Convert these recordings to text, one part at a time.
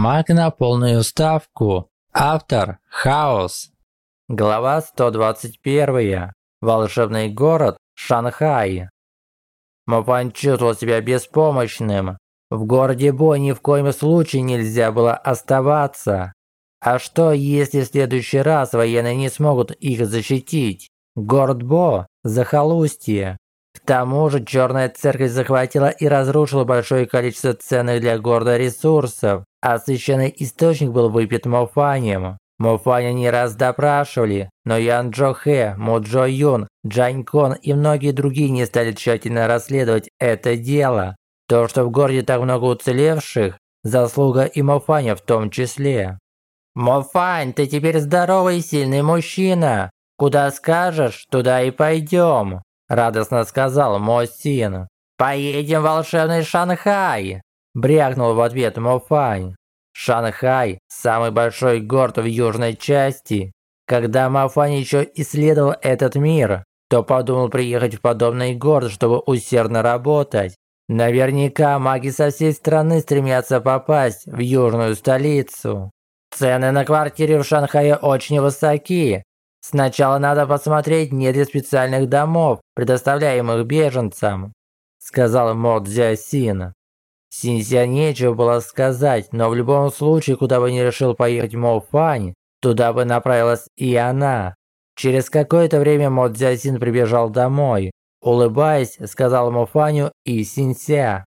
Маг на полную ставку. Автор – Хаос. Глава 121. Волшебный город Шанхай. Мопан чувствовал себя беспомощным. В городе Бо ни в коем случае нельзя было оставаться. А что, если в следующий раз военные не смогут их защитить? Город Бо – захолустье. К тому же Черная Церковь захватила и разрушила большое количество ценных для города ресурсов, а священный источник был выпит Мофанем. Мофаня не раз допрашивали, но Ян Джо Хэ, Мо Джо Юн, Джань Кон и многие другие не стали тщательно расследовать это дело. То, что в городе так много уцелевших, заслуга и Мофаня в том числе. «Мофань, ты теперь здоровый и сильный мужчина. Куда скажешь, туда и пойдем», – радостно сказал Мо Син. «Поедем в волшебный Шанхай!» Брякнул в ответ Мофань. Шанхай – самый большой город в южной части. Когда Мофань еще исследовал этот мир, то подумал приехать в подобный город, чтобы усердно работать. Наверняка маги со всей страны стремятся попасть в южную столицу. Цены на квартиры в Шанхае очень высоки. Сначала надо посмотреть, нет ли специальных домов, предоставляемых беженцам, сказал Мо Цзясин. Синься нечего было сказать, но в любом случае, куда бы ни решил поехать Мо Фань, туда бы направилась и она. Через какое-то время Мо Цзясин прибежал домой. Улыбаясь, сказал Мо Фаню и Синься.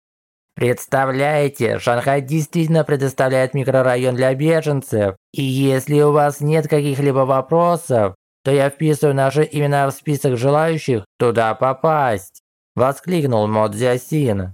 Представляете, Шанхай действительно предоставляет микрорайон для беженцев. И если у вас нет каких-либо вопросов, то я вписываю наши имена в список желающих туда попасть. Воскликнул Мо Цзясин.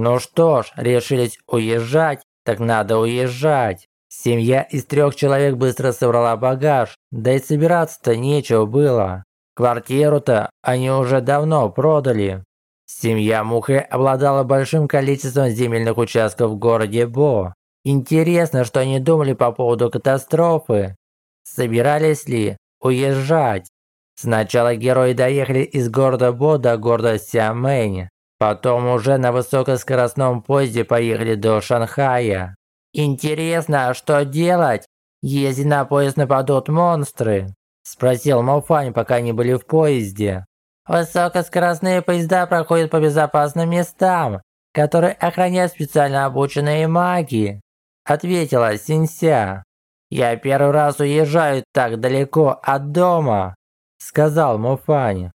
Ну что ж, решились уезжать, так надо уезжать. Семья из трех человек быстро собрала багаж, да и собираться-то нечего было. Квартиру-то они уже давно продали. Семья Мухи обладала большим количеством земельных участков в городе Бо. Интересно, что они думали по поводу катастрофы. Собирались ли уезжать? Сначала герои доехали из города Бо до города Сямэнь. Потом уже на высокоскоростном поезде поехали до Шанхая. Интересно, а что делать, если на поезд нападут монстры? Спросил Мофань, пока они были в поезде. Высокоскоростные поезда проходят по безопасным местам, которые охраняют специально обученные маги. Ответила Синься. Я первый раз уезжаю так далеко от дома, сказал Муфань.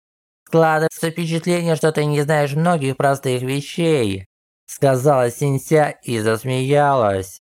Складывается впечатление, что ты не знаешь многих простых вещей», сказала Синься и засмеялась.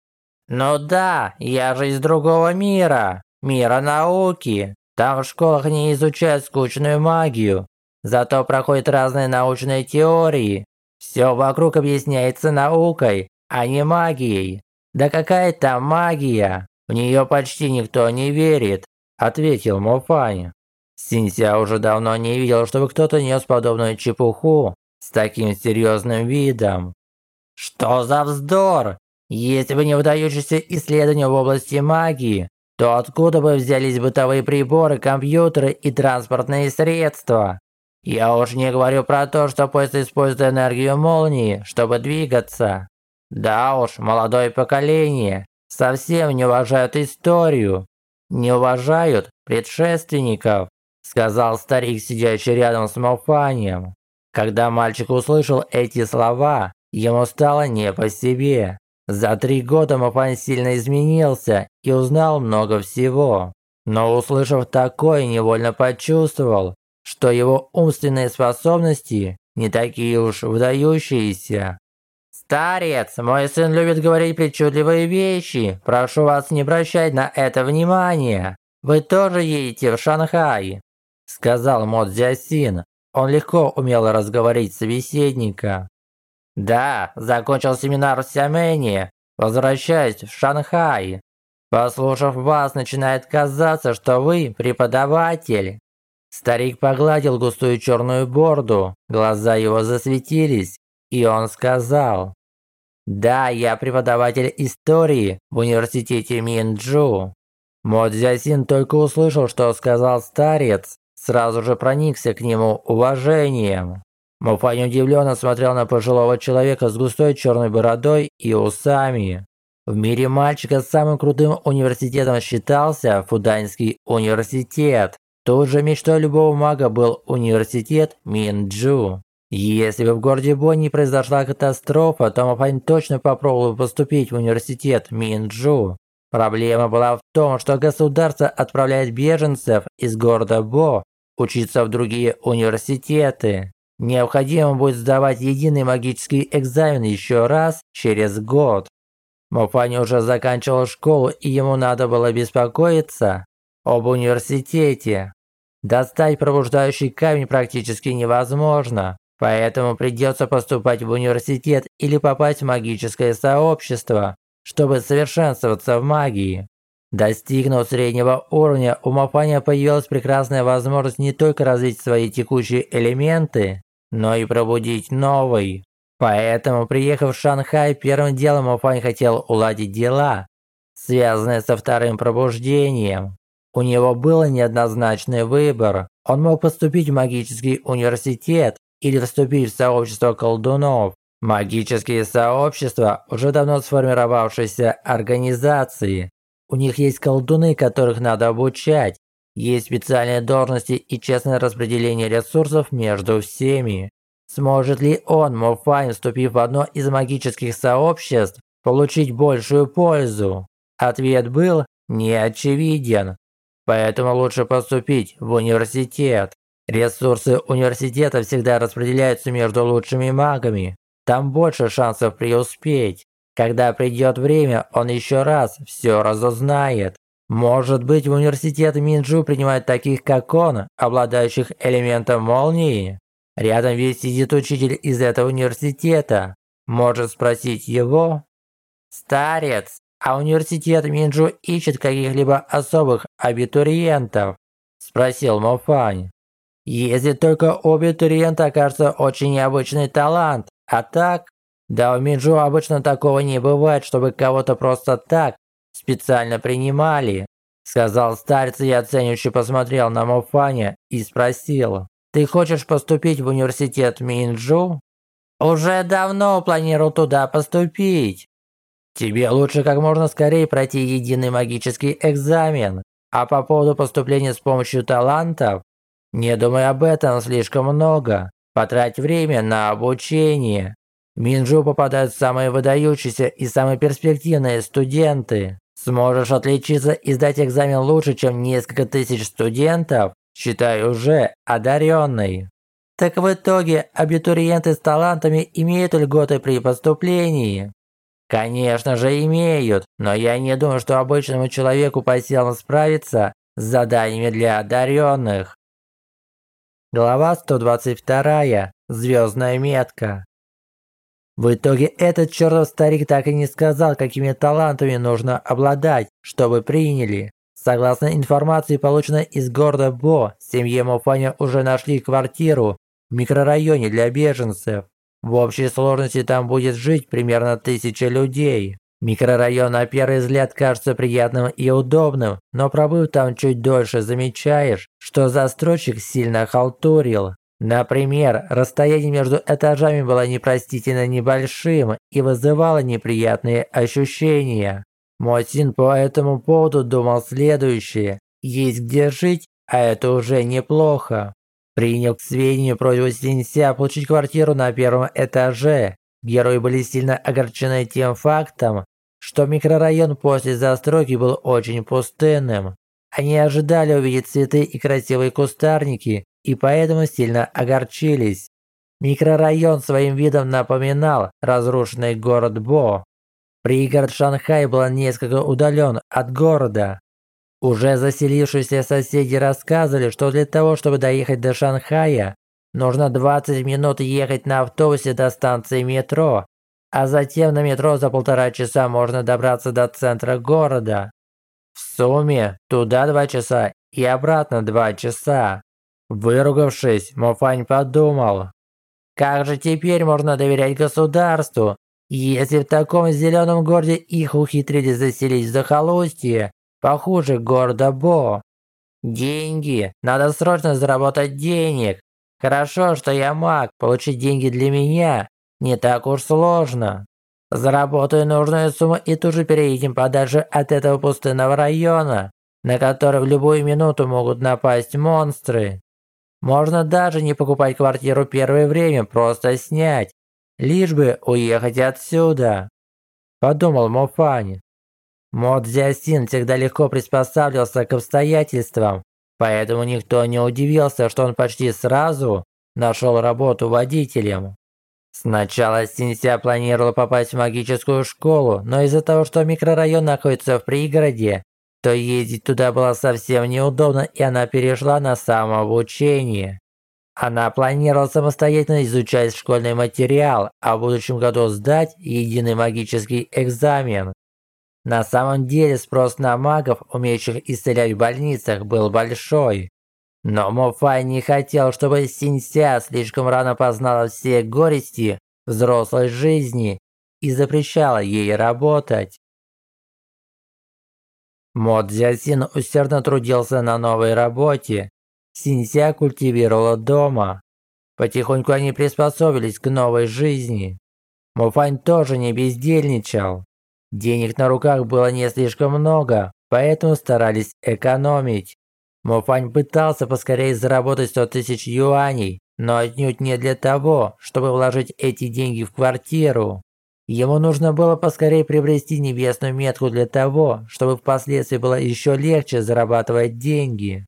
«Ну да, я же из другого мира, мира науки. Там в школах не изучают скучную магию, зато проходят разные научные теории. Все вокруг объясняется наукой, а не магией. Да какая там магия? В нее почти никто не верит», ответил Муфань. Синься уже давно не видел, чтобы кто-то нес подобную чепуху с таким серьезным видом. Что за вздор? Если бы не выдающиеся исследования в области магии, то откуда бы взялись бытовые приборы, компьютеры и транспортные средства? Я уж не говорю про то, что поезд использует энергию молнии, чтобы двигаться. Да уж, молодое поколение совсем не уважают историю, не уважают предшественников сказал старик, сидящий рядом с Малфанием. Когда мальчик услышал эти слова, ему стало не по себе. За три года Мафань сильно изменился и узнал много всего. Но услышав такое, невольно почувствовал, что его умственные способности не такие уж выдающиеся. «Старец, мой сын любит говорить причудливые вещи. Прошу вас не обращать на это внимания. Вы тоже едете в Шанхай?» Сказал Мо Цзясин. Он легко умел разговорить собеседника. «Да, закончил семинар в Сямене. Возвращаюсь в Шанхай. Послушав вас, начинает казаться, что вы преподаватель». Старик погладил густую черную борду, глаза его засветились, и он сказал. «Да, я преподаватель истории в университете Минджу». Мо Цзясин только услышал, что сказал старец, сразу же проникся к нему уважением. Муфань удивленно смотрел на пожилого человека с густой черной бородой и усами. В мире мальчика самым крутым университетом считался Фуданьский университет. Тут же мечтой любого мага был университет Минджу. Если бы в городе Бо не произошла катастрофа, то Мафань точно попробовал бы поступить в университет Минджу. Проблема была в том, что государство отправляет беженцев из города Бо учиться в другие университеты. Необходимо будет сдавать единый магический экзамен еще раз через год. Мафань уже заканчивал школу и ему надо было беспокоиться об университете. Достать пробуждающий камень практически невозможно, поэтому придется поступать в университет или попасть в магическое сообщество, чтобы совершенствоваться в магии. Достигнув среднего уровня, у Мафаня появилась прекрасная возможность не только развить свои текущие элементы, но и пробудить новый. Поэтому, приехав в Шанхай, первым делом Мафань хотел уладить дела, связанные со вторым пробуждением. У него был неоднозначный выбор. Он мог поступить в магический университет или вступить в сообщество колдунов. Магические сообщества уже давно сформировавшиеся организации. У них есть колдуны, которых надо обучать. Есть специальные должности и честное распределение ресурсов между всеми. Сможет ли он, Мо Фань, вступив в одно из магических сообществ, получить большую пользу? Ответ был неочевиден. Поэтому лучше поступить в университет. Ресурсы университета всегда распределяются между лучшими магами. Там больше шансов преуспеть. Когда придет время, он еще раз все разузнает. Может быть, в университет Минджу принимают таких, как он, обладающих элементом молнии? Рядом ведь сидит учитель из этого университета. Может спросить его? Старец, а университет Минджу ищет каких-либо особых абитуриентов? Спросил Мофань. Если только у абитуриента окажется очень необычный талант, а так, да у Минджу обычно такого не бывает, чтобы кого-то просто так специально принимали. Сказал старец и оценивающе посмотрел на Мофаня и спросил. Ты хочешь поступить в университет Минджу? Уже давно планировал туда поступить. Тебе лучше как можно скорее пройти единый магический экзамен. А по поводу поступления с помощью талантов, не думай об этом слишком много. Потрать время на обучение. Минджу попадают самые выдающиеся и самые перспективные студенты. Сможешь отличиться и сдать экзамен лучше, чем несколько тысяч студентов, считай уже одаренный. Так в итоге абитуриенты с талантами имеют льготы при поступлении. Конечно же имеют, но я не думаю, что обычному человеку по силам справиться с заданиями для одаренных. Глава 122. Звездная метка. В итоге этот чертов старик так и не сказал, какими талантами нужно обладать, чтобы приняли. Согласно информации, полученной из города Бо, семье Мофаня уже нашли квартиру в микрорайоне для беженцев. В общей сложности там будет жить примерно тысяча людей. Микрорайон на первый взгляд кажется приятным и удобным, но пробыв там чуть дольше, замечаешь, что застройщик сильно халтурил. Например, расстояние между этажами было непростительно небольшим и вызывало неприятные ощущения. Мой сын по этому поводу думал следующее. Есть где жить, а это уже неплохо. Принял к сведению просьбу Синься получить квартиру на первом этаже. Герои были сильно огорчены тем фактом, что микрорайон после застройки был очень пустынным. Они ожидали увидеть цветы и красивые кустарники, и поэтому сильно огорчились. Микрорайон своим видом напоминал разрушенный город Бо. Пригород Шанхай был несколько удален от города. Уже заселившиеся соседи рассказывали, что для того, чтобы доехать до Шанхая, нужно 20 минут ехать на автобусе до станции метро, а затем на метро за полтора часа можно добраться до центра города. В сумме туда 2 часа и обратно 2 часа. Выругавшись, Мофань подумал, как же теперь можно доверять государству, если в таком зеленом городе их ухитрились заселить в захолустье, похуже города Бо. Деньги. Надо срочно заработать денег. Хорошо, что я маг. Получить деньги для меня не так уж сложно. Заработаю нужную сумму и тут же переедем подальше от этого пустынного района, на который в любую минуту могут напасть монстры. Можно даже не покупать квартиру первое время, просто снять, лишь бы уехать отсюда. Подумал Мофани. Мо Цзясин всегда легко приспосабливался к обстоятельствам, поэтому никто не удивился, что он почти сразу нашел работу водителем. Сначала Синься планировала попасть в магическую школу, но из-за того, что микрорайон находится в пригороде, то ездить туда было совсем неудобно, и она перешла на самообучение. Она планировала самостоятельно изучать школьный материал, а в будущем году сдать единый магический экзамен. На самом деле спрос на магов, умеющих исцелять в больницах, был большой. Но Мофай не хотел, чтобы Синься слишком рано познала все горести взрослой жизни и запрещала ей работать. Мо Цзясин усердно трудился на новой работе. Синься культивировала дома. Потихоньку они приспособились к новой жизни. Муфань тоже не бездельничал. Денег на руках было не слишком много, поэтому старались экономить. Муфань пытался поскорее заработать 100 тысяч юаней, но отнюдь не для того, чтобы вложить эти деньги в квартиру. Ему нужно было поскорее приобрести небесную метку для того, чтобы впоследствии было еще легче зарабатывать деньги.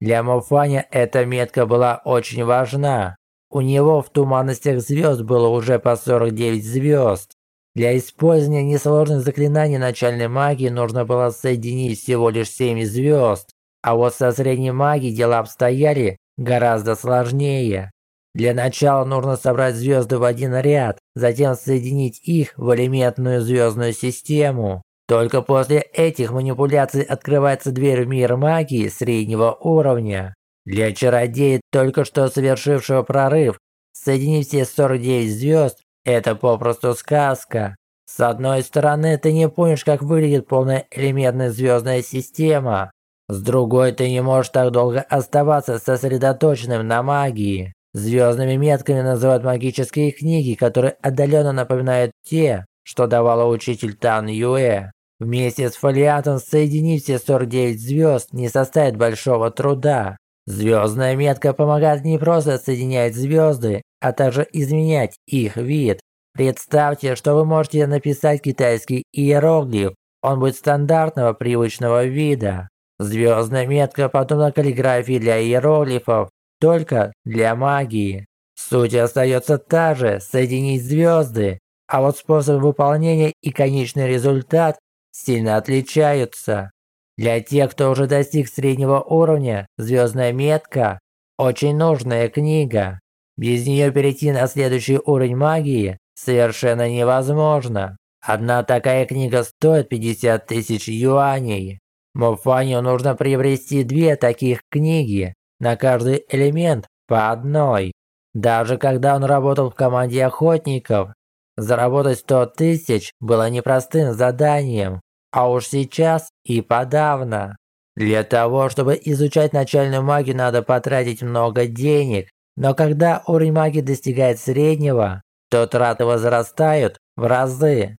Для Муфаня эта метка была очень важна. У него в туманностях звезд было уже по 49 звезд. Для использования несложных заклинаний начальной магии нужно было соединить всего лишь 7 звезд. А вот со средней магией дела обстояли гораздо сложнее. Для начала нужно собрать звезды в один ряд, затем соединить их в элементную звездную систему. Только после этих манипуляций открывается дверь в мир магии среднего уровня. Для чародея, только что совершившего прорыв, соединить все 49 звезд – это попросту сказка. С одной стороны, ты не помнишь, как выглядит полная элементная звездная система. С другой, ты не можешь так долго оставаться сосредоточенным на магии. Звездными метками называют магические книги, которые отдаленно напоминают те, что давала учитель Тан Юэ. Вместе с фолиантом соединить все 49 звезд не составит большого труда. Звездная метка помогает не просто соединять звезды, а также изменять их вид. Представьте, что вы можете написать китайский иероглиф. Он будет стандартного привычного вида. Звездная метка подобна каллиграфии для иероглифов, только для магии. Суть остается та же – соединить звезды, а вот способ выполнения и конечный результат сильно отличаются. Для тех, кто уже достиг среднего уровня, звездная метка – очень нужная книга. Без нее перейти на следующий уровень магии совершенно невозможно. Одна такая книга стоит 50 тысяч юаней. Муфаню нужно приобрести две таких книги, на каждый элемент по одной. Даже когда он работал в команде охотников, заработать 100 тысяч было непростым заданием, а уж сейчас и подавно. Для того, чтобы изучать начальную магию, надо потратить много денег, но когда уровень магии достигает среднего, то траты возрастают в разы.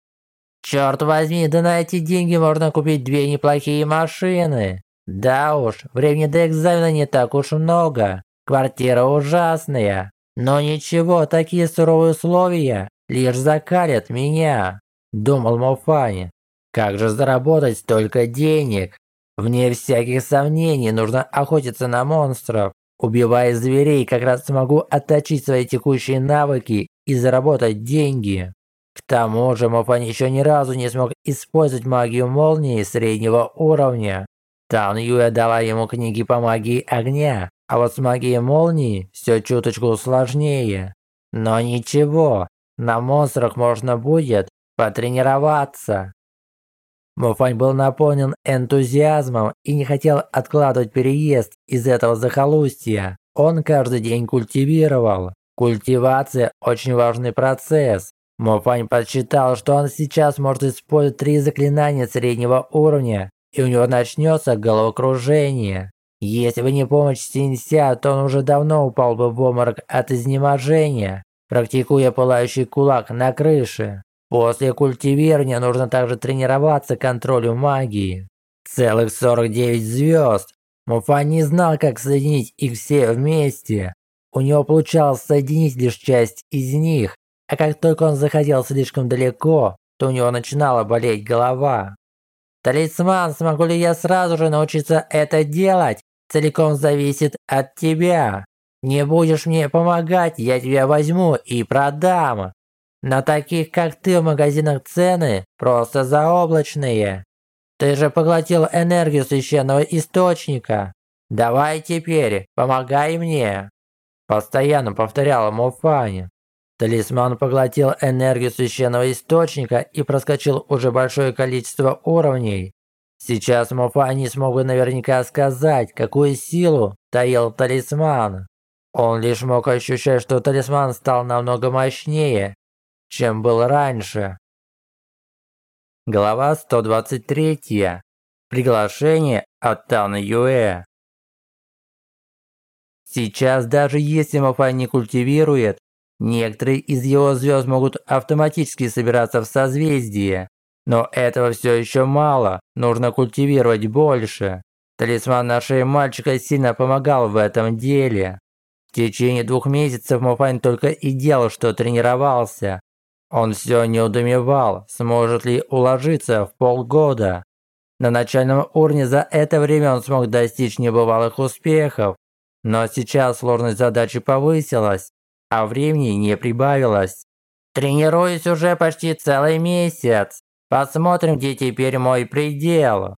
Черт возьми, да на эти деньги можно купить две неплохие машины. Да уж, времени до экзамена не так уж много. Квартира ужасная. Но ничего, такие суровые условия лишь закалят меня. Думал Мофани. Как же заработать столько денег? Вне всяких сомнений нужно охотиться на монстров. Убивая зверей, как раз смогу отточить свои текущие навыки и заработать деньги. К тому же Мофан еще ни разу не смог использовать магию молнии среднего уровня. Тан Юя дала ему книги по магии огня, а вот с магией молнии все чуточку сложнее. Но ничего, на монстрах можно будет потренироваться. Муфань был наполнен энтузиазмом и не хотел откладывать переезд из этого захолустья. Он каждый день культивировал. Культивация – очень важный процесс. Муфань подсчитал, что он сейчас может использовать три заклинания среднего уровня, и у него начнется головокружение. Если бы не помощь Синься, то он уже давно упал бы в обморок от изнеможения, практикуя пылающий кулак на крыше. После культивирования нужно также тренироваться контролю магии. Целых 49 звезд. Муфа не знал, как соединить их все вместе. У него получалось соединить лишь часть из них, а как только он заходил слишком далеко, то у него начинала болеть голова. «Талисман, смогу ли я сразу же научиться это делать? Целиком зависит от тебя. Не будешь мне помогать, я тебя возьму и продам. На таких, как ты, в магазинах цены просто заоблачные. Ты же поглотил энергию священного источника. Давай теперь, помогай мне!» Постоянно повторяла Муфани. Талисман поглотил энергию священного источника и проскочил уже большое количество уровней. Сейчас Муфани смог бы наверняка сказать, какую силу таил талисман. Он лишь мог ощущать, что талисман стал намного мощнее, чем был раньше. Глава 123. Приглашение от Тана Юэ. Сейчас даже если Муфай не культивирует, некоторые из его звезд могут автоматически собираться в созвездие. Но этого все еще мало, нужно культивировать больше. Талисман на шее мальчика сильно помогал в этом деле. В течение двух месяцев Муфайн только и делал, что тренировался. Он все не удумевал, сможет ли уложиться в полгода. На начальном уровне за это время он смог достичь небывалых успехов. Но сейчас сложность задачи повысилась, а времени не прибавилось. Тренируюсь уже почти целый месяц. Посмотрим, где теперь мой предел.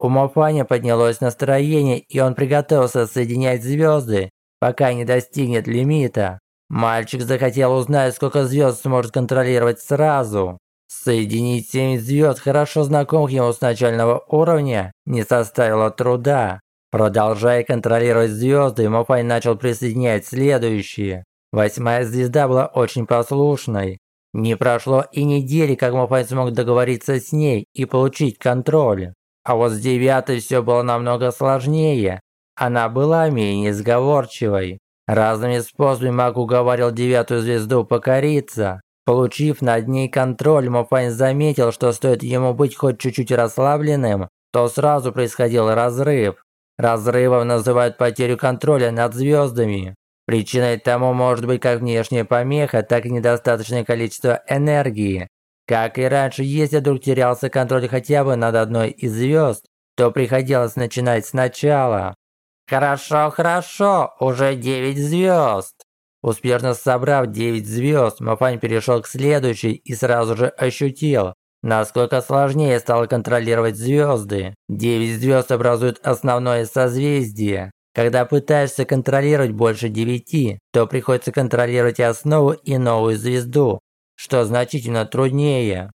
У Мофаня поднялось настроение, и он приготовился соединять звезды, пока не достигнет лимита. Мальчик захотел узнать, сколько звезд сможет контролировать сразу. Соединить 7 звезд, хорошо знакомых ему с начального уровня, не составило труда. Продолжая контролировать звезды, Мопай начал присоединять следующие. Восьмая звезда была очень послушной. Не прошло и недели, как Мопай смог договориться с ней и получить контроль. А вот с девятой все было намного сложнее. Она была менее сговорчивой. Разными способами маг уговаривал девятую звезду покориться. Получив над ней контроль, Мопайн заметил, что стоит ему быть хоть чуть-чуть расслабленным, то сразу происходил разрыв. Разрывом называют потерю контроля над звездами. Причиной тому может быть как внешняя помеха, так и недостаточное количество энергии. Как и раньше, если вдруг терялся контроль хотя бы над одной из звезд, то приходилось начинать сначала. Хорошо, хорошо, уже 9 звезд. Успешно собрав 9 звезд, Мафань перешел к следующей и сразу же ощутил, Насколько сложнее стало контролировать звезды. Девять звезд образуют основное созвездие. Когда пытаешься контролировать больше девяти, то приходится контролировать основу и новую звезду, что значительно труднее.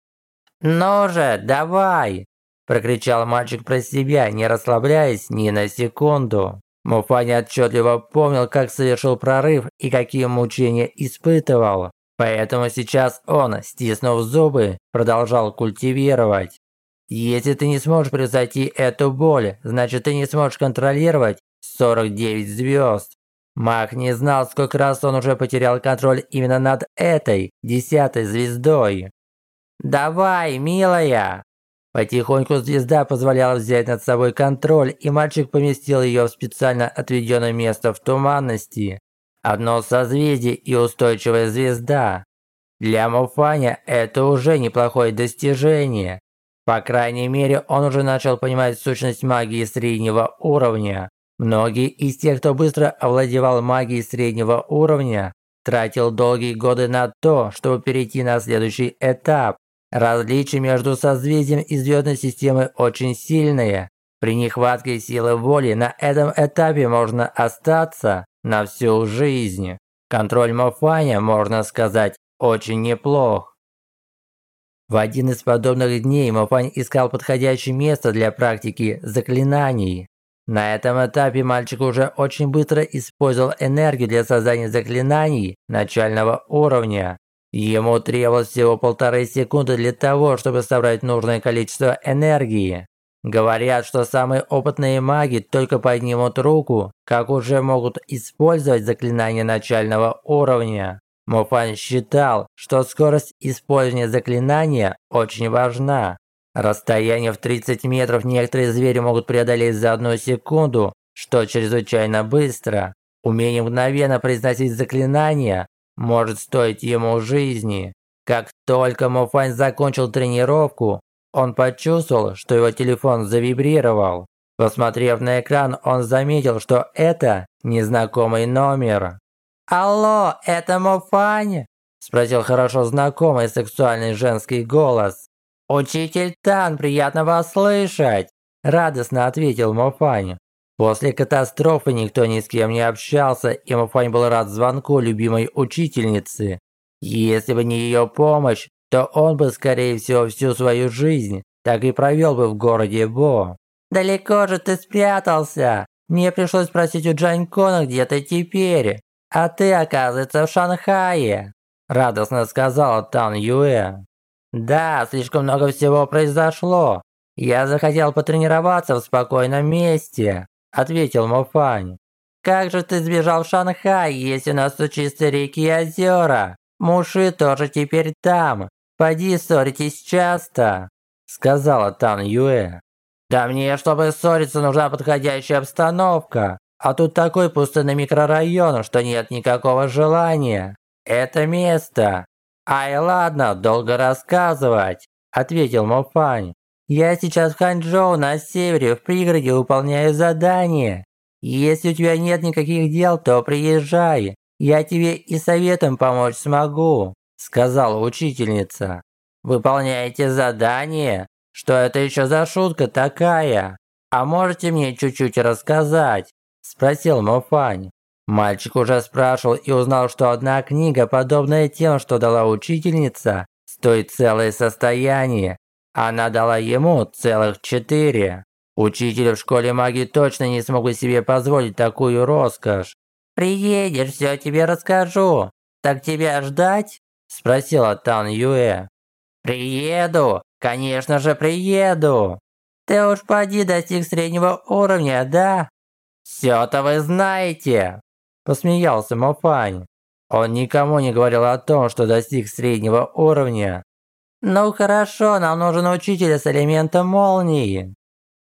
«Ну же, давай!» – прокричал мальчик про себя, не расслабляясь ни на секунду. Муфани отчетливо помнил, как совершил прорыв и какие мучения испытывал. Поэтому сейчас он, стиснув зубы, продолжал культивировать. Если ты не сможешь превзойти эту боль, значит ты не сможешь контролировать 49 звезд. Маг не знал, сколько раз он уже потерял контроль именно над этой, десятой звездой. «Давай, милая!» Потихоньку звезда позволяла взять над собой контроль, и мальчик поместил ее в специально отведенное место в туманности. Одно созвездие и устойчивая звезда. Для Муфаня это уже неплохое достижение. По крайней мере, он уже начал понимать сущность магии среднего уровня. Многие из тех, кто быстро овладевал магией среднего уровня, тратил долгие годы на то, чтобы перейти на следующий этап. Различия между созвездием и звездной системой очень сильные. При нехватке силы воли на этом этапе можно остаться на всю жизнь. Контроль Мофаня, можно сказать, очень неплох. В один из подобных дней Мофань искал подходящее место для практики заклинаний. На этом этапе мальчик уже очень быстро использовал энергию для создания заклинаний начального уровня. Ему требовалось всего полторы секунды для того, чтобы собрать нужное количество энергии. Говорят, что самые опытные маги только поднимут руку, как уже могут использовать заклинания начального уровня. Муфань считал, что скорость использования заклинания очень важна. Расстояние в 30 метров некоторые звери могут преодолеть за одну секунду, что чрезвычайно быстро. Умение мгновенно произносить заклинания может стоить ему жизни. Как только Муфань закончил тренировку, он почувствовал, что его телефон завибрировал. Посмотрев на экран, он заметил, что это незнакомый номер. «Алло, это Муфань?» – спросил хорошо знакомый сексуальный женский голос. «Учитель Тан, приятно вас слышать!» – радостно ответил Муфань. После катастрофы никто ни с кем не общался, и Муфань был рад звонку любимой учительницы. Если бы не ее помощь, то он бы, скорее всего, всю свою жизнь так и провел бы в городе Бо. «Далеко же ты спрятался? Мне пришлось спросить у Джанькона, где ты теперь. А ты, оказывается, в Шанхае», – радостно сказала Тан Юэ. «Да, слишком много всего произошло. Я захотел потренироваться в спокойном месте», – ответил Мофань. «Как же ты сбежал в Шанхай, если у нас тут чистые реки и озера? Муши тоже теперь там. Поди ссоритесь часто», – сказала Тан Юэ. «Да мне, чтобы ссориться, нужна подходящая обстановка. А тут такой пустынный микрорайон, что нет никакого желания. Это место «Ай, ладно, долго рассказывать», – ответил Мофань. «Я сейчас в Ханчжоу на севере, в пригороде выполняю задание. Если у тебя нет никаких дел, то приезжай. Я тебе и советом помочь смогу», – сказала учительница. «Выполняете задание? Что это еще за шутка такая? А можете мне чуть-чуть рассказать?» – спросил Мофань. Мальчик уже спрашивал и узнал, что одна книга, подобная тем, что дала учительница, стоит целое состояние. Она дала ему целых четыре. Учитель в школе магии точно не смог бы себе позволить такую роскошь. «Приедешь, все тебе расскажу. Так тебя ждать?» – спросила Тан Юэ. «Приеду, конечно же приеду. Ты уж поди достиг среднего уровня, да?» «Все-то вы знаете!» Посмеялся Мофань. Он никому не говорил о том, что достиг среднего уровня. «Ну хорошо, нам нужен учитель с элементом молнии».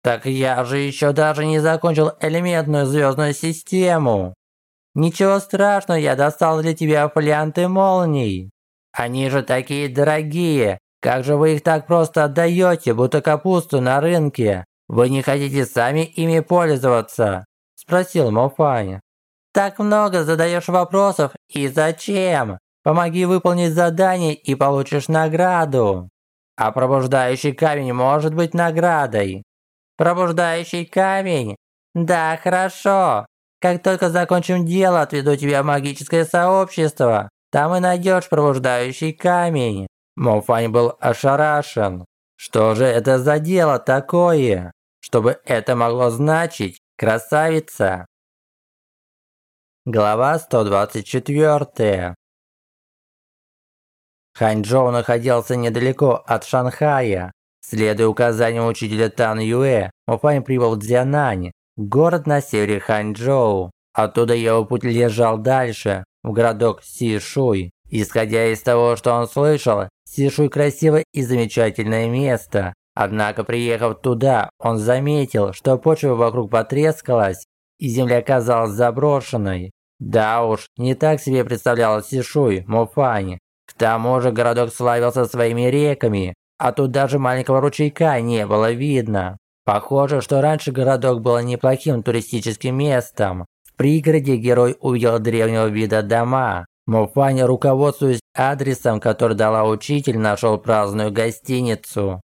«Так я же еще даже не закончил элементную звездную систему». «Ничего страшного, я достал для тебя фолианты молний. Они же такие дорогие. Как же вы их так просто отдаете, будто капусту на рынке? Вы не хотите сами ими пользоваться?» Спросил Мофань. Так много задаешь вопросов и зачем? Помоги выполнить задание и получишь награду. А пробуждающий камень может быть наградой. Пробуждающий камень? Да, хорошо. Как только закончим дело, отведу тебя в магическое сообщество. Там и найдешь пробуждающий камень. Мофань был ошарашен. Что же это за дело такое? Чтобы это могло значить, красавица. Глава 124. Ханчжоу находился недалеко от Шанхая. Следуя указаниям учителя Тан Юэ, Муфань прибыл в Дзянань, город на севере Ханчжоу. Оттуда его путь лежал дальше, в городок Сишуй. Исходя из того, что он слышал, Сишуй красивое и замечательное место. Однако, приехав туда, он заметил, что почва вокруг потрескалась, и земля казалась заброшенной. Да уж, не так себе представлял Сишуй, Мофань. К тому же городок славился своими реками, а тут даже маленького ручейка не было видно. Похоже, что раньше городок был неплохим туристическим местом. В пригороде герой увидел древнего вида дома. Муфань, руководствуясь адресом, который дала учитель, нашел праздную гостиницу.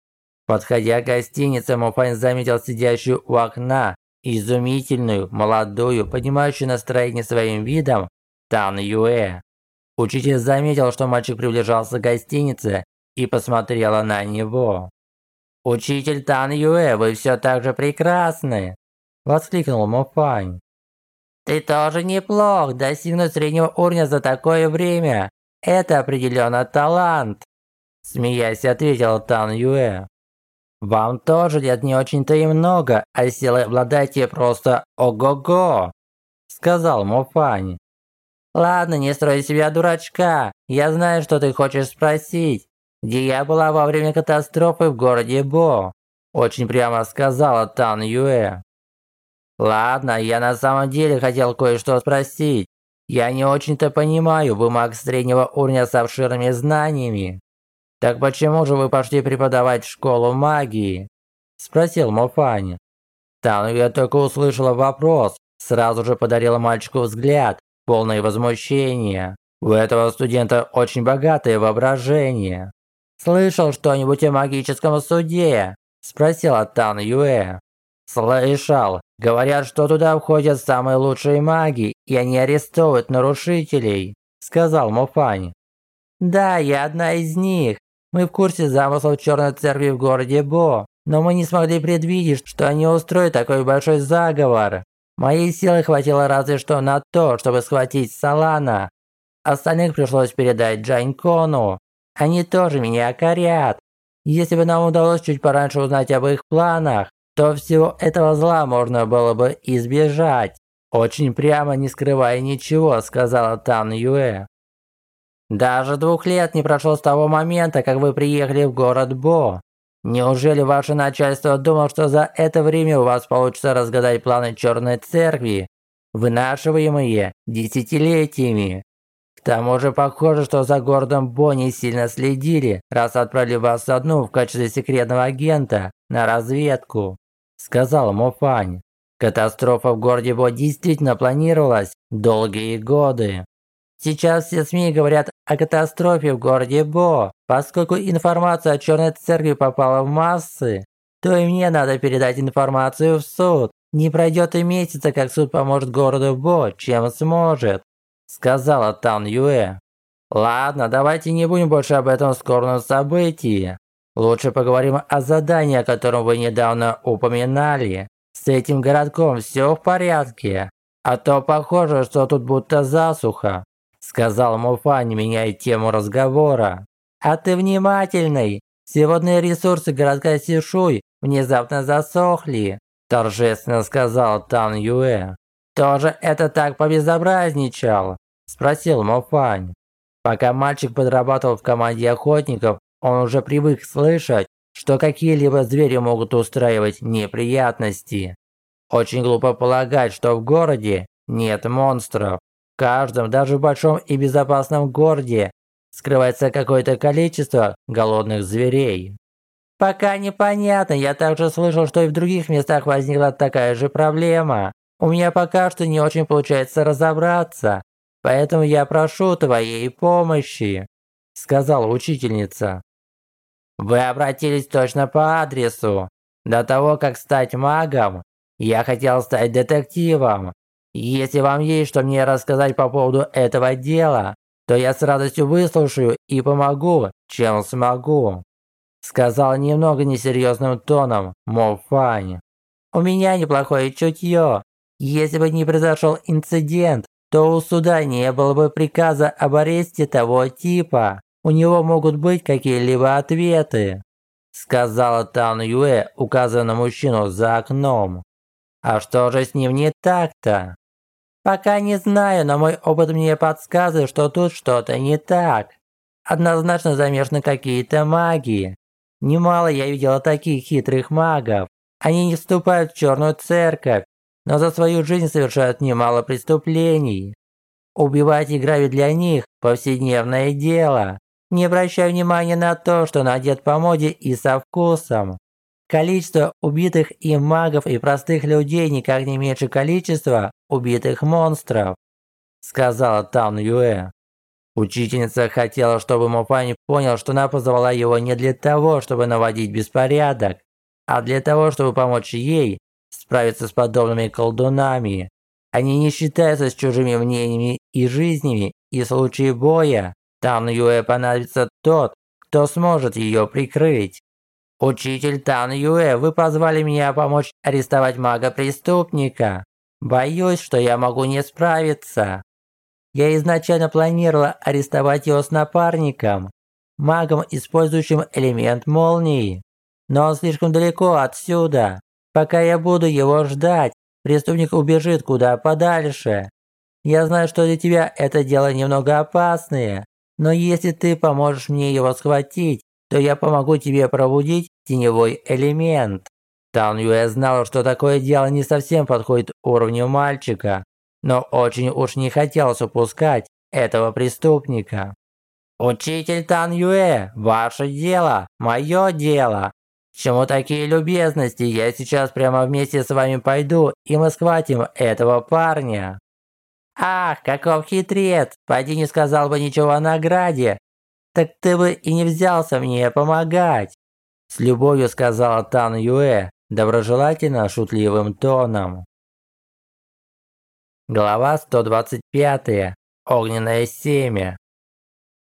Подходя к гостинице, Муфань заметил сидящую у окна изумительную, молодую, поднимающую настроение своим видом Тан Юэ. Учитель заметил, что мальчик приближался к гостинице и посмотрела на него. «Учитель Тан Юэ, вы все так же прекрасны!» – воскликнул Мофань. «Ты тоже неплох, достигнуть среднего уровня за такое время. Это определенно талант!» Смеясь, ответил Тан Юэ. Вам тоже лет не очень-то и много, а силы обладаете просто ого-го!» Сказал Мофань. Ладно, не строй себя дурачка. Я знаю, что ты хочешь спросить. Где я была во время катастрофы в городе Бо? Очень прямо сказала Тан Юэ. Ладно, я на самом деле хотел кое-что спросить. Я не очень-то понимаю, вы маг среднего уровня с обширными знаниями. Так почему же вы пошли преподавать в школу магии? Спросил Мофань. Тану я только услышала вопрос, сразу же подарила мальчику взгляд, полное возмущение. У этого студента очень богатое воображение. «Слышал что-нибудь о магическом суде?» – спросила Тан Юэ. «Слышал. Говорят, что туда входят самые лучшие маги, и они арестовывают нарушителей», – сказал Мофань. «Да, я одна из них. Мы в курсе замыслов Черной Церкви в городе Бо, но мы не смогли предвидеть, что они устроят такой большой заговор. Моей силы хватило разве что на то, чтобы схватить Салана. Остальных пришлось передать Джайнкону. Они тоже меня корят. Если бы нам удалось чуть пораньше узнать об их планах, то всего этого зла можно было бы избежать. Очень прямо, не скрывая ничего, сказала Тан Юэ. Даже двух лет не прошло с того момента, как вы приехали в город Бо. Неужели ваше начальство думало, что за это время у вас получится разгадать планы Черной Церкви, вынашиваемые десятилетиями? К тому же похоже, что за городом Бонни сильно следили, раз отправили вас одну в качестве секретного агента на разведку, сказал Мофань. Катастрофа в городе Бо действительно планировалась долгие годы. Сейчас все СМИ говорят о катастрофе в городе Бо. Поскольку информация о Черной Церкви попала в массы, то и мне надо передать информацию в суд. Не пройдет и месяца, как суд поможет городу Бо, чем сможет», сказала Тан Юэ. «Ладно, давайте не будем больше об этом скором событии. Лучше поговорим о задании, о котором вы недавно упоминали. С этим городком все в порядке? А то похоже, что тут будто засуха сказал Муфа, не меняя тему разговора. «А ты внимательный! Сегодня ресурсы городка Сишуй внезапно засохли!» Торжественно сказал Тан Юэ. «Тоже это так побезобразничал?» Спросил Мофань. Пока мальчик подрабатывал в команде охотников, он уже привык слышать, что какие-либо звери могут устраивать неприятности. Очень глупо полагать, что в городе нет монстров. В каждом, даже в большом и безопасном городе, скрывается какое-то количество голодных зверей. Пока непонятно, я также слышал, что и в других местах возникла такая же проблема. У меня пока что не очень получается разобраться, поэтому я прошу твоей помощи», – сказала учительница. «Вы обратились точно по адресу. До того, как стать магом, я хотел стать детективом. Если вам есть что мне рассказать по поводу этого дела, то я с радостью выслушаю и помогу, чем смогу», сказал немного несерьезным тоном Мо Фань. «У меня неплохое чутье. Если бы не произошел инцидент, то у суда не было бы приказа об аресте того типа. У него могут быть какие-либо ответы», сказала Тан Юэ, указывая на мужчину за окном. «А что же с ним не так-то?» Пока не знаю, но мой опыт мне подсказывает, что тут что-то не так. Однозначно замешаны какие-то магии. Немало я видела таких хитрых магов. Они не вступают в черную церковь, но за свою жизнь совершают немало преступлений. Убивать и грабить для них – повседневное дело. Не обращай внимания на то, что надет по моде и со вкусом. Количество убитых им магов и простых людей никак не меньше количества убитых монстров», сказала Тан Юэ. Учительница хотела, чтобы Мопани понял, что она позвала его не для того, чтобы наводить беспорядок, а для того, чтобы помочь ей справиться с подобными колдунами. Они не считаются с чужими мнениями и жизнями, и в случае боя Тан Юэ понадобится тот, кто сможет ее прикрыть. «Учитель Тан Юэ, вы позвали меня помочь арестовать мага-преступника. Боюсь, что я могу не справиться. Я изначально планировала арестовать его с напарником, магом, использующим элемент молнии. Но он слишком далеко отсюда. Пока я буду его ждать, преступник убежит куда подальше. Я знаю, что для тебя это дело немного опасное, но если ты поможешь мне его схватить, то я помогу тебе пробудить теневой элемент. Тан Юэ знал, что такое дело не совсем подходит уровню мальчика, но очень уж не хотелось упускать этого преступника. «Учитель Тан Юэ, ваше дело, мое дело. чему такие любезности? Я сейчас прямо вместе с вами пойду, и мы схватим этого парня». «Ах, каков хитрец! Пойди не сказал бы ничего о награде. Так ты бы и не взялся мне помогать!» С любовью сказала Тан Юэ, доброжелательно шутливым тоном. Глава 125. Огненное семя.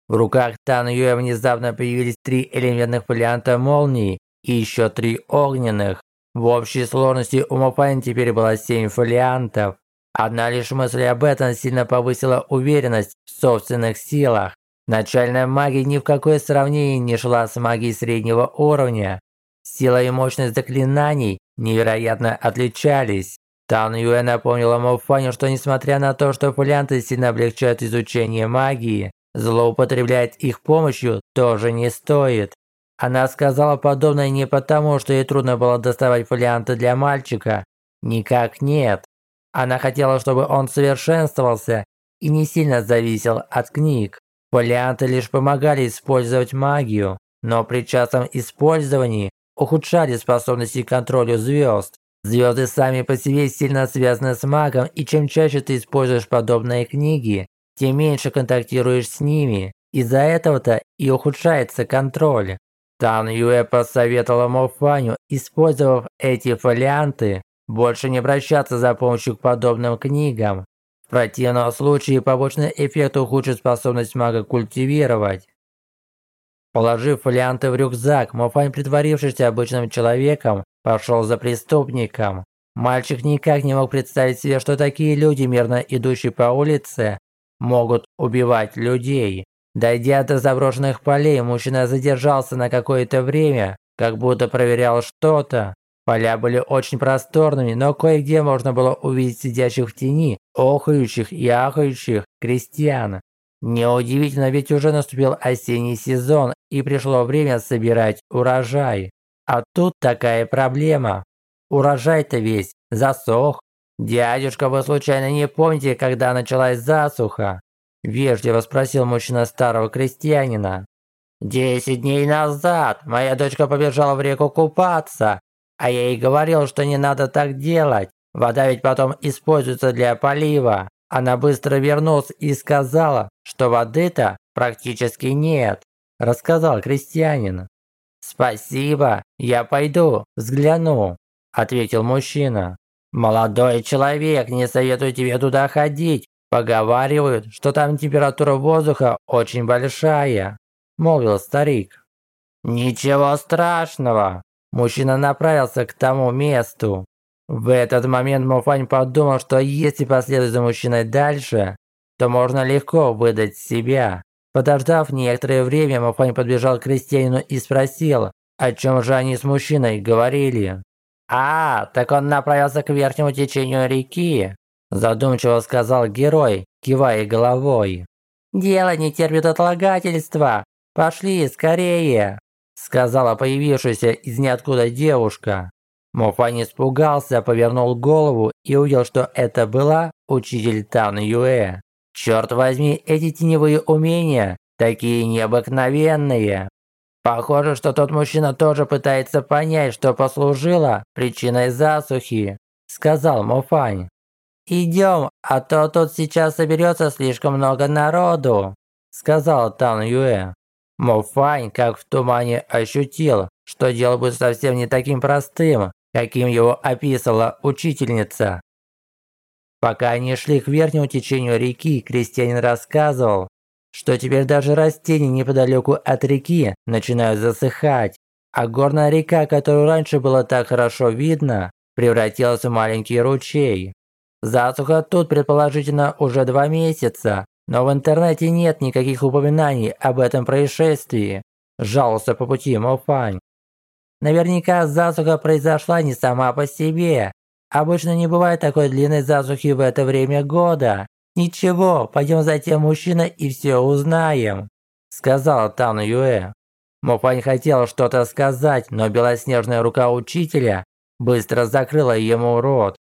В руках Тан Юэ внезапно появились три элементных варианта молнии и еще три огненных. В общей сложности у Мопайн теперь было семь фолиантов. Одна лишь мысль об этом сильно повысила уверенность в собственных силах. Начальная магия ни в какое сравнение не шла с магией среднего уровня. Сила и мощность заклинаний невероятно отличались. Тан Юэ напомнила Мофаню, что несмотря на то, что фолианты сильно облегчают изучение магии, злоупотреблять их помощью тоже не стоит. Она сказала подобное не потому, что ей трудно было доставать фолианты для мальчика. Никак нет. Она хотела, чтобы он совершенствовался и не сильно зависел от книг. Фолианты лишь помогали использовать магию, но при частом использовании ухудшали способности к контролю звезд. Звезды сами по себе сильно связаны с магом, и чем чаще ты используешь подобные книги, тем меньше контактируешь с ними. Из-за этого-то и ухудшается контроль. Тан Юэ посоветовала Мофаню, использовав эти фолианты, больше не обращаться за помощью к подобным книгам. В противном случае побочный эффект ухудшит способность мага культивировать. Положив фолианты в рюкзак, Мофань, притворившись обычным человеком, пошел за преступником. Мальчик никак не мог представить себе, что такие люди, мирно идущие по улице, могут убивать людей. Дойдя до заброшенных полей, мужчина задержался на какое-то время, как будто проверял что-то. Поля были очень просторными, но кое-где можно было увидеть сидящих в тени, охающих и ахающих крестьян. Неудивительно, ведь уже наступил осенний сезон и пришло время собирать урожай. А тут такая проблема. Урожай-то весь засох. «Дядюшка, вы случайно не помните, когда началась засуха?» Вежливо спросил мужчина старого крестьянина. «Десять дней назад моя дочка побежала в реку купаться, а я ей говорил, что не надо так делать. Вода ведь потом используется для полива. Она быстро вернулась и сказала, что воды-то практически нет. Рассказал крестьянин. «Спасибо, я пойду, взгляну», – ответил мужчина. «Молодой человек, не советую тебе туда ходить. Поговаривают, что там температура воздуха очень большая», – молвил старик. «Ничего страшного, Мужчина направился к тому месту. В этот момент Мофань подумал, что если последовать за мужчиной дальше, то можно легко выдать себя. Подождав некоторое время, Мофань подбежал к крестьянину и спросил, о чем же они с мужчиной говорили. «А, так он направился к верхнему течению реки», задумчиво сказал герой, кивая головой. «Дело не терпит отлагательства. Пошли скорее!» сказала появившаяся из ниоткуда девушка. Мофань испугался, повернул голову и увидел, что это была учитель Тан Юэ. Черт возьми, эти теневые умения такие необыкновенные. Похоже, что тот мужчина тоже пытается понять, что послужило причиной засухи, сказал Мофань. «Идем, а то тут сейчас соберется слишком много народу», сказал Тан Юэ. Мофань, как в тумане, ощутил, что дело будет совсем не таким простым, каким его описывала учительница. Пока они шли к верхнему течению реки, крестьянин рассказывал, что теперь даже растения неподалеку от реки начинают засыхать, а горная река, которую раньше было так хорошо видно, превратилась в маленький ручей. Засуха тут предположительно уже два месяца, но в интернете нет никаких упоминаний об этом происшествии, жаловался по пути Мофань. Наверняка засуха произошла не сама по себе. Обычно не бывает такой длинной засухи в это время года. «Ничего, пойдем за тем мужчиной и все узнаем», – сказала Тан Юэ. Мофань хотел что-то сказать, но белоснежная рука учителя быстро закрыла ему рот.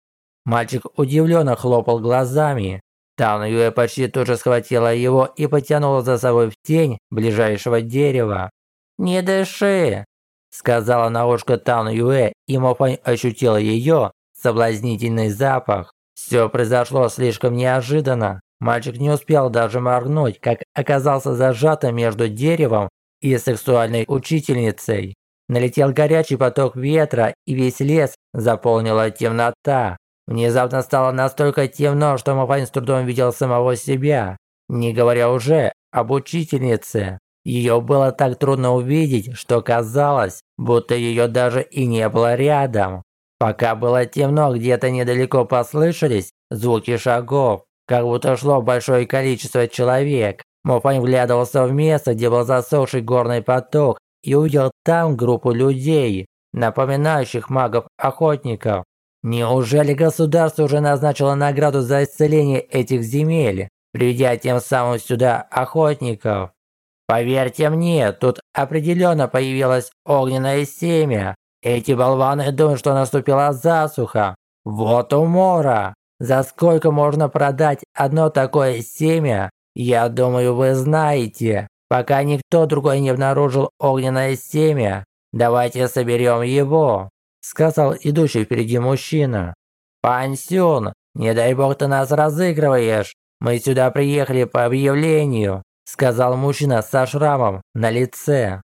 Мальчик удивленно хлопал глазами. Тан Юэ почти тут же схватила его и потянула за собой в тень ближайшего дерева. «Не дыши!» – сказала на ушко Тан Юэ, и Мофань ощутила ее соблазнительный запах. Все произошло слишком неожиданно. Мальчик не успел даже моргнуть, как оказался зажатым между деревом и сексуальной учительницей. Налетел горячий поток ветра, и весь лес заполнила темнота. Внезапно стало настолько темно, что Мапань с трудом видел самого себя, не говоря уже об учительнице. Ее было так трудно увидеть, что казалось, будто ее даже и не было рядом. Пока было темно, где-то недалеко послышались звуки шагов, как будто шло большое количество человек. Мофань вглядывался в место, где был засохший горный поток, и увидел там группу людей, напоминающих магов-охотников. Неужели государство уже назначило награду за исцеление этих земель, приведя тем самым сюда охотников? Поверьте мне, тут определенно появилось огненное семя, эти болваны думают, что наступила засуха. Вот умора. За сколько можно продать одно такое семя? Я думаю, вы знаете. Пока никто другой не обнаружил огненное семя, давайте соберем его», сказал идущий впереди мужчина. «Пансюн, не дай бог ты нас разыгрываешь. Мы сюда приехали по объявлению», сказал мужчина со шрамом на лице.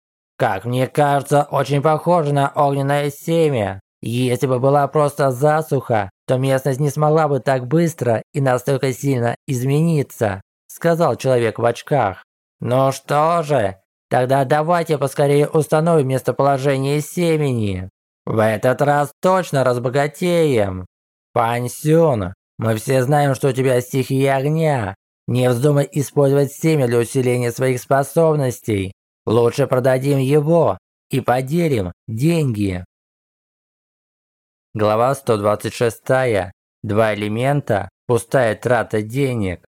Как мне кажется, очень похоже на огненное семя. Если бы была просто засуха, то местность не смогла бы так быстро и настолько сильно измениться, сказал человек в очках. Ну что же, тогда давайте поскорее установим местоположение семени. В этот раз точно разбогатеем. Пансион, мы все знаем, что у тебя стихия огня. Не вздумай использовать семя для усиления своих способностей. Лучше продадим его и поделим деньги. Глава 126. Два элемента. Пустая трата денег.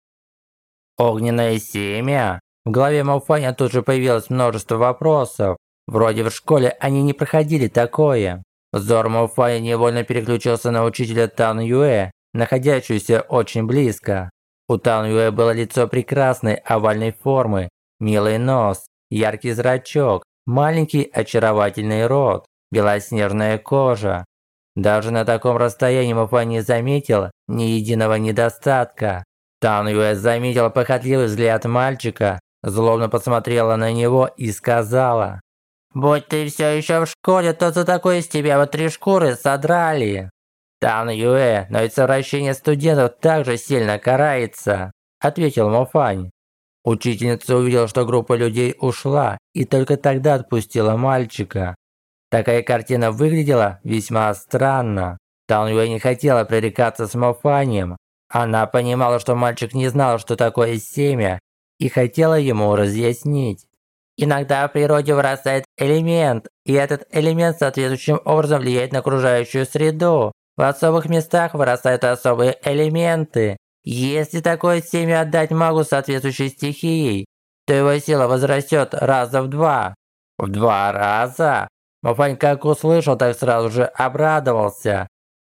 Огненное семя? В голове Малфаня тут же появилось множество вопросов. Вроде в школе они не проходили такое. Взор Малфая невольно переключился на учителя Тан Юэ, находящуюся очень близко. У Тан Юэ было лицо прекрасной овальной формы, милый нос, яркий зрачок, маленький очаровательный рот, белоснежная кожа. Даже на таком расстоянии Муфа не заметил ни единого недостатка. Тан Юэ заметила похотливый взгляд мальчика, злобно посмотрела на него и сказала. «Будь ты все еще в школе, то за такое с тебя вот три шкуры содрали». «Тан Юэ, но ведь совращение студентов также сильно карается», ответил Мофань. Учительница увидела, что группа людей ушла, и только тогда отпустила мальчика. Такая картина выглядела весьма странно. Танюэ не хотела пререкаться с Мофанием. Она понимала, что мальчик не знал, что такое семя, и хотела ему разъяснить. Иногда в природе вырастает элемент, и этот элемент соответствующим образом влияет на окружающую среду. В особых местах вырастают особые элементы. Если такое семя отдать магу соответствующей стихией, то его сила возрастет раза в два. В два раза? Мафань как услышал, так сразу же обрадовался.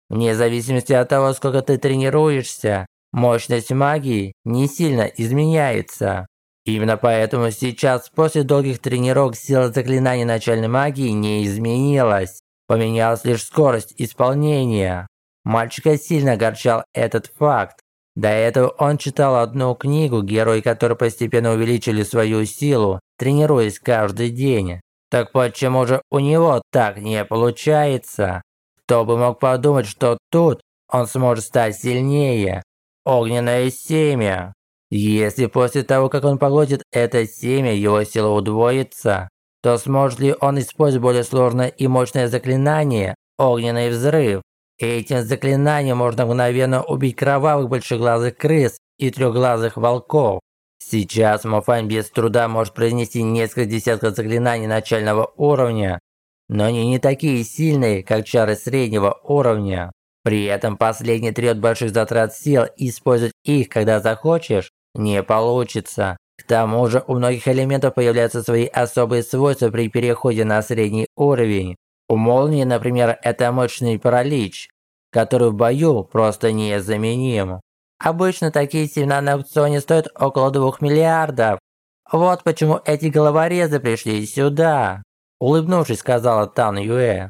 Вне зависимости от того, сколько ты тренируешься, мощность магии не сильно изменяется. Именно поэтому сейчас, после долгих тренировок, сила заклинаний начальной магии не изменилась. Поменялась лишь скорость исполнения. Мальчика сильно огорчал этот факт. До этого он читал одну книгу, герои которой постепенно увеличили свою силу, тренируясь каждый день. Так почему же у него так не получается? Кто бы мог подумать, что тут он сможет стать сильнее? Огненное семя. Если после того, как он поглотит это семя, его сила удвоится, то сможет ли он использовать более сложное и мощное заклинание – огненный взрыв? Этим заклинанием можно мгновенно убить кровавых большеглазых крыс и трехглазых волков. Сейчас Мофань без труда может произнести несколько десятков заклинаний начального уровня, но они не такие сильные, как чары среднего уровня. При этом последний трет больших затрат сил и использовать их, когда захочешь, не получится. К тому же у многих элементов появляются свои особые свойства при переходе на средний уровень. У молнии, например, это мощный паралич, который в бою просто незаменим. Обычно такие семена на аукционе стоят около 2 миллиардов. Вот почему эти головорезы пришли сюда. Улыбнувшись, сказала Тан Юэ.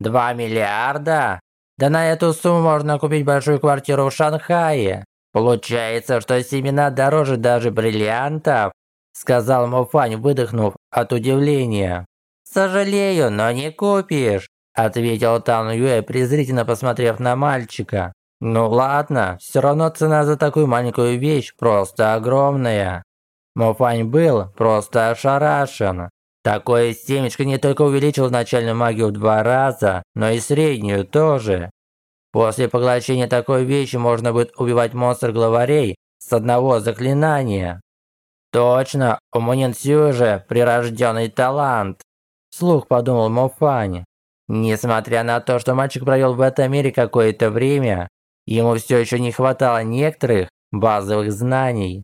«Два миллиарда? Да на эту сумму можно купить большую квартиру в Шанхае. Получается, что семена дороже даже бриллиантов?» Сказал Мофань, выдохнув от удивления. «Сожалею, но не купишь», ответил Тан Юэ, презрительно посмотрев на мальчика. «Ну ладно, все равно цена за такую маленькую вещь просто огромная». Мофань был просто ошарашен. Такое семечко не только увеличило начальную магию в два раза, но и среднюю тоже. После поглощения такой вещи можно будет убивать монстр-главарей с одного заклинания. Точно, у Мунинсю же прирожденный талант. Слух подумал Мофань. Несмотря на то, что мальчик провел в этом мире какое-то время, ему все еще не хватало некоторых базовых знаний.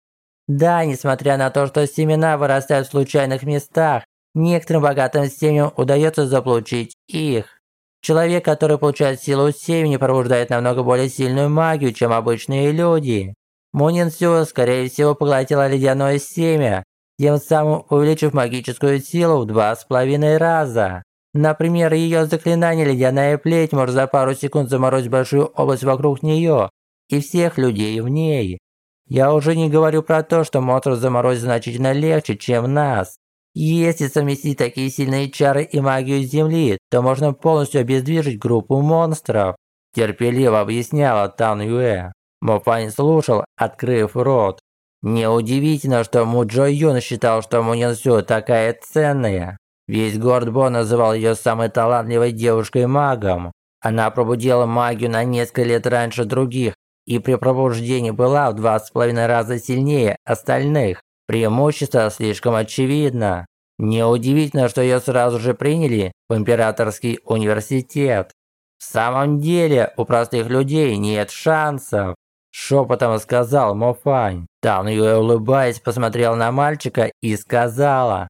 Да, несмотря на то, что семена вырастают в случайных местах, Некоторым богатым семьям удается заполучить их. Человек, который получает силу семени, пробуждает намного более сильную магию, чем обычные люди. Мунин Сю, скорее всего, поглотила ледяное семя, тем самым увеличив магическую силу в два с половиной раза. Например, ее заклинание «Ледяная плеть» может за пару секунд заморозить большую область вокруг нее и всех людей в ней. Я уже не говорю про то, что монстров заморозить значительно легче, чем нас. Если совместить такие сильные чары и магию Земли, то можно полностью обездвижить группу монстров. Терпеливо объясняла Тан Юэ. Мофань слушал, открыв рот. Неудивительно, что Му Джо Юн считал, что Му Нин Сю такая ценная. Весь город Бо называл ее самой талантливой девушкой-магом. Она пробудила магию на несколько лет раньше других и при пробуждении была в два с половиной раза сильнее остальных. Преимущество слишком очевидно. Неудивительно, что ее сразу же приняли в Императорский университет. В самом деле, у простых людей нет шансов. Шепотом сказал Мофань. Тан Юэ, улыбаясь, посмотрел на мальчика и сказала.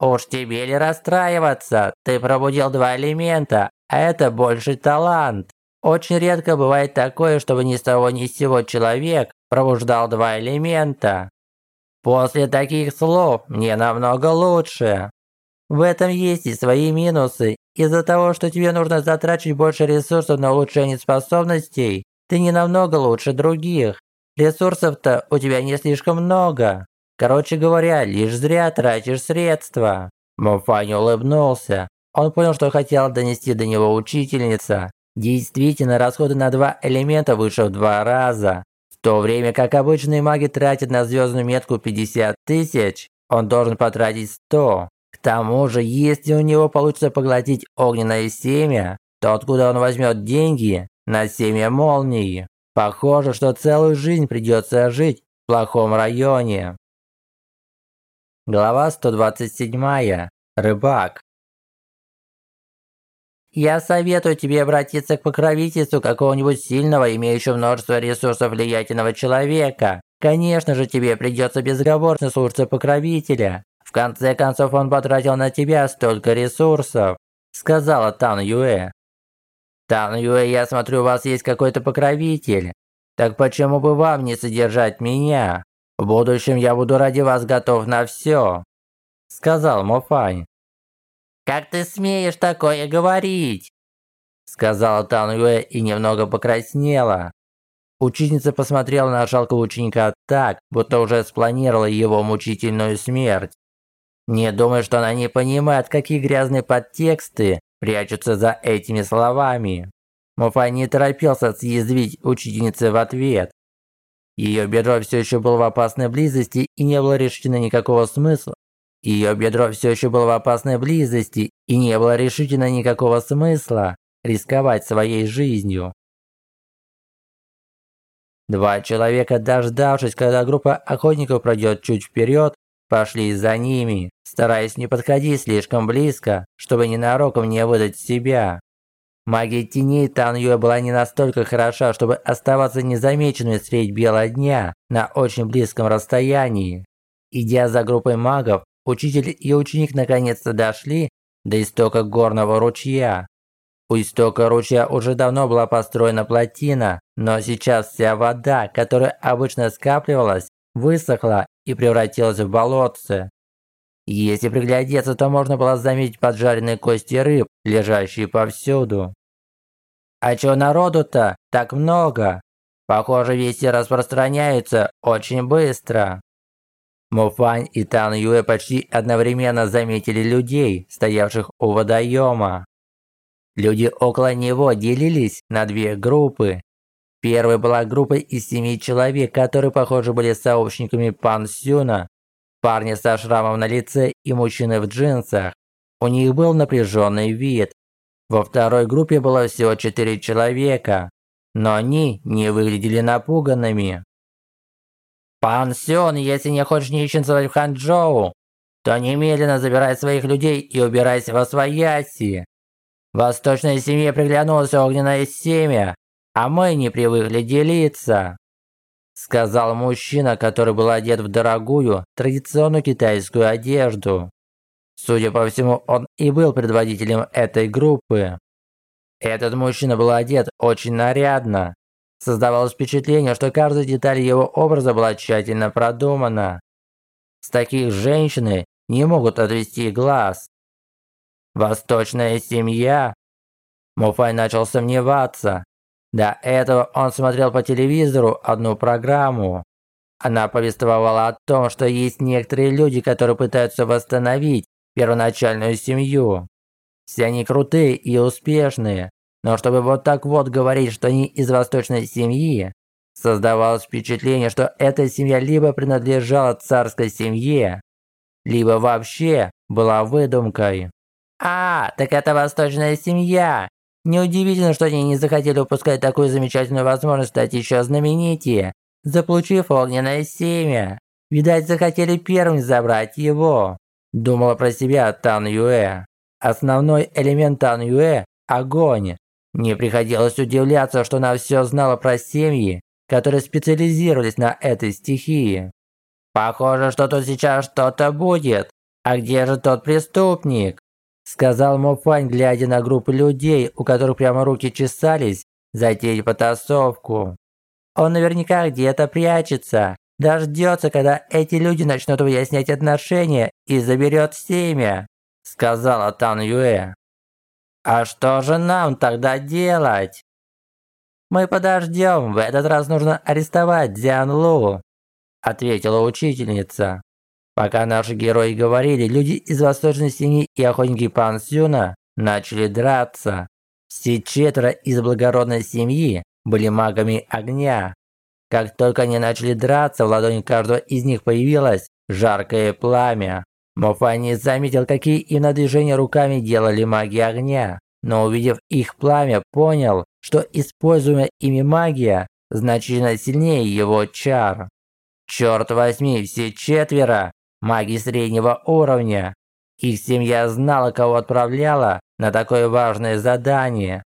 «Уж тебе ли расстраиваться? Ты пробудил два элемента, а это больший талант. Очень редко бывает такое, чтобы ни с того ни с сего человек пробуждал два элемента. После таких слов мне намного лучше. В этом есть и свои минусы. Из-за того, что тебе нужно затрачивать больше ресурсов на улучшение способностей, ты не намного лучше других. Ресурсов-то у тебя не слишком много. Короче говоря, лишь зря тратишь средства. Мофань улыбнулся. Он понял, что хотела донести до него учительница. Действительно, расходы на два элемента выше в два раза то время как обычные маги тратят на звездную метку 50 тысяч, он должен потратить 100. К тому же, если у него получится поглотить огненное семя, то откуда он возьмет деньги на семя молнии? Похоже, что целую жизнь придется жить в плохом районе. Глава 127. Рыбак. Я советую тебе обратиться к покровительству какого-нибудь сильного, имеющего множество ресурсов влиятельного человека. Конечно же, тебе придется безговорно слушаться покровителя. В конце концов, он потратил на тебя столько ресурсов», – сказала Тан Юэ. «Тан Юэ, я смотрю, у вас есть какой-то покровитель. Так почему бы вам не содержать меня? В будущем я буду ради вас готов на все», – сказал Мофань. «Как ты смеешь такое говорить?» Сказала Тануэ и немного покраснела. Ученица посмотрела на жалкого ученика так, будто уже спланировала его мучительную смерть. Не думаю, что она не понимает, какие грязные подтексты прячутся за этими словами. Муфай не торопился съязвить учительнице в ответ. Ее бедро все еще было в опасной близости и не было решено никакого смысла ее бедро все еще было в опасной близости и не было решительно никакого смысла рисковать своей жизнью. Два человека, дождавшись, когда группа охотников пройдет чуть вперед, пошли за ними, стараясь не подходить слишком близко, чтобы ненароком не выдать себя. Магия теней Тан Юэ была не настолько хороша, чтобы оставаться незамеченной средь бела дня на очень близком расстоянии. Идя за группой магов, учитель и ученик наконец-то дошли до истока горного ручья. У истока ручья уже давно была построена плотина, но сейчас вся вода, которая обычно скапливалась, высохла и превратилась в болотце. Если приглядеться, то можно было заметить поджаренные кости рыб, лежащие повсюду. А чё народу-то так много? Похоже, вести распространяются очень быстро. Муфань и Тан Юэ почти одновременно заметили людей, стоявших у водоема. Люди около него делились на две группы. Первой была группа из семи человек, которые, похоже, были сообщниками Пан Сюна, парня со шрамом на лице и мужчины в джинсах. У них был напряженный вид, во второй группе было всего четыре человека, но они не выглядели напуганными. «Пан Сюн, если не хочешь нищенствовать в Ханчжоу, то немедленно забирай своих людей и убирайся во свояси. Восточной семье приглянулось огненное семя, а мы не привыкли делиться», сказал мужчина, который был одет в дорогую, традиционную китайскую одежду. Судя по всему, он и был предводителем этой группы. Этот мужчина был одет очень нарядно. Создавалось впечатление, что каждая деталь его образа была тщательно продумана. С таких женщины не могут отвести глаз. Восточная семья? Муфай начал сомневаться. До этого он смотрел по телевизору одну программу. Она повествовала о том, что есть некоторые люди, которые пытаются восстановить первоначальную семью. Все они крутые и успешные, но чтобы вот так вот говорить, что они из восточной семьи, создавалось впечатление, что эта семья либо принадлежала царской семье, либо вообще была выдумкой. А, так это восточная семья. Неудивительно, что они не захотели упускать такую замечательную возможность стать еще знаменитее, заполучив огненное семя. Видать, захотели первым забрать его. Думала про себя Тан Юэ. Основной элемент Тан Юэ – огонь. Не приходилось удивляться, что она все знала про семьи, которые специализировались на этой стихии. «Похоже, что тут сейчас что-то будет. А где же тот преступник?» Сказал Муфань, глядя на группу людей, у которых прямо руки чесались, затеять потасовку. «Он наверняка где-то прячется дождется, когда эти люди начнут выяснять отношения и заберет семя», – сказала Тан Юэ. «А что же нам тогда делать?» «Мы подождем, в этот раз нужно арестовать Дзян Лу», – ответила учительница. Пока наши герои говорили, люди из восточной семьи и охотники Пан Сюна начали драться. Все четверо из благородной семьи были магами огня. Как только они начали драться, в ладони каждого из них появилось жаркое пламя. Мофани заметил, какие именно движения руками делали маги огня, но увидев их пламя, понял, что используемая ими магия значительно сильнее его чар. Черт возьми, все четверо – маги среднего уровня. Их семья знала, кого отправляла на такое важное задание.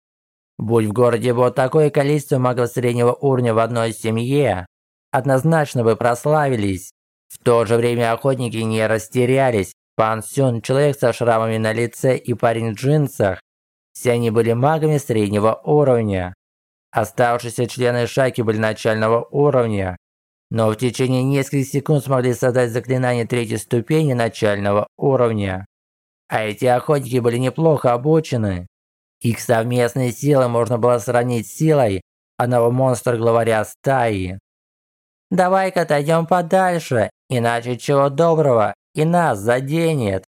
Будь в городе вот такое количество магов среднего уровня в одной семье, однозначно бы прославились. В то же время охотники не растерялись. Пан Сюн, человек со шрамами на лице и парень в джинсах, все они были магами среднего уровня. Оставшиеся члены шайки были начального уровня, но в течение нескольких секунд смогли создать заклинание третьей ступени начального уровня. А эти охотники были неплохо обучены. Их совместные силы можно было сравнить с силой одного монстра-главаря стаи. «Давай-ка отойдем подальше, иначе чего доброго и нас заденет»,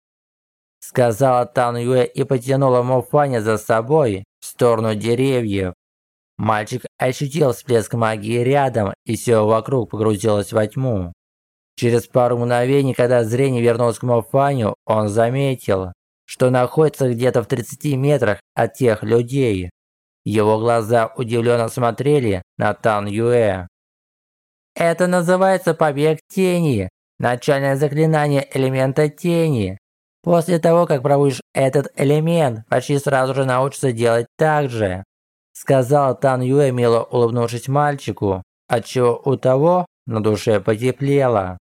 сказала Тан Юэ и потянула Мофаня за собой в сторону деревьев. Мальчик ощутил всплеск магии рядом, и все вокруг погрузилось во тьму. Через пару мгновений, когда зрение вернулось к Мофаню, он заметил, что находится где-то в 30 метрах от тех людей. Его глаза удивленно смотрели на Тан Юэ. Это называется побег тени, начальное заклинание элемента тени. После того, как пробуешь этот элемент, почти сразу же научишься делать так же. Сказал Тан Юэ, мило улыбнувшись мальчику, отчего у того на душе потеплело.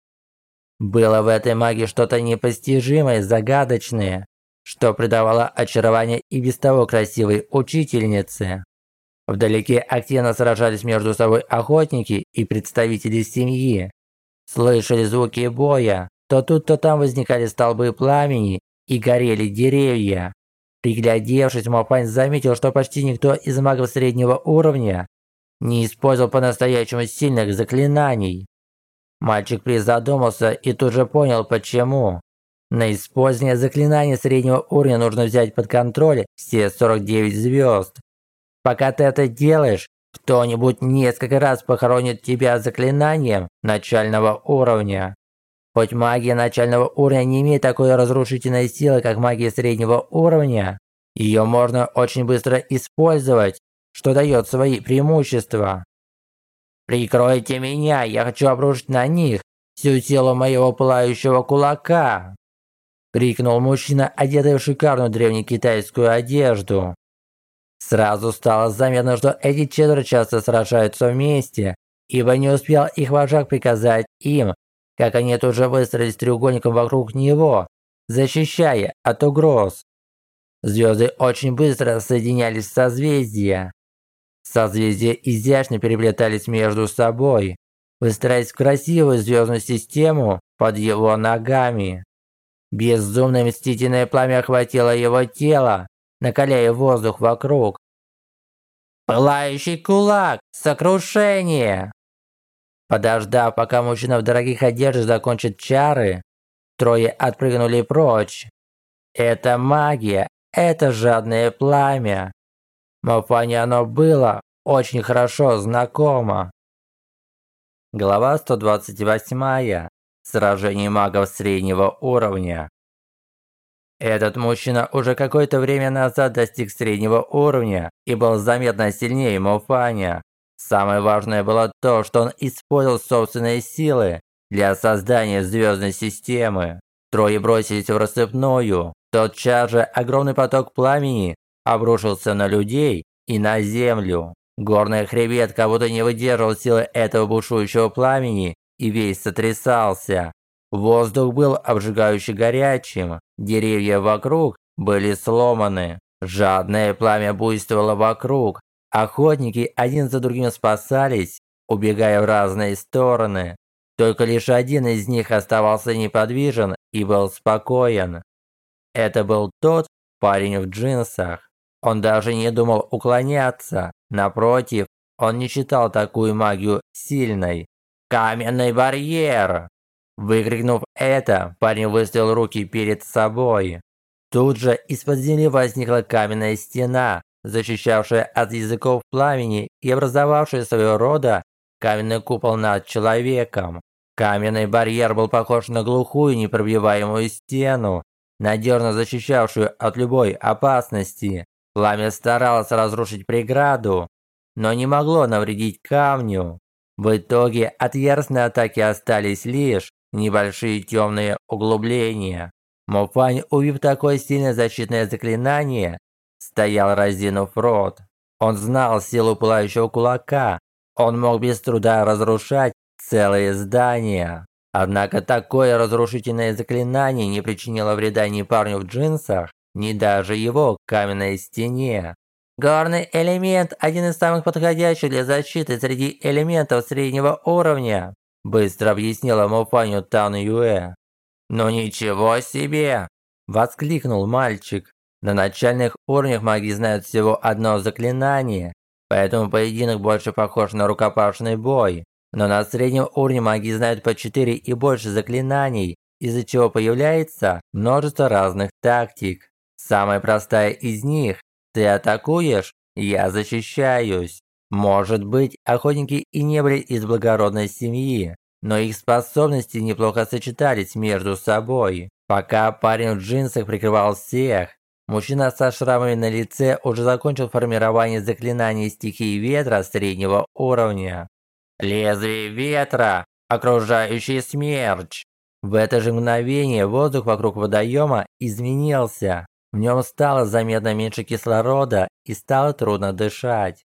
Было в этой магии что-то непостижимое, загадочное, что придавало очарование и без того красивой учительнице. Вдалеке активно сражались между собой охотники и представители семьи. Слышали звуки боя, то тут, то там возникали столбы пламени и горели деревья. Приглядевшись, Мопань заметил, что почти никто из магов среднего уровня не использовал по-настоящему сильных заклинаний. Мальчик призадумался и тут же понял, почему. На использование заклинаний среднего уровня нужно взять под контроль все 49 звезд. Пока ты это делаешь, кто-нибудь несколько раз похоронит тебя заклинанием начального уровня. Хоть магия начального уровня не имеет такой разрушительной силы, как магия среднего уровня, ее можно очень быстро использовать, что дает свои преимущества. «Прикройте меня, я хочу обрушить на них всю силу моего пылающего кулака!» Крикнул мужчина, одетый в шикарную древнекитайскую одежду. Сразу стало заметно, что эти четверо часто сражаются вместе, ибо не успел их вожак приказать им как они тут же выстроились треугольником вокруг него, защищая от угроз. Звезды очень быстро соединялись в созвездия. Созвездия изящно переплетались между собой, выстраиваясь в красивую звездную систему под его ногами. Безумное мстительное пламя охватило его тело, накаляя воздух вокруг. «Пылающий кулак! Сокрушение!» Подождав, пока мужчина в дорогих одеждах закончит чары, трое отпрыгнули прочь. Это магия, это жадное пламя. Мафане оно было очень хорошо знакомо. Глава 128. Сражение магов среднего уровня. Этот мужчина уже какое-то время назад достиг среднего уровня и был заметно сильнее Мофаня. Самое важное было то, что он использовал собственные силы для создания звездной системы. Трое бросились в рассыпную. Тотчас же огромный поток пламени обрушился на людей и на землю. Горный хребет как будто не выдерживал силы этого бушующего пламени и весь сотрясался. Воздух был обжигающе горячим, деревья вокруг были сломаны. Жадное пламя буйствовало вокруг, Охотники один за другим спасались, убегая в разные стороны. Только лишь один из них оставался неподвижен и был спокоен. Это был тот парень в джинсах. Он даже не думал уклоняться. Напротив, он не считал такую магию сильной. «Каменный барьер!» Выкрикнув это, парень выставил руки перед собой. Тут же из-под земли возникла каменная стена, защищавшая от языков пламени и образовавшая своего рода каменный купол над человеком. Каменный барьер был похож на глухую непробиваемую стену, надежно защищавшую от любой опасности. Пламя старалось разрушить преграду, но не могло навредить камню. В итоге от яростной атаки остались лишь небольшие темные углубления. Мофань, увидев такое сильное защитное заклинание, стоял разинув рот. Он знал силу пылающего кулака. Он мог без труда разрушать целые здания. Однако такое разрушительное заклинание не причинило вреда ни парню в джинсах, ни даже его каменной стене. Горный элемент – один из самых подходящих для защиты среди элементов среднего уровня, быстро объяснила Муфаню Тан Юэ. «Ну ничего себе!» – воскликнул мальчик. На начальных уровнях маги знают всего одно заклинание, поэтому поединок больше похож на рукопашный бой. Но на среднем уровне маги знают по 4 и больше заклинаний, из-за чего появляется множество разных тактик. Самая простая из них – ты атакуешь, я защищаюсь. Может быть, охотники и не были из благородной семьи, но их способности неплохо сочетались между собой. Пока парень в джинсах прикрывал всех, Мужчина со шрамами на лице уже закончил формирование заклинаний стихии ветра среднего уровня. Лезвие ветра, окружающий смерч. В это же мгновение воздух вокруг водоема изменился. В нем стало заметно меньше кислорода и стало трудно дышать.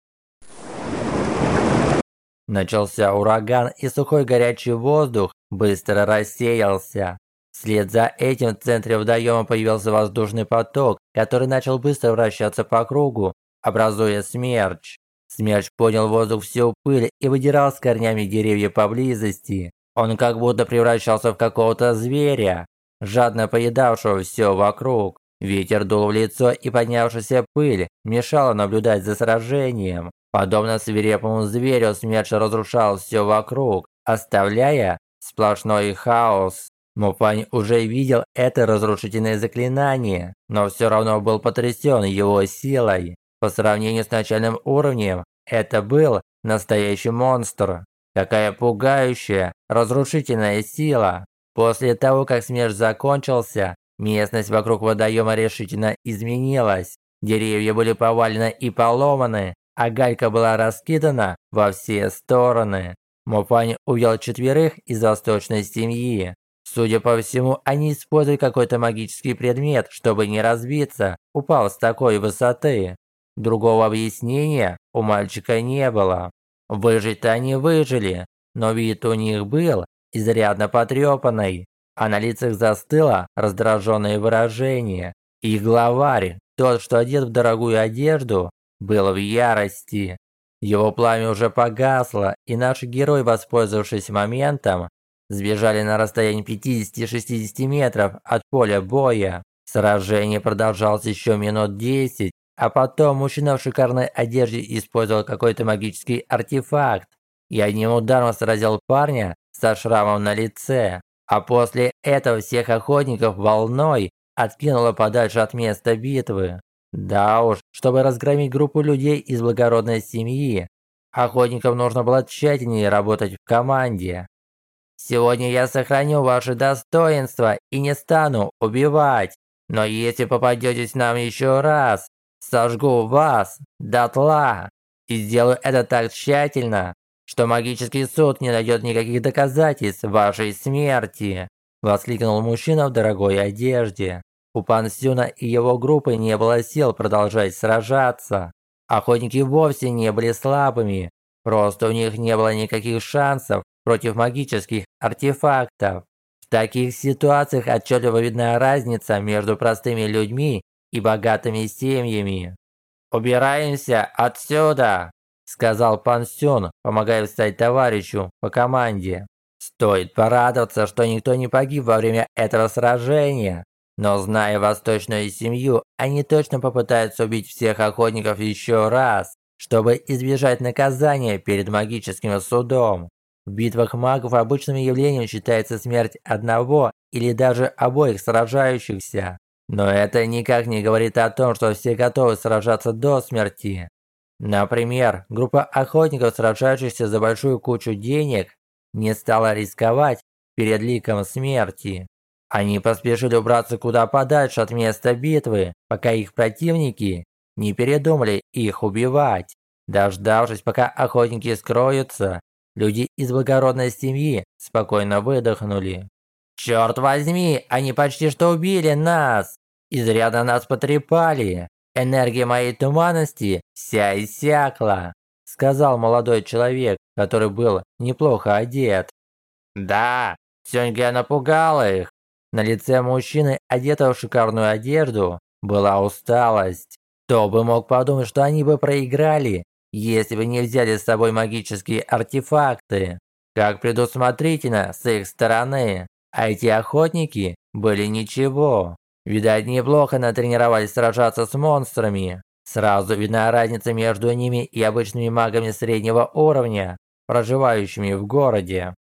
Начался ураган, и сухой горячий воздух быстро рассеялся. Вслед за этим в центре водоема появился воздушный поток, который начал быстро вращаться по кругу, образуя смерч. Смерч поднял воздух всю пыль и выдирал с корнями деревья поблизости. Он как будто превращался в какого-то зверя, жадно поедавшего все вокруг. Ветер дул в лицо и поднявшаяся пыль мешала наблюдать за сражением. Подобно свирепому зверю, смерч разрушал все вокруг, оставляя сплошной хаос. Муфань уже видел это разрушительное заклинание, но все равно был потрясен его силой. По сравнению с начальным уровнем, это был настоящий монстр. Какая пугающая, разрушительная сила. После того, как смерч закончился, местность вокруг водоема решительно изменилась. Деревья были повалены и поломаны, а галька была раскидана во все стороны. Мопань увидел четверых из восточной семьи. Судя по всему, они используют какой-то магический предмет, чтобы не разбиться, упал с такой высоты. Другого объяснения у мальчика не было. Выжить-то они выжили, но вид у них был изрядно потрепанный, а на лицах застыло раздраженное выражение. Их главарь, тот, что одет в дорогую одежду, был в ярости. Его пламя уже погасло, и наши герои, воспользовавшись моментом, сбежали на расстояние 50-60 метров от поля боя. Сражение продолжалось еще минут 10, а потом мужчина в шикарной одежде использовал какой-то магический артефакт и одним ударом сразил парня со шрамом на лице. А после этого всех охотников волной откинуло подальше от места битвы. Да уж, чтобы разгромить группу людей из благородной семьи, охотникам нужно было тщательнее работать в команде. Сегодня я сохраню ваше достоинство и не стану убивать. Но если попадетесь нам еще раз, сожгу вас дотла. И сделаю это так тщательно, что магический суд не найдет никаких доказательств вашей смерти. Воскликнул мужчина в дорогой одежде. У Пан Сюна и его группы не было сил продолжать сражаться. Охотники вовсе не были слабыми, просто у них не было никаких шансов против магических артефактов. В таких ситуациях отчетливо видна разница между простыми людьми и богатыми семьями. «Убираемся отсюда!» – сказал Пан Сюн, помогая встать товарищу по команде. Стоит порадоваться, что никто не погиб во время этого сражения. Но зная восточную семью, они точно попытаются убить всех охотников еще раз, чтобы избежать наказания перед магическим судом. В битвах магов обычным явлением считается смерть одного или даже обоих сражающихся. Но это никак не говорит о том, что все готовы сражаться до смерти. Например, группа охотников, сражающихся за большую кучу денег, не стала рисковать перед ликом смерти. Они поспешили убраться куда подальше от места битвы, пока их противники не передумали их убивать. Дождавшись, пока охотники скроются, люди из благородной семьи спокойно выдохнули. «Черт возьми, они почти что убили нас! Изрядно нас потрепали! Энергия моей туманности вся иссякла!» Сказал молодой человек, который был неплохо одет. «Да, Сёньга напугала их, на лице мужчины, одетого в шикарную одежду, была усталость. Кто бы мог подумать, что они бы проиграли, если бы не взяли с собой магические артефакты. Как предусмотрительно с их стороны. А эти охотники были ничего. Видать, неплохо натренировались сражаться с монстрами. Сразу видна разница между ними и обычными магами среднего уровня, проживающими в городе.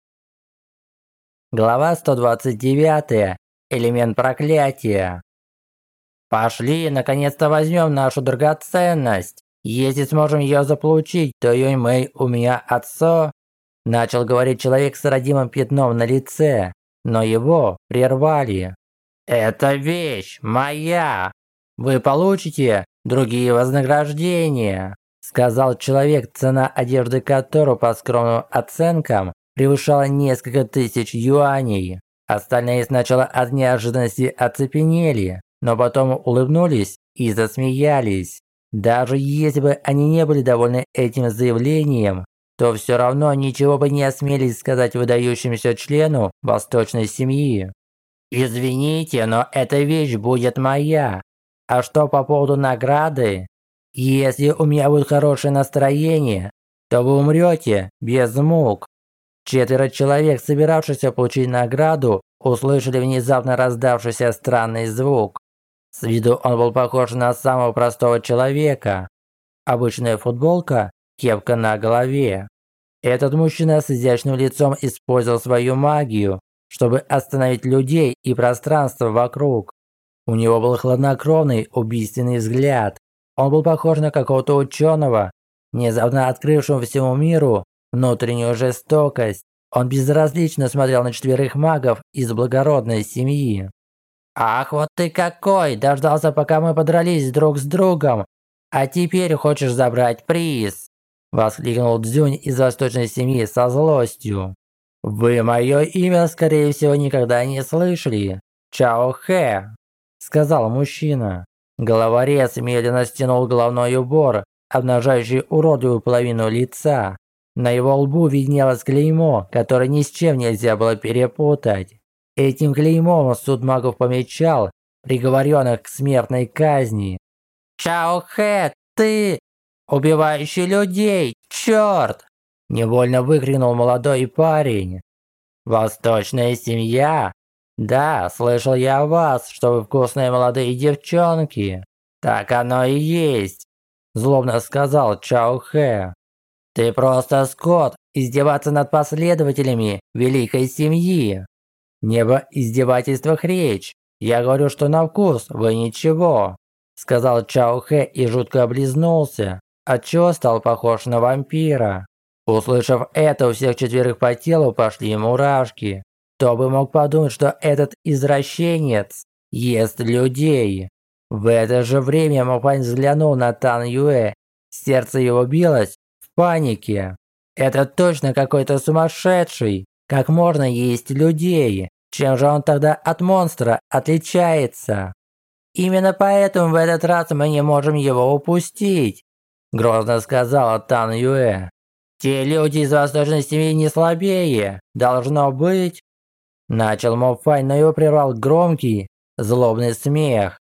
Глава 129. Элемент проклятия. Пошли, наконец-то возьмем нашу драгоценность. Если сможем ее заполучить, то Юй Мэй у меня отцо. Начал говорить человек с родимым пятном на лице, но его прервали. Это вещь моя. Вы получите другие вознаграждения, сказал человек, цена одежды которого по скромным оценкам превышала несколько тысяч юаней. Остальные сначала от неожиданности оцепенели, но потом улыбнулись и засмеялись. Даже если бы они не были довольны этим заявлением, то все равно ничего бы не осмелились сказать выдающемуся члену восточной семьи. «Извините, но эта вещь будет моя. А что по поводу награды? Если у меня будет хорошее настроение, то вы умрете без мук». Четверо человек, собиравшихся получить награду, услышали внезапно раздавшийся странный звук. С виду он был похож на самого простого человека. Обычная футболка, кепка на голове. Этот мужчина с изящным лицом использовал свою магию, чтобы остановить людей и пространство вокруг. У него был хладнокровный, убийственный взгляд. Он был похож на какого-то ученого, внезапно открывшего всему миру внутреннюю жестокость. Он безразлично смотрел на четверых магов из благородной семьи. «Ах, вот ты какой! Дождался, пока мы подрались друг с другом! А теперь хочешь забрать приз!» Воскликнул Дзюнь из восточной семьи со злостью. «Вы мое имя, скорее всего, никогда не слышали. Чао Хэ!» Сказал мужчина. Головорез медленно стянул головной убор, обнажающий уродливую половину лица. На его лбу виднелось клеймо, которое ни с чем нельзя было перепутать. Этим клеймом суд магов помечал приговоренных к смертной казни. «Чао Хэ, ты! Убивающий людей! Черт!» Невольно выкрикнул молодой парень. «Восточная семья? Да, слышал я о вас, что вы вкусные молодые девчонки. Так оно и есть!» Злобно сказал Чао Хэ. Ты просто скот, издеваться над последователями великой семьи. Не в издевательствах речь. Я говорю, что на вкус вы ничего. Сказал Чао Хэ и жутко облизнулся, отчего стал похож на вампира. Услышав это, у всех четверых по телу пошли мурашки. Кто бы мог подумать, что этот извращенец ест людей. В это же время Мопань взглянул на Тан Юэ. Сердце его билось панике. Это точно какой-то сумасшедший. Как можно есть людей? Чем же он тогда от монстра отличается? Именно поэтому в этот раз мы не можем его упустить, грозно сказала Тан Юэ. Те люди из восточной семьи не слабее, должно быть. Начал Мофай, но его прервал громкий, злобный смех.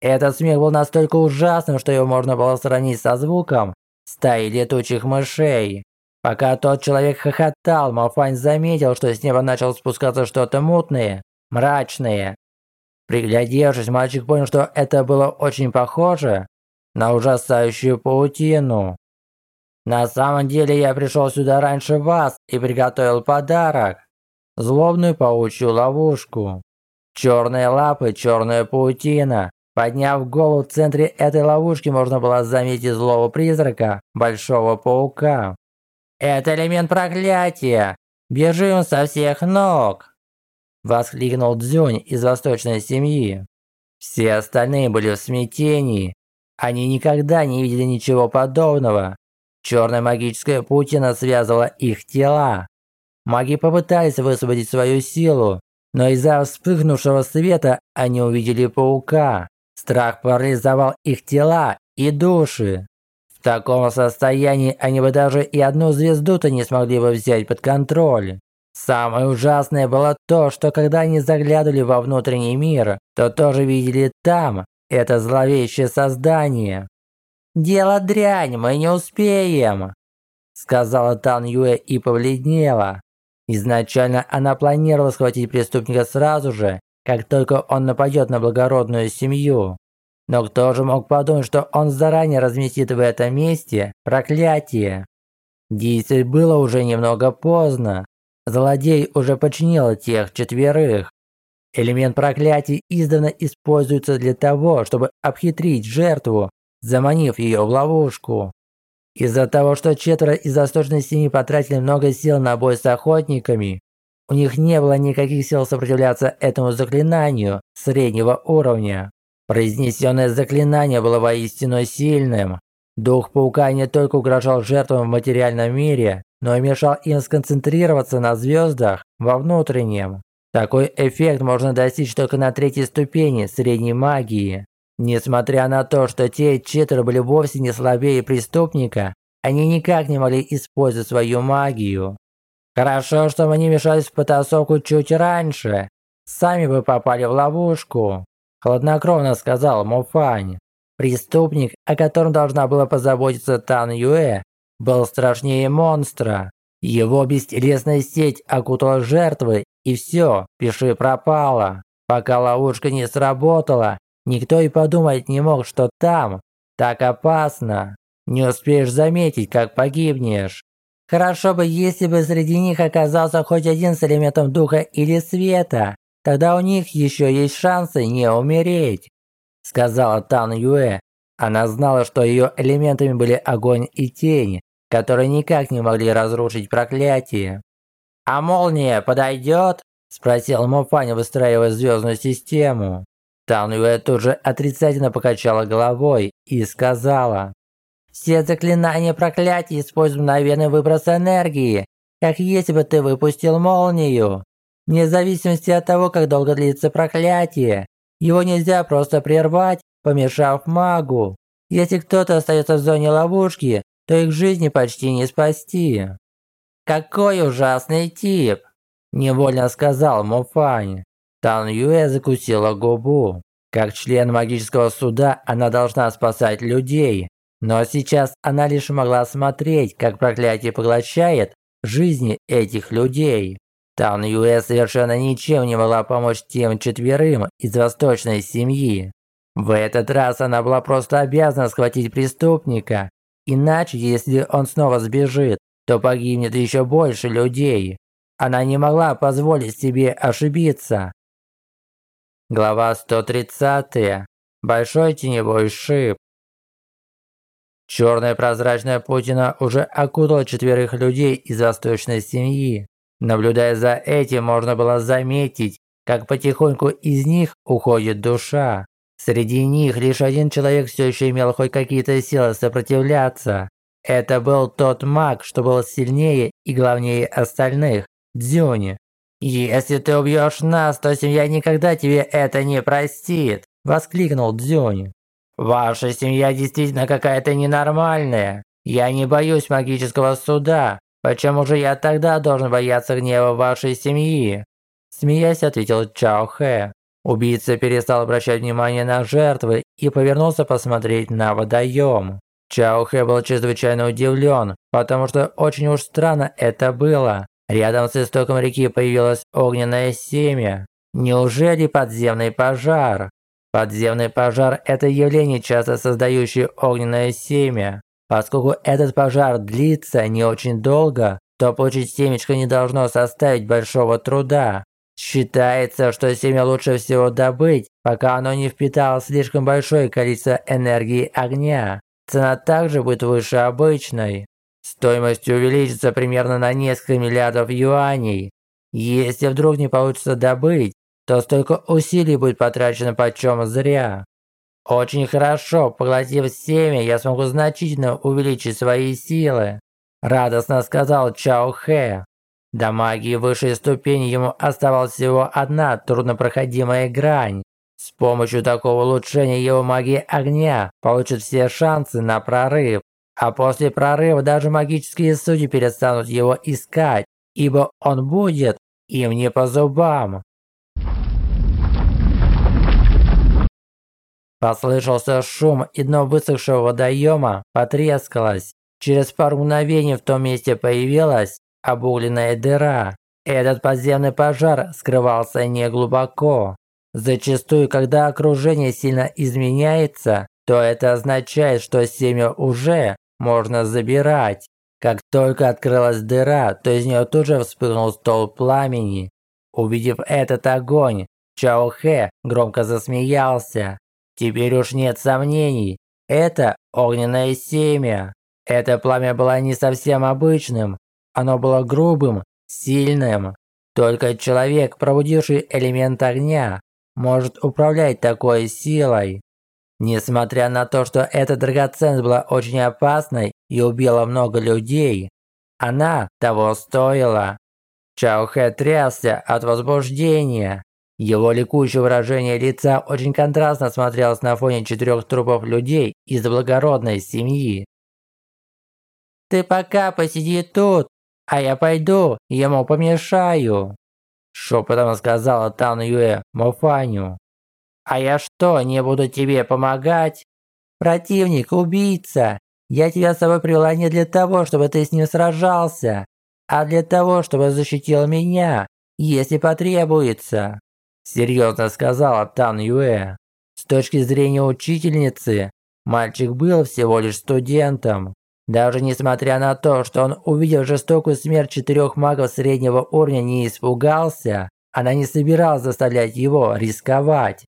Этот смех был настолько ужасным, что его можно было сравнить со звуком стаи летучих мышей. Пока тот человек хохотал, Малфайн заметил, что с неба начало спускаться что-то мутное, мрачное. Приглядевшись, мальчик понял, что это было очень похоже на ужасающую паутину. На самом деле я пришел сюда раньше вас и приготовил подарок. Злобную паучью ловушку. Черные лапы, черная паутина, Подняв голову в центре этой ловушки, можно было заметить злого призрака, большого паука. «Это элемент проклятия! Бежим со всех ног!» Воскликнул Дзюнь из восточной семьи. Все остальные были в смятении. Они никогда не видели ничего подобного. Черная магическая паутина связывала их тела. Маги попытались высвободить свою силу, но из-за вспыхнувшего света они увидели паука. Страх парализовал их тела и души. В таком состоянии они бы даже и одну звезду-то не смогли бы взять под контроль. Самое ужасное было то, что когда они заглядывали во внутренний мир, то тоже видели там это зловещее создание. «Дело дрянь, мы не успеем», – сказала Тан Юэ и побледнела. Изначально она планировала схватить преступника сразу же, как только он нападет на благородную семью. Но кто же мог подумать, что он заранее разместит в этом месте проклятие? Действовать было уже немного поздно. Злодей уже подчинил тех четверых. Элемент проклятия издавна используется для того, чтобы обхитрить жертву, заманив ее в ловушку. Из-за того, что четверо из восточной семьи потратили много сил на бой с охотниками, у них не было никаких сил сопротивляться этому заклинанию среднего уровня. Произнесенное заклинание было воистину сильным. Дух паука не только угрожал жертвам в материальном мире, но и мешал им сконцентрироваться на звездах во внутреннем. Такой эффект можно достичь только на третьей ступени средней магии. Несмотря на то, что те четверо были вовсе не слабее преступника, они никак не могли использовать свою магию. Хорошо, что мы не мешались в потасовку чуть раньше. Сами бы попали в ловушку. Хладнокровно сказал Мофань. Преступник, о котором должна была позаботиться Тан Юэ, был страшнее монстра. Его бестелесная сеть окутала жертвы, и все, пиши пропало. Пока ловушка не сработала, никто и подумать не мог, что там так опасно. Не успеешь заметить, как погибнешь. Хорошо бы, если бы среди них оказался хоть один с элементом духа или света. Тогда у них еще есть шансы не умереть», – сказала Тан Юэ. Она знала, что ее элементами были огонь и тень, которые никак не могли разрушить проклятие. «А молния подойдет?» – спросил Муфань, выстраивая звездную систему. Тан Юэ тут же отрицательно покачала головой и сказала. «Все заклинания проклятий используют мгновенный выброс энергии, как если бы ты выпустил молнию. Вне зависимости от того, как долго длится проклятие, его нельзя просто прервать, помешав магу. Если кто-то остается в зоне ловушки, то их жизни почти не спасти. «Какой ужасный тип!» – невольно сказал Муфань. Тан Юэ закусила губу. Как член магического суда она должна спасать людей. Но сейчас она лишь могла смотреть, как проклятие поглощает жизни этих людей. Тан Юэ совершенно ничем не могла помочь тем четверым из восточной семьи. В этот раз она была просто обязана схватить преступника, иначе, если он снова сбежит, то погибнет еще больше людей. Она не могла позволить себе ошибиться. Глава 130. Большой теневой шип. Черная прозрачная путина уже окутала четверых людей из восточной семьи. Наблюдая за этим, можно было заметить, как потихоньку из них уходит душа. Среди них лишь один человек все еще имел хоть какие-то силы сопротивляться. Это был тот маг, что был сильнее и главнее остальных – Дзюни. «Если ты убьешь нас, то семья никогда тебе это не простит!» – воскликнул Дзюни. «Ваша семья действительно какая-то ненормальная. Я не боюсь магического суда, Почему же я тогда должен бояться гнева вашей семьи?» Смеясь, ответил Чао Хэ. Убийца перестал обращать внимание на жертвы и повернулся посмотреть на водоем. Чао Хэ был чрезвычайно удивлен, потому что очень уж странно это было. Рядом с истоком реки появилось огненное семя. Неужели подземный пожар? Подземный пожар – это явление, часто создающее огненное семя. Поскольку этот пожар длится не очень долго, то получить семечко не должно составить большого труда. Считается, что семя лучше всего добыть, пока оно не впитало слишком большое количество энергии огня. Цена также будет выше обычной. Стоимость увеличится примерно на несколько миллиардов юаней. Если вдруг не получится добыть, то столько усилий будет потрачено почем зря. Очень хорошо, поглотив семя, я смогу значительно увеличить свои силы. Радостно сказал Чао Хэ. До магии высшей ступени ему оставалась всего одна труднопроходимая грань. С помощью такого улучшения его магия огня получит все шансы на прорыв. А после прорыва даже магические судьи перестанут его искать, ибо он будет им не по зубам. Послышался шум, и дно высохшего водоема потрескалось. Через пару мгновений в том месте появилась обугленная дыра. Этот подземный пожар скрывался неглубоко. Зачастую, когда окружение сильно изменяется, то это означает, что семя уже можно забирать. Как только открылась дыра, то из нее тут же вспыхнул стол пламени. Увидев этот огонь, Чао Хэ громко засмеялся. Теперь уж нет сомнений. Это огненное семя. Это пламя было не совсем обычным. Оно было грубым, сильным. Только человек, пробудивший элемент огня, может управлять такой силой. Несмотря на то, что эта драгоценность была очень опасной и убила много людей, она того стоила. Чао Хэ трясся от возбуждения. Его ликующее выражение лица очень контрастно смотрелось на фоне четырех трупов людей из благородной семьи. «Ты пока посиди тут, а я пойду, ему помешаю», шепотом сказала Тан Юэ Мофаню. «А я что, не буду тебе помогать? Противник, убийца, я тебя с собой привела не для того, чтобы ты с ним сражался, а для того, чтобы защитил меня, если потребуется», серьезно сказала Тан Юэ. С точки зрения учительницы, мальчик был всего лишь студентом. Даже несмотря на то, что он увидел жестокую смерть четырех магов среднего уровня не испугался, она не собиралась заставлять его рисковать.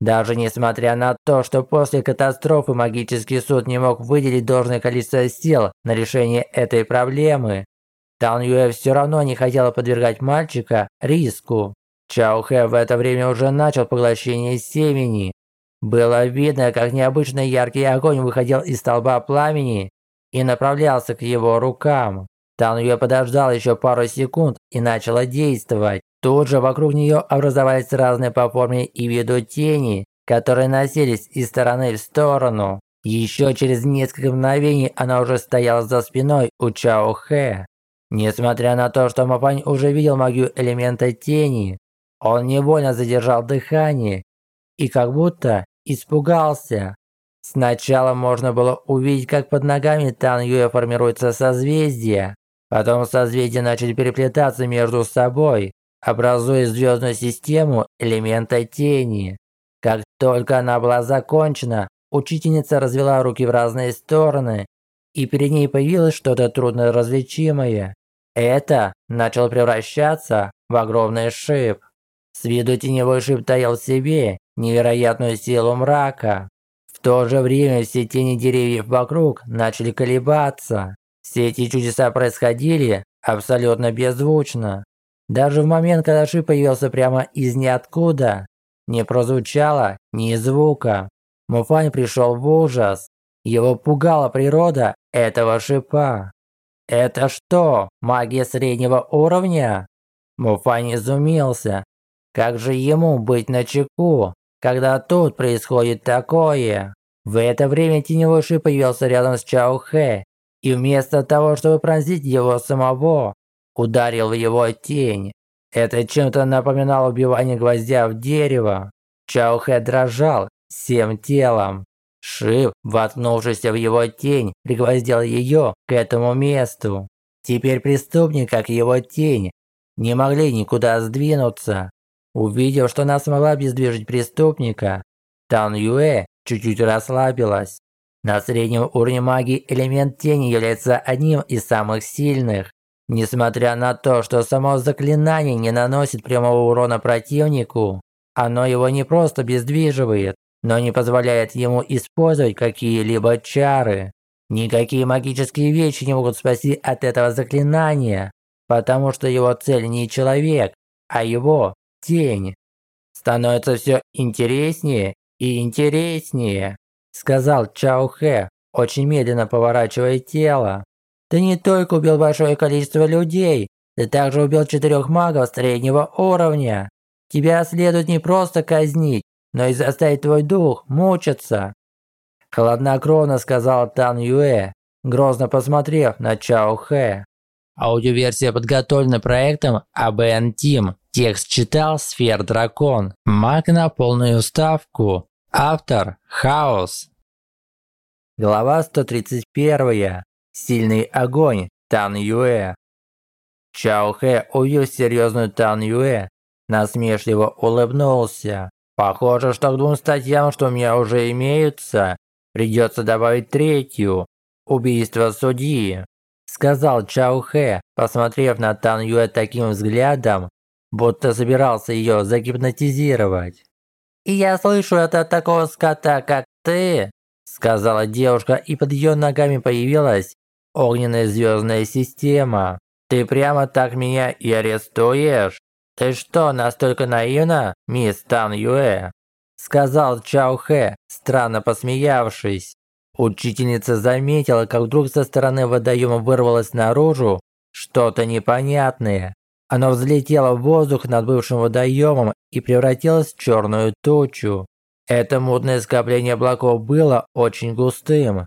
Даже несмотря на то, что после катастрофы магический суд не мог выделить должное количество сил на решение этой проблемы, Тан Юэ все равно не хотела подвергать мальчика риску. Чао Хэ в это время уже начал поглощение семени. Было видно, как необычно яркий огонь выходил из столба пламени и направлялся к его рукам. Тан Юэ подождал еще пару секунд и начала действовать. Тут же вокруг нее образовались разные по форме и виду тени, которые носились из стороны в сторону. Еще через несколько мгновений она уже стояла за спиной у Чао Хэ. Несмотря на то, что Мапань уже видел магию элемента тени, он невольно задержал дыхание и как будто испугался. Сначала можно было увидеть, как под ногами Тан Юэ формируется созвездие. Потом созвездия начали переплетаться между собой, образуя звездную систему элемента тени. Как только она была закончена, учительница развела руки в разные стороны, и перед ней появилось что-то трудноразличимое. Это начало превращаться в огромный шип. С виду теневой шип таял в себе невероятную силу мрака то же время все тени деревьев вокруг начали колебаться. Все эти чудеса происходили абсолютно беззвучно. Даже в момент, когда Ши появился прямо из ниоткуда, не прозвучало ни звука. Муфань пришел в ужас. Его пугала природа этого шипа. «Это что, магия среднего уровня?» Муфань изумился. Как же ему быть начеку, когда тут происходит такое. В это время теневой шип появился рядом с Чао Хэ, и вместо того, чтобы пронзить его самого, ударил в его тень. Это чем-то напоминало убивание гвоздя в дерево. Чао Хэ дрожал всем телом. Шип, воткнувшись в его тень, пригвоздил ее к этому месту. Теперь преступник, как его тень, не могли никуда сдвинуться. Увидев, что она смогла обездвижить преступника, Тан Юэ чуть-чуть расслабилась. На среднем уровне магии элемент тени является одним из самых сильных. Несмотря на то, что само заклинание не наносит прямого урона противнику, оно его не просто обездвиживает, но не позволяет ему использовать какие-либо чары. Никакие магические вещи не могут спасти от этого заклинания, потому что его цель не человек, а его тень. Становится все интереснее и интереснее, сказал Чао Хэ, очень медленно поворачивая тело. Ты не только убил большое количество людей, ты также убил четырех магов среднего уровня. Тебя следует не просто казнить, но и заставить твой дух мучиться. Хладнокровно сказал Тан Юэ, грозно посмотрев на Чао Хэ. Аудиоверсия подготовлена проектом ABN Team. Текст читал Сфер Дракон. Маг на полную ставку. Автор Хаос. Глава 131. Сильный огонь. Тан Юэ. Чао Хэ увидел серьезную Тан Юэ. Насмешливо улыбнулся. Похоже, что к двум статьям, что у меня уже имеются, придется добавить третью. Убийство судьи. Сказал Чао Хэ, посмотрев на Тан Юэ таким взглядом, будто собирался ее загипнотизировать. «И я слышу это от такого скота, как ты», сказала девушка, и под ее ногами появилась огненная звездная система. «Ты прямо так меня и арестуешь? Ты что, настолько наивна, мисс Тан Юэ?» Сказал Чао Хэ, странно посмеявшись. Учительница заметила, как вдруг со стороны водоема вырвалось наружу что-то непонятное. Оно взлетело в воздух над бывшим водоемом и превратилось в черную тучу. Это мутное скопление облаков было очень густым.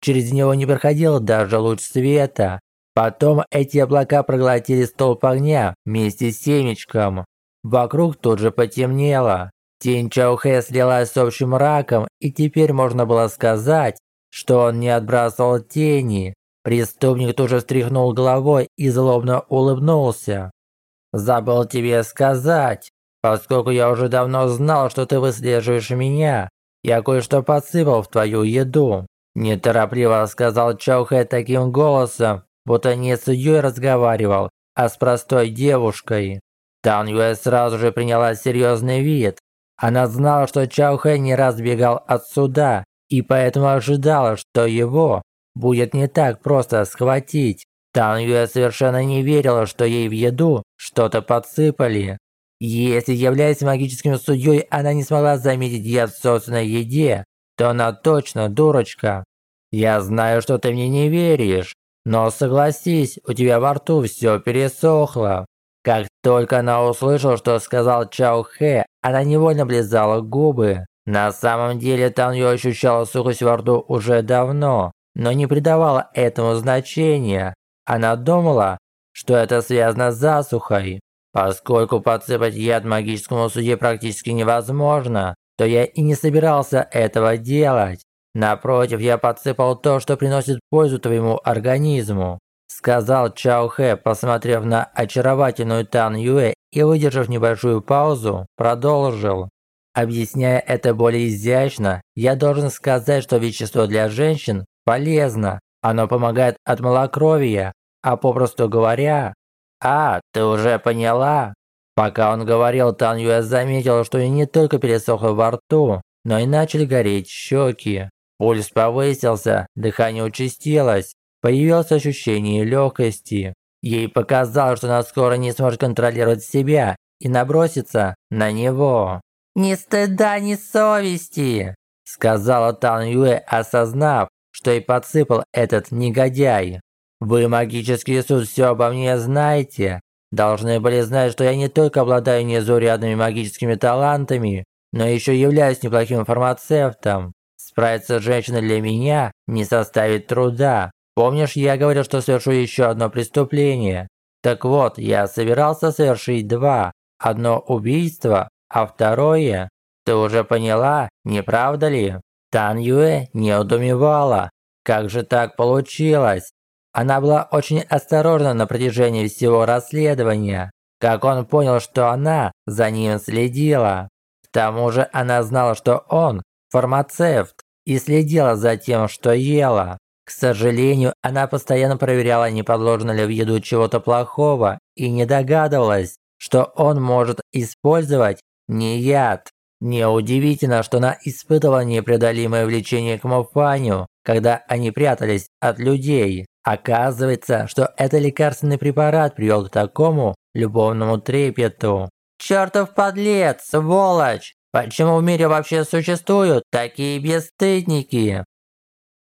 Через него не проходил даже луч света. Потом эти облака проглотили столб огня вместе с семечком. Вокруг тут же потемнело. Тень Чаухэ слилась с общим мраком, и теперь можно было сказать, что он не отбрасывал тени. Преступник тут же встряхнул головой и злобно улыбнулся. «Забыл тебе сказать, поскольку я уже давно знал, что ты выслеживаешь меня, я кое-что подсыпал в твою еду». Неторопливо сказал Чаухэ таким голосом, будто не с судьей разговаривал, а с простой девушкой. Тан Юэ сразу же приняла серьезный вид. Она знала, что Чао Хэ не раз бегал от суда, и поэтому ожидала, что его будет не так просто схватить. Тан Юэ совершенно не верила, что ей в еду что-то подсыпали. Если, являясь магическим судьей, она не смогла заметить яд в собственной еде, то она точно дурочка. Я знаю, что ты мне не веришь, но согласись, у тебя во рту все пересохло. Как только она услышала, что сказал Чао Хэ, она невольно облизала губы. На самом деле Тан Ю ощущала сухость во рту уже давно, но не придавала этому значения. Она думала, что это связано с засухой. Поскольку подсыпать яд магическому суде практически невозможно, то я и не собирался этого делать. Напротив, я подсыпал то, что приносит пользу твоему организму. Сказал Чао Хэ, посмотрев на очаровательную Тан Юэ и выдержав небольшую паузу, продолжил. Объясняя это более изящно, я должен сказать, что вещество для женщин полезно. Оно помогает от малокровия, а попросту говоря... А, ты уже поняла? Пока он говорил, Тан Юэ заметил, что и не только пересохло во рту, но и начали гореть щеки. Пульс повысился, дыхание участилось, появилось ощущение легкости. Ей показалось, что она скоро не сможет контролировать себя и наброситься на него. «Ни стыда, ни совести!» Сказала Тан Юэ, осознав, что и подсыпал этот негодяй. «Вы, магический суд, все обо мне знаете. Должны были знать, что я не только обладаю незаурядными магическими талантами, но еще являюсь неплохим фармацевтом. Справиться с женщиной для меня не составит труда. Помнишь, я говорил, что совершу еще одно преступление? Так вот, я собирался совершить два. Одно убийство, а второе... Ты уже поняла, не правда ли? Тан Юэ не удумевала. Как же так получилось? Она была очень осторожна на протяжении всего расследования. Как он понял, что она за ним следила. К тому же она знала, что он фармацевт и следила за тем, что ела. К сожалению, она постоянно проверяла, не подложено ли в еду чего-то плохого, и не догадывалась, что он может использовать не яд. Неудивительно, что она испытывала непреодолимое влечение к Мофаню, когда они прятались от людей. Оказывается, что это лекарственный препарат привел к такому любовному трепету. «Чертов подлец, сволочь! Почему в мире вообще существуют такие бесстыдники?»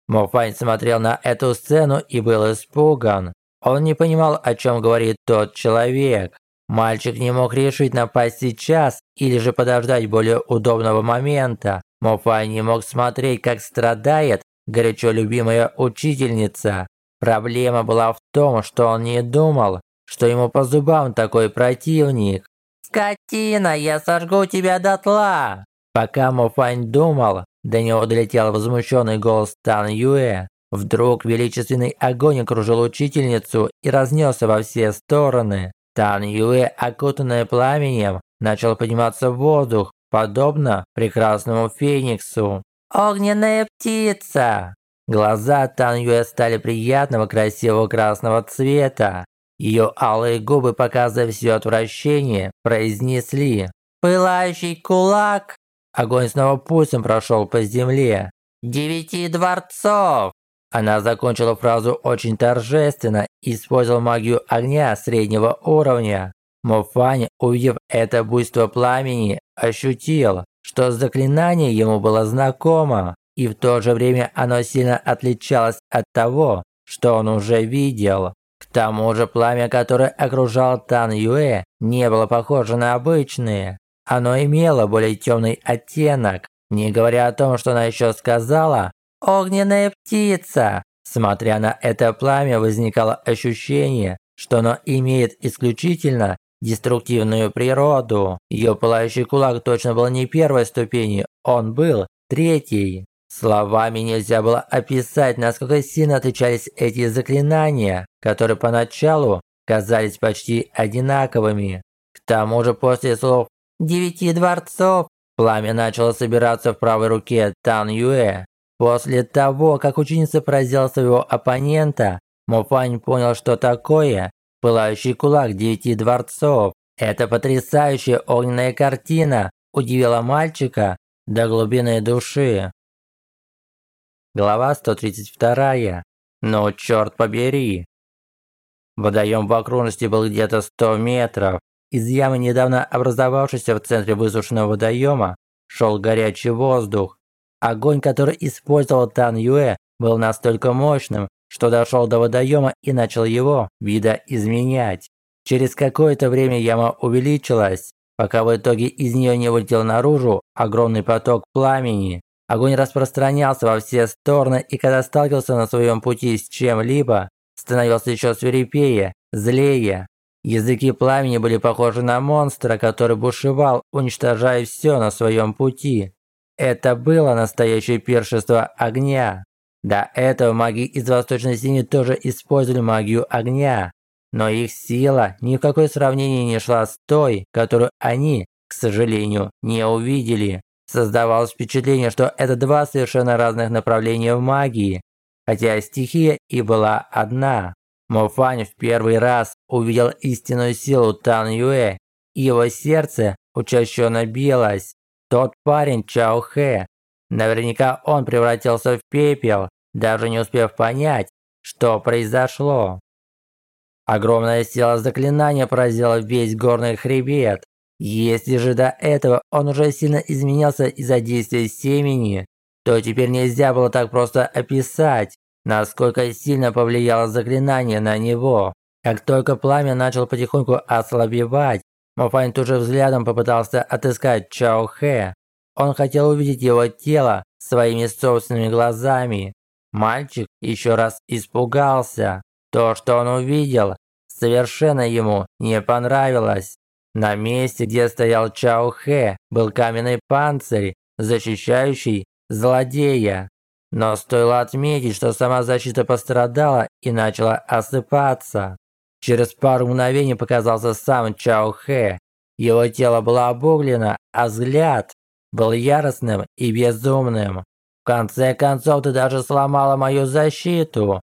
Мофань смотрел на эту сцену и был испуган. Он не понимал, о чем говорит тот человек. Мальчик не мог решить напасть сейчас или же подождать более удобного момента. Мофань не мог смотреть, как страдает горячо любимая учительница. Проблема была в том, что он не думал, что ему по зубам такой противник. «Скотина, я сожгу тебя дотла!» Пока Мофань думал, до него долетел возмущенный голос Тан Юэ. Вдруг величественный огонь окружил учительницу и разнесся во все стороны. Тан Юэ, окутанный пламенем, начал подниматься в воздух, подобно прекрасному фениксу. «Огненная птица!» Глаза Тан Юэ стали приятного красивого красного цвета. Ее алые губы, показывая все отвращение, произнесли «Пылающий кулак!» Огонь снова пульсом прошел по земле. «Девяти дворцов!» Она закончила фразу очень торжественно и использовала магию огня среднего уровня. Мофань, увидев это буйство пламени, ощутил, что заклинание ему было знакомо, и в то же время оно сильно отличалось от того, что он уже видел. К тому же пламя, которое окружало Тан Юэ, не было похоже на обычные. Оно имело более темный оттенок, не говоря о том, что она еще сказала «Огненная птица». Смотря на это пламя, возникало ощущение, что оно имеет исключительно деструктивную природу. Ее пылающий кулак точно был не первой ступени, он был третьей. Словами нельзя было описать, насколько сильно отличались эти заклинания, которые поначалу казались почти одинаковыми. К тому же после слов «девяти дворцов» пламя начало собираться в правой руке Тан Юэ. После того, как ученица поразила своего оппонента, Муфань понял, что такое пылающий кулак девяти дворцов. Эта потрясающая огненная картина удивила мальчика до глубины души. Глава 132. Ну, черт побери. Водоем в окружности был где-то 100 метров. Из ямы, недавно образовавшейся в центре высушенного водоема, шел горячий воздух. Огонь, который использовал Тан Юэ, был настолько мощным, что дошел до водоема и начал его видоизменять. Через какое-то время яма увеличилась, пока в итоге из нее не вылетел наружу огромный поток пламени. Огонь распространялся во все стороны и когда сталкивался на своем пути с чем-либо, становился еще свирепее, злее. Языки пламени были похожи на монстра, который бушевал, уничтожая все на своем пути. Это было настоящее пиршество огня. До этого маги из Восточной Синей тоже использовали магию огня, но их сила ни в какое сравнение не шла с той, которую они, к сожалению, не увидели. Создавалось впечатление, что это два совершенно разных направления в магии, хотя стихия и была одна. Мофань в первый раз увидел истинную силу Тан Юэ, и его сердце учащенно билось. Тот парень Чао Хэ. Наверняка он превратился в пепел, даже не успев понять, что произошло. Огромная сила заклинания поразила весь горный хребет. Если же до этого он уже сильно изменялся из-за действия семени, то теперь нельзя было так просто описать, насколько сильно повлияло заклинание на него. Как только пламя начало потихоньку ослабевать, Мофань тут же взглядом попытался отыскать Чао Хэ. Он хотел увидеть его тело своими собственными глазами. Мальчик еще раз испугался. То, что он увидел, совершенно ему не понравилось. На месте, где стоял Чао Хэ, был каменный панцирь, защищающий злодея. Но стоило отметить, что сама защита пострадала и начала осыпаться. Через пару мгновений показался сам Чао Хэ. Его тело было обуглено, а взгляд был яростным и безумным. В конце концов, ты даже сломала мою защиту.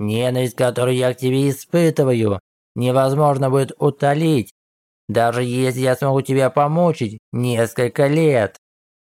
Ненависть, которую я к тебе испытываю, невозможно будет утолить, даже если я смогу тебя помучить несколько лет.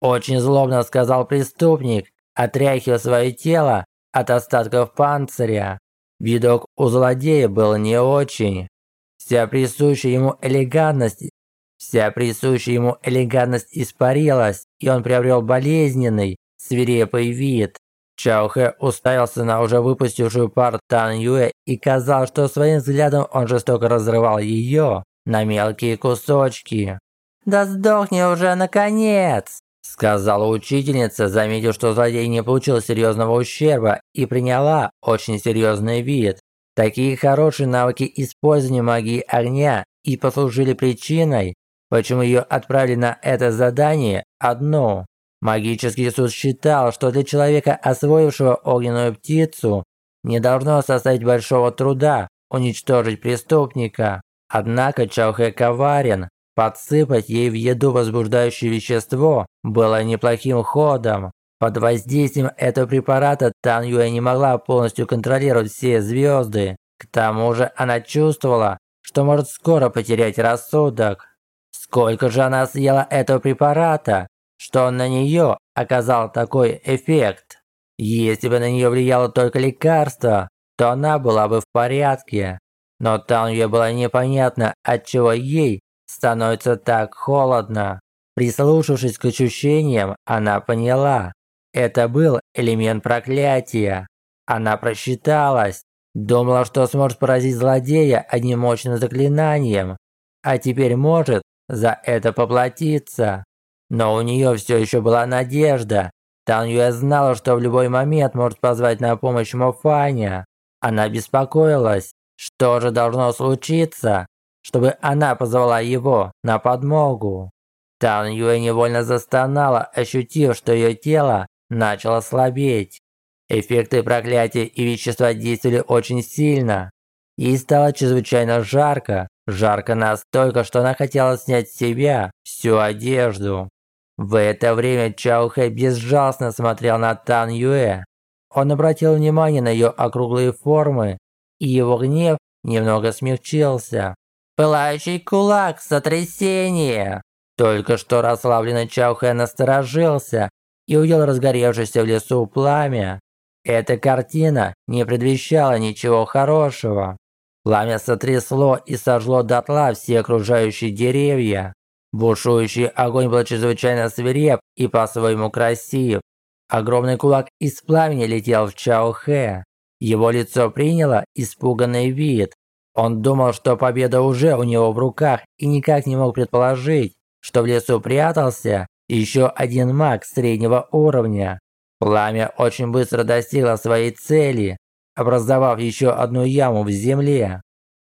Очень злобно сказал преступник, отряхивая свое тело от остатков панциря. Видок у злодея был не очень. Вся присущая ему элегантность, вся присущая ему элегантность испарилась, и он приобрел болезненный, свирепый вид. Чао Хэ уставился на уже выпустившую пар Тан Юэ и казалось, что своим взглядом он жестоко разрывал ее на мелкие кусочки. «Да сдохни уже, наконец!» Сказала учительница, заметив, что злодей не получил серьезного ущерба и приняла очень серьезный вид. Такие хорошие навыки использования магии огня и послужили причиной, почему ее отправили на это задание одно. Магический суд считал, что для человека, освоившего огненную птицу, не должно составить большого труда уничтожить преступника. Однако Чаухэ коварен. Подсыпать ей в еду возбуждающее вещество было неплохим ходом. Под воздействием этого препарата Тан Юэ не могла полностью контролировать все звезды. К тому же она чувствовала, что может скоро потерять рассудок. Сколько же она съела этого препарата? что на нее оказал такой эффект. Если бы на нее влияло только лекарство, то она была бы в порядке. Но ей было непонятно, отчего ей становится так холодно. Прислушавшись к ощущениям, она поняла. Это был элемент проклятия. Она просчиталась. Думала, что сможет поразить злодея одним мощным заклинанием, а теперь может за это поплатиться. Но у нее все еще была надежда. Тан Юэ знала, что в любой момент может позвать на помощь Мофаня. Она беспокоилась, что же должно случиться, чтобы она позвала его на подмогу. Тан Юэ невольно застонала, ощутив, что ее тело начало слабеть. Эффекты проклятия и вещества действовали очень сильно. Ей стало чрезвычайно жарко, жарко настолько, что она хотела снять с себя всю одежду. В это время Чао Хэ безжалостно смотрел на Тан Юэ. Он обратил внимание на ее округлые формы, и его гнев немного смягчился. «Пылающий кулак, сотрясение!» Только что расслабленный Чао Хэ насторожился и увидел разгоревшееся в лесу пламя. Эта картина не предвещала ничего хорошего. Пламя сотрясло и сожгло дотла все окружающие деревья. Бушующий огонь был чрезвычайно свиреп и по-своему красив. Огромный кулак из пламени летел в Чао Хэ. Его лицо приняло испуганный вид. Он думал, что победа уже у него в руках и никак не мог предположить, что в лесу прятался еще один маг среднего уровня. Пламя очень быстро достигло своей цели, образовав еще одну яму в земле.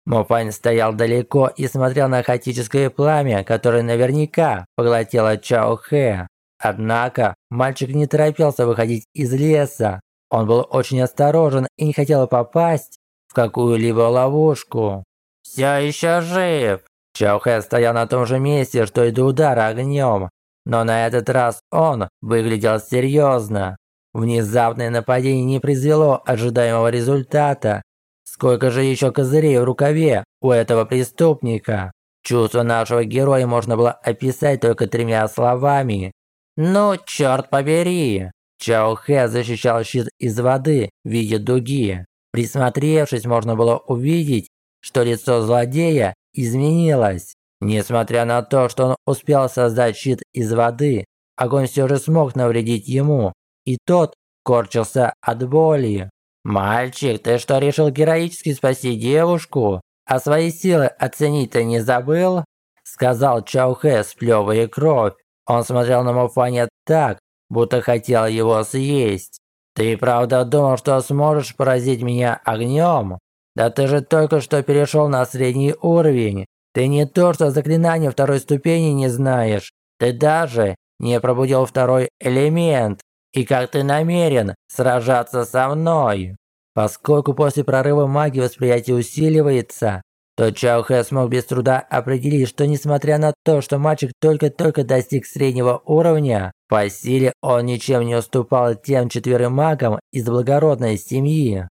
Мопань стоял далеко и смотрел на хаотическое пламя, которое наверняка поглотило Чао Хэ. Однако мальчик не торопился выходить из леса. Он был очень осторожен и не хотел попасть в какую-либо ловушку. «Все еще жив!» Чао Хэ стоял на том же месте, что и до удара огнем. Но на этот раз он выглядел серьезно. Внезапное нападение не произвело ожидаемого результата. Сколько же еще козырей в рукаве у этого преступника? Чувство нашего героя можно было описать только тремя словами. «Ну, черт побери!» Чао Хэ защищал щит из воды в виде дуги. Присмотревшись, можно было увидеть, что лицо злодея изменилось. Несмотря на то, что он успел создать щит из воды, огонь все же смог навредить ему, и тот корчился от боли. «Мальчик, ты что, решил героически спасти девушку? А свои силы оценить ты не забыл?» Сказал Чаухэ, сплёвывая кровь. Он смотрел на Муфаня так, будто хотел его съесть. «Ты правда думал, что сможешь поразить меня огнем? Да ты же только что перешел на средний уровень. Ты не то что заклинание второй ступени не знаешь, ты даже не пробудил второй элемент и как ты намерен сражаться со мной. Поскольку после прорыва магии восприятие усиливается, то Чао Хэ смог без труда определить, что несмотря на то, что мальчик только-только достиг среднего уровня, по силе он ничем не уступал тем четверым магам из благородной семьи.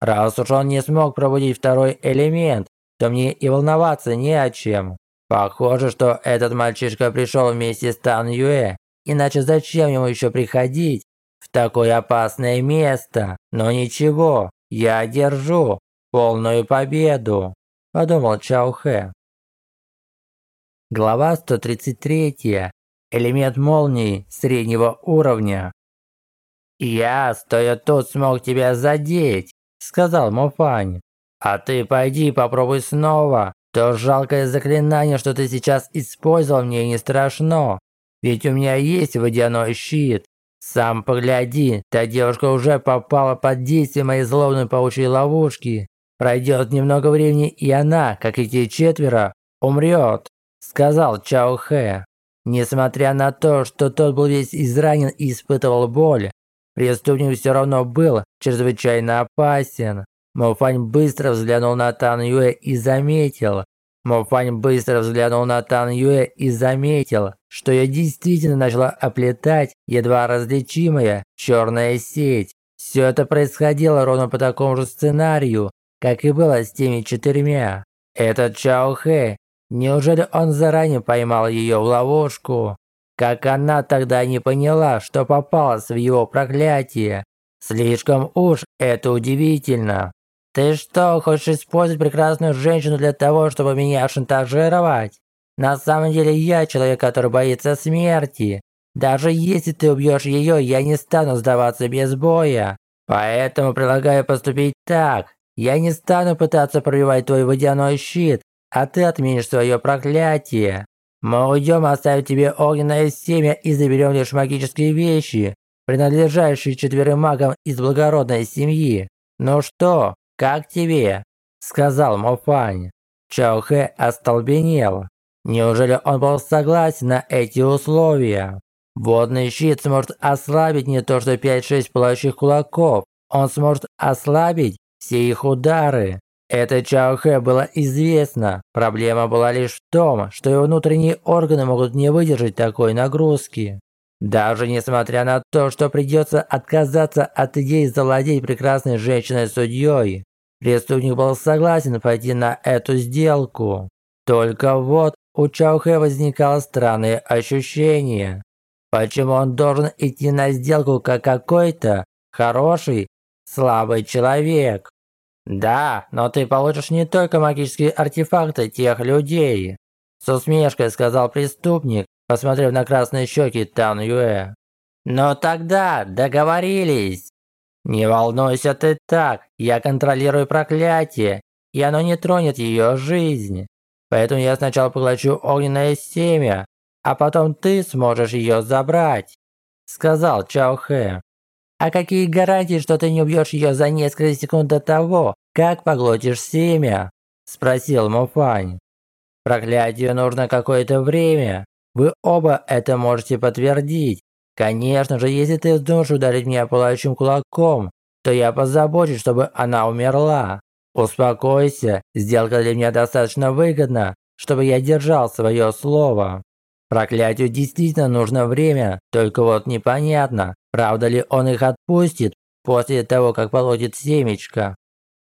Раз уж он не смог пробудить второй элемент, то мне и волноваться не о чем. Похоже, что этот мальчишка пришел вместе с Тан Юэ Иначе зачем ему еще приходить в такое опасное место? Но ничего, я одержу полную победу, подумал Чао Хэ. Глава 133. Элемент молнии среднего уровня. «Я, стоя тут, смог тебя задеть», – сказал Мофань. «А ты пойди попробуй снова. То жалкое заклинание, что ты сейчас использовал, мне не страшно. Ведь у меня есть водяной щит. Сам погляди, та девушка уже попала под действие моей злобной паучьей ловушки. Пройдет немного времени, и она, как и те четверо, умрет», – сказал Чао Хэ. Несмотря на то, что тот был весь изранен и испытывал боль, преступник все равно был чрезвычайно опасен. Мофань быстро взглянул на Тан Юэ и заметил, Мофань быстро взглянул на Тан Юэ и заметил, что я действительно начала оплетать едва различимая черная сеть. Все это происходило ровно по такому же сценарию, как и было с теми четырьмя. Этот Чао Хэ, неужели он заранее поймал ее в ловушку? Как она тогда не поняла, что попалась в его проклятие? Слишком уж это удивительно. «Ты что, хочешь использовать прекрасную женщину для того, чтобы меня шантажировать? На самом деле я человек, который боится смерти. Даже если ты убьешь ее, я не стану сдаваться без боя. Поэтому предлагаю поступить так. Я не стану пытаться пробивать твой водяной щит, а ты отменишь свое проклятие. Мы уйдем, оставив тебе огненное семя и заберем лишь магические вещи, принадлежащие четверым магам из благородной семьи. Ну что, как тебе?» Сказал Мофань. Чаохэ остолбенел. Неужели он был согласен на эти условия? Водный щит сможет ослабить не то что 5-6 пылающих кулаков, он сможет ослабить все их удары. Это Чао Хэ было известно. Проблема была лишь в том, что его внутренние органы могут не выдержать такой нагрузки. Даже несмотря на то, что придется отказаться от идеи завладеть прекрасной женщиной-судьей, преступник был согласен пойти на эту сделку. Только вот у Чао Хэ возникало странное ощущение. Почему он должен идти на сделку как какой-то хороший, слабый человек? Да, но ты получишь не только магические артефакты тех людей. С усмешкой сказал преступник, посмотрев на красные щеки Тан Юэ. Но тогда договорились. Не волнуйся ты так, я контролирую проклятие, и оно не тронет ее жизнь. Поэтому я сначала поглощу огненное семя, а потом ты сможешь ее забрать», – сказал Чао Хэ. «А какие гарантии, что ты не убьешь ее за несколько секунд до того, как поглотишь семя?» – спросил Муфань. «Проклятию нужно какое-то время. Вы оба это можете подтвердить. Конечно же, если ты вздумаешь ударить меня пылающим кулаком, то я позабочусь, чтобы она умерла. Успокойся, сделка для меня достаточно выгодна, чтобы я держал свое слово. Проклятию действительно нужно время, только вот непонятно, правда ли он их отпустит после того, как получит семечко.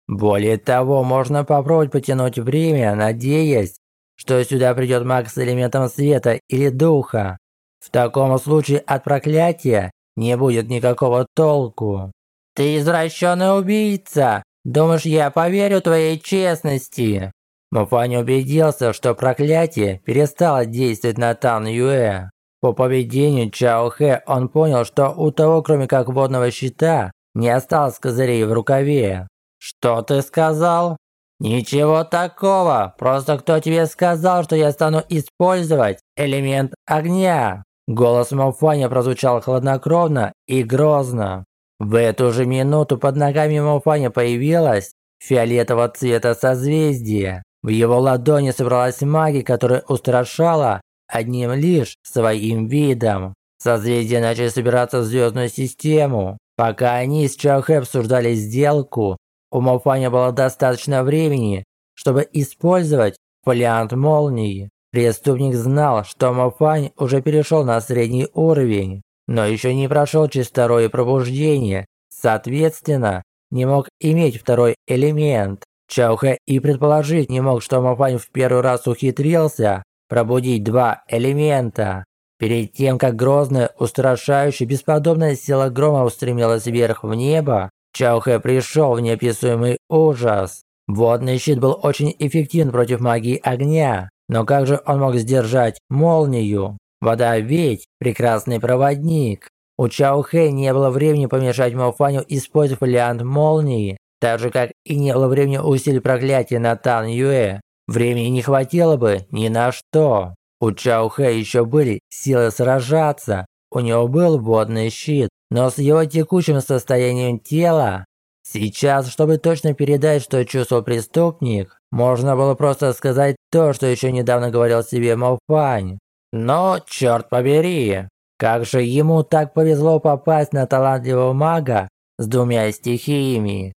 Более того, можно попробовать потянуть время, надеясь, что сюда придет маг с элементом света или духа. В таком случае от проклятия не будет никакого толку. «Ты извращенный убийца! Думаешь, я поверю твоей честности?» Муфань убедился, что проклятие перестало действовать на Тан Юэ. По поведению Чао Хэ он понял, что у того, кроме как водного щита, не осталось козырей в рукаве. «Что ты сказал?» «Ничего такого, просто кто тебе сказал, что я стану использовать элемент огня?» Голос Муфаня прозвучал хладнокровно и грозно. В эту же минуту под ногами Муфаня появилось фиолетового цвета созвездие. В его ладони собралась магия, которая устрашала одним лишь своим видом. Созвездия начали собираться в звездную систему. Пока они с Чаохэ обсуждали сделку, у Мофаня было достаточно времени, чтобы использовать фолиант молнии. Преступник знал, что Мофань уже перешел на средний уровень, но еще не прошел через второе пробуждение. Соответственно, не мог иметь второй элемент. Чаухэ и предположить не мог, что Мафань в первый раз ухитрился пробудить два элемента. Перед тем, как грозная, устрашающая, бесподобная сила грома устремилась вверх в небо, Чаухэ пришел в неописуемый ужас. Водный щит был очень эффективен против магии огня, но как же он мог сдержать молнию? Вода ведь прекрасный проводник. У Чао Хэ не было времени помешать Маофаню использовать вариант молнии, так же как и не было времени усилить проклятие на Тан Юэ. Времени не хватило бы ни на что. У Чао Хэ еще были силы сражаться, у него был водный щит, но с его текущим состоянием тела, сейчас, чтобы точно передать, что чувствовал преступник, можно было просто сказать то, что еще недавно говорил себе Маофань. Но, черт побери, как же ему так повезло попасть на талантливого мага с двумя стихиями.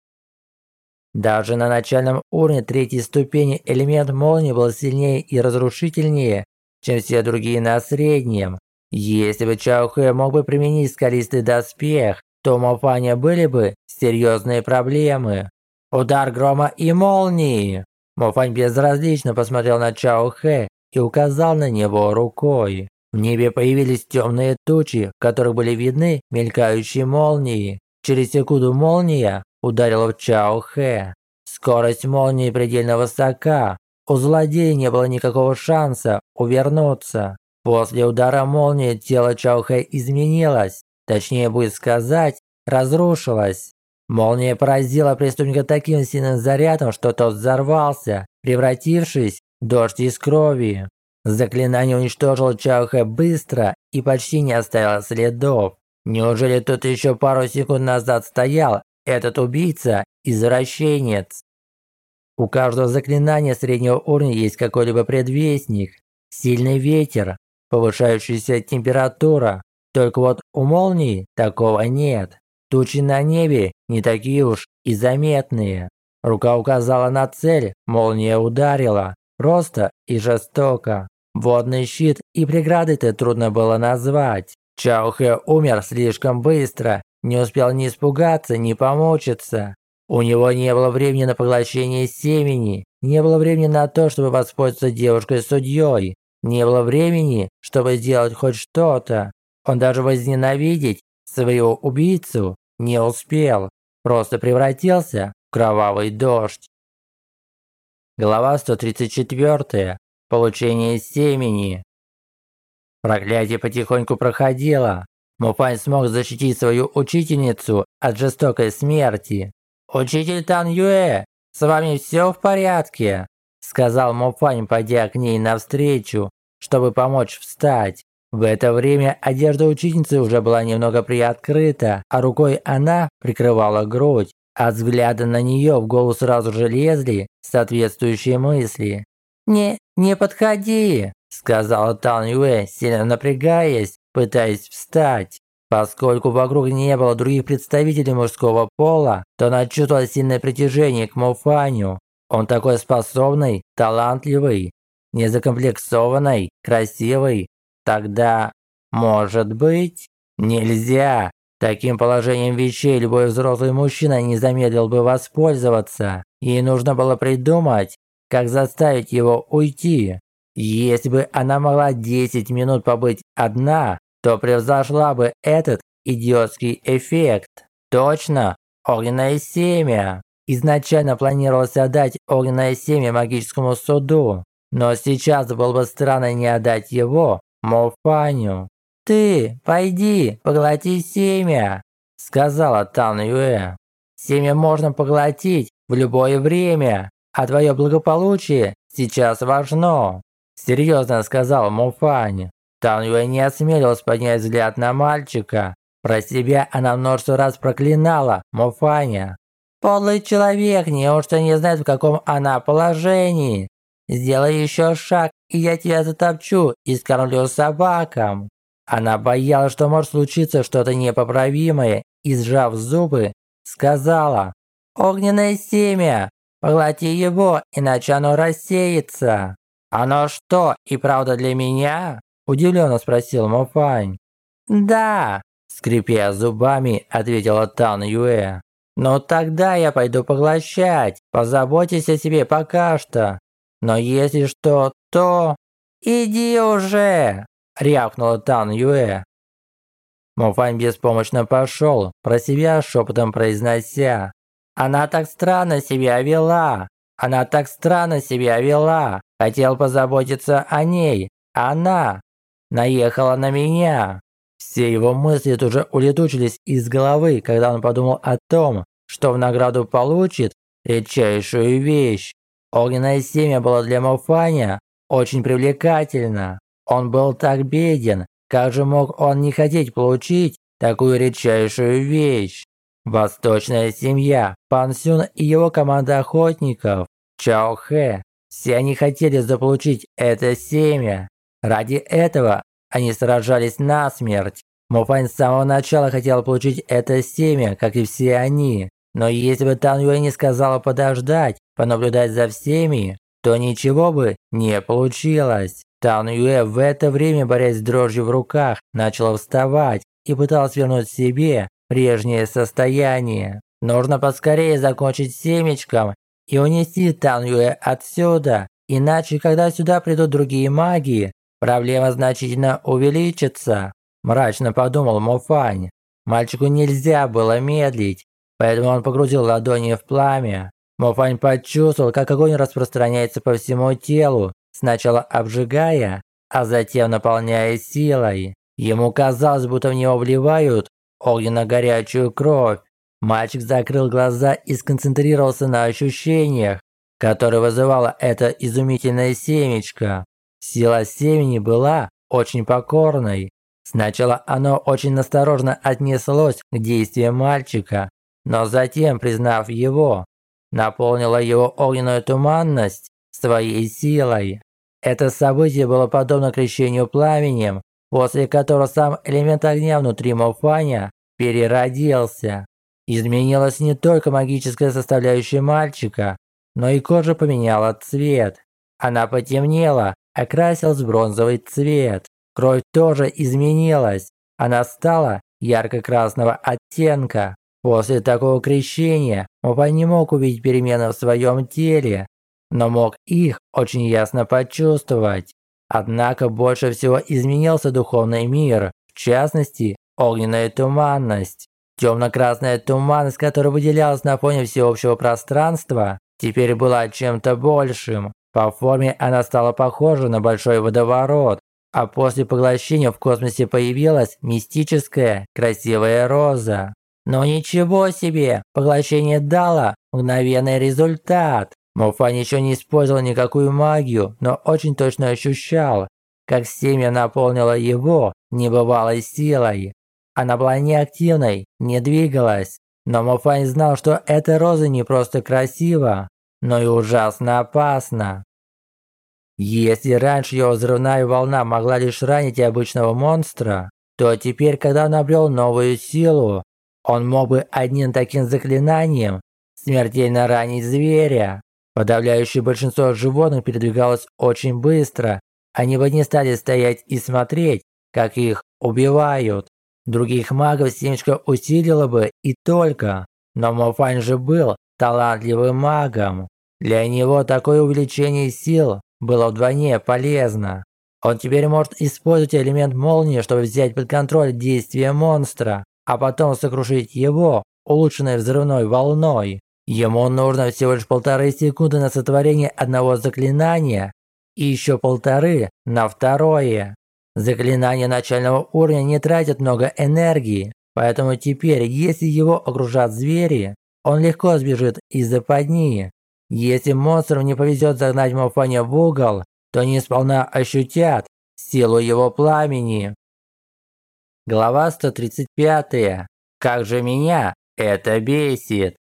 Даже на начальном уровне третьей ступени элемент молнии был сильнее и разрушительнее, чем все другие на среднем. Если бы Чао Хэ мог бы применить скалистый доспех, то у Мофаня были бы серьезные проблемы. Удар грома и молнии. Мофань безразлично посмотрел на Чао Хэ и указал на него рукой. В небе появились темные тучи, в которых были видны мелькающие молнии. Через секунду молния ударила в Чао Хэ. Скорость молнии предельно высока. У злодея не было никакого шанса увернуться. После удара молнии тело Чао Хэ изменилось. Точнее будет сказать, разрушилось. Молния поразила преступника таким сильным зарядом, что тот взорвался, превратившись в дождь из крови. Заклинание уничтожило Чаохэ быстро и почти не оставило следов. Неужели тут еще пару секунд назад стоял этот убийца-извращенец? У каждого заклинания среднего уровня есть какой-либо предвестник. Сильный ветер, повышающаяся температура. Только вот у молнии такого нет. Тучи на небе не такие уж и заметные. Рука указала на цель, молния ударила. Просто и жестоко. Водный щит и преграды-то трудно было назвать. Чаухэ умер слишком быстро, не успел ни испугаться, ни помучиться. У него не было времени на поглощение семени, не было времени на то, чтобы воспользоваться девушкой-судьей, не было времени, чтобы сделать хоть что-то. Он даже возненавидеть своего убийцу не успел, просто превратился в кровавый дождь. Глава 134. Получение семени. Проклятие потихоньку проходило. Муфань смог защитить свою учительницу от жестокой смерти. «Учитель Тан Юэ, с вами все в порядке?» Сказал Муфань, пойдя к ней навстречу, чтобы помочь встать. В это время одежда учительницы уже была немного приоткрыта, а рукой она прикрывала грудь. От взгляда на нее в голову сразу же лезли соответствующие мысли. «Не, не подходи!» – сказала Тан Юэ, сильно напрягаясь, пытаясь встать. Поскольку вокруг не было других представителей мужского пола, то она чувствовала сильное притяжение к Мофаню. Он такой способный, талантливый, незакомплексованный, красивый. Тогда, может быть, нельзя. Таким положением вещей любой взрослый мужчина не замедлил бы воспользоваться. Ей нужно было придумать, как заставить его уйти. Если бы она могла 10 минут побыть одна, то превзошла бы этот идиотский эффект. Точно, огненное семя. Изначально планировалось отдать огненное семя магическому суду, но сейчас было бы странно не отдать его Мофаню. «Ты, пойди, поглоти семя», – сказала Тан Юэ. «Семя можно поглотить в любое время, а твое благополучие сейчас важно», – серьезно сказал Муфань. Тан Юэ не осмелилась поднять взгляд на мальчика. Про себя она множество раз проклинала Муфаня. «Подлый человек неужто не знает, в каком она положении? Сделай еще шаг, и я тебя затопчу и скормлю собакам». Она боялась, что может случиться что-то непоправимое, и, сжав зубы, сказала «Огненное семя! Поглоти его, иначе оно рассеется!» «Оно что, и правда для меня?» – удивленно спросил Мофань. «Да!» – скрипя зубами, ответила Тан Юэ. «Ну тогда я пойду поглощать. Позаботьтесь о себе пока что. Но если что, то... Иди уже!» – рявкнула Тан Юэ. Мофань беспомощно пошел, про себя шепотом произнося. «Она так странно себя вела! Она так странно себя вела! Хотел позаботиться о ней! Она наехала на меня!» Все его мысли тут же улетучились из головы, когда он подумал о том, что в награду получит редчайшую вещь. Огненное семя было для Мофаня очень привлекательно. Он был так беден, как же мог он не хотеть получить такую редчайшую вещь? Восточная семья, Пансюн и его команда охотников, Чао Хэ, все они хотели заполучить это семя. Ради этого они сражались насмерть. Муфань с самого начала хотел получить это семя, как и все они. Но если бы Тан Юэ не сказала подождать, понаблюдать за всеми, то ничего бы не получилось. Тан Юэ в это время, борясь с дрожью в руках, начала вставать и пыталась вернуть себе прежнее состояние. Нужно поскорее закончить семечком и унести Тан Юэ отсюда, иначе, когда сюда придут другие маги, проблема значительно увеличится. Мрачно подумал Мофань. Мальчику нельзя было медлить, поэтому он погрузил ладони в пламя. Мофань почувствовал, как огонь распространяется по всему телу, сначала обжигая, а затем наполняя силой. Ему казалось, будто в него вливают огненно-горячую кровь. Мальчик закрыл глаза и сконцентрировался на ощущениях, которые вызывало это изумительное семечко. Сила семени была очень покорной. Сначала оно очень осторожно отнеслось к действиям мальчика, но затем, признав его, наполнило его огненную туманность своей силой. Это событие было подобно крещению пламенем, после которого сам элемент огня внутри Мофаня переродился. Изменилась не только магическая составляющая мальчика, но и кожа поменяла цвет. Она потемнела, окрасилась в бронзовый цвет. Кровь тоже изменилась. Она стала ярко-красного оттенка. После такого крещения Мопа не мог увидеть перемены в своем теле, но мог их очень ясно почувствовать. Однако больше всего изменился духовный мир, в частности, огненная туманность. Темно-красная туманность, которая выделялась на фоне всеобщего пространства, теперь была чем-то большим. По форме она стала похожа на большой водоворот, а после поглощения в космосе появилась мистическая красивая роза. Но ничего себе, поглощение дало мгновенный результат. Муфан еще не использовал никакую магию, но очень точно ощущал, как семя наполнило его небывалой силой. Она была неактивной, не двигалась, но Муфань знал, что эта роза не просто красива, но и ужасно опасна. Если раньше его взрывная волна могла лишь ранить обычного монстра, то теперь, когда он обрел новую силу, он мог бы одним таким заклинанием смертельно ранить зверя. Подавляющее большинство животных передвигалось очень быстро. Они бы не стали стоять и смотреть, как их убивают. Других магов семечко усилило бы и только. Но Мофань же был талантливым магом. Для него такое увеличение сил было вдвойне полезно. Он теперь может использовать элемент молнии, чтобы взять под контроль действие монстра, а потом сокрушить его улучшенной взрывной волной. Ему нужно всего лишь полторы секунды на сотворение одного заклинания и еще полторы на второе. Заклинания начального уровня не тратят много энергии, поэтому теперь, если его окружат звери, он легко сбежит из западни. Если монстрам не повезет загнать Мофаня в угол, то они сполна ощутят силу его пламени. Глава 135. Как же меня это бесит.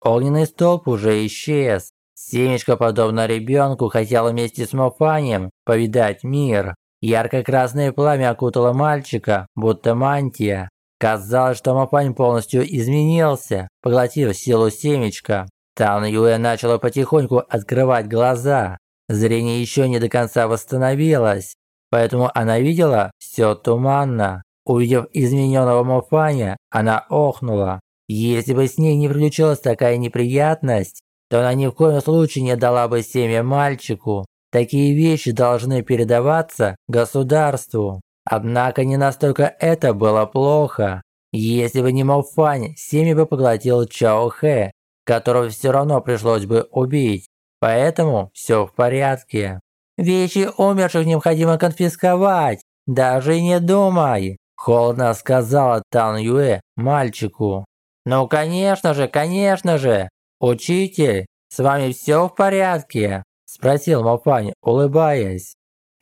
Огненный столб уже исчез. Семечко, подобно ребенку, хотел вместе с Мофанием повидать мир. Ярко-красное пламя окутало мальчика, будто мантия. Казалось, что Мопань полностью изменился, поглотив силу семечка. Тан Юэ начала потихоньку открывать глаза. Зрение еще не до конца восстановилось, поэтому она видела все туманно. Увидев измененного Мофаня, она охнула. Если бы с ней не приключилась такая неприятность, то она ни в коем случае не дала бы семя мальчику. Такие вещи должны передаваться государству. Однако не настолько это было плохо. Если бы не Мофань, семя бы поглотил Чао Хэ, которого все равно пришлось бы убить. Поэтому все в порядке. Вещи умерших необходимо конфисковать. Даже не думай. Холодно сказала Тан Юэ мальчику. «Ну, конечно же, конечно же! Учитель, с вами все в порядке?» Спросил Мопань, улыбаясь.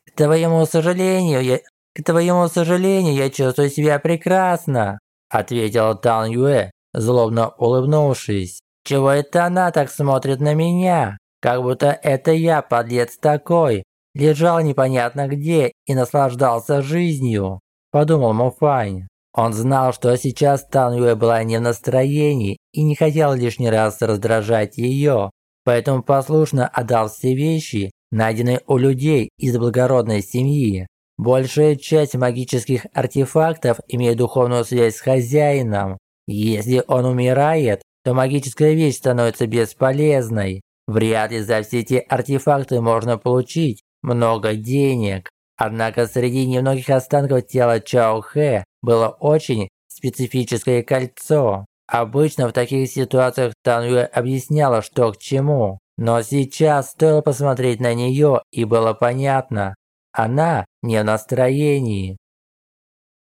«К твоему сожалению, я... К твоему сожалению, я чувствую себя прекрасно», ответила Тан Юэ, злобно улыбнувшись. «Чего это она так смотрит на меня? Как будто это я, подлец такой, лежал непонятно где и наслаждался жизнью», подумал Мофань. Он знал, что сейчас Тан Юэ была не в настроении и не хотел лишний раз раздражать ее, поэтому послушно отдал все вещи, найденные у людей из благородной семьи. Большая часть магических артефактов имеет духовную связь с хозяином. Если он умирает, то магическая вещь становится бесполезной. Вряд ли за все эти артефакты можно получить много денег. Однако среди немногих останков тела Чао Хэ было очень специфическое кольцо. Обычно в таких ситуациях Тан Юэ объясняла, что к чему. Но сейчас стоило посмотреть на нее, и было понятно. Она не в настроении.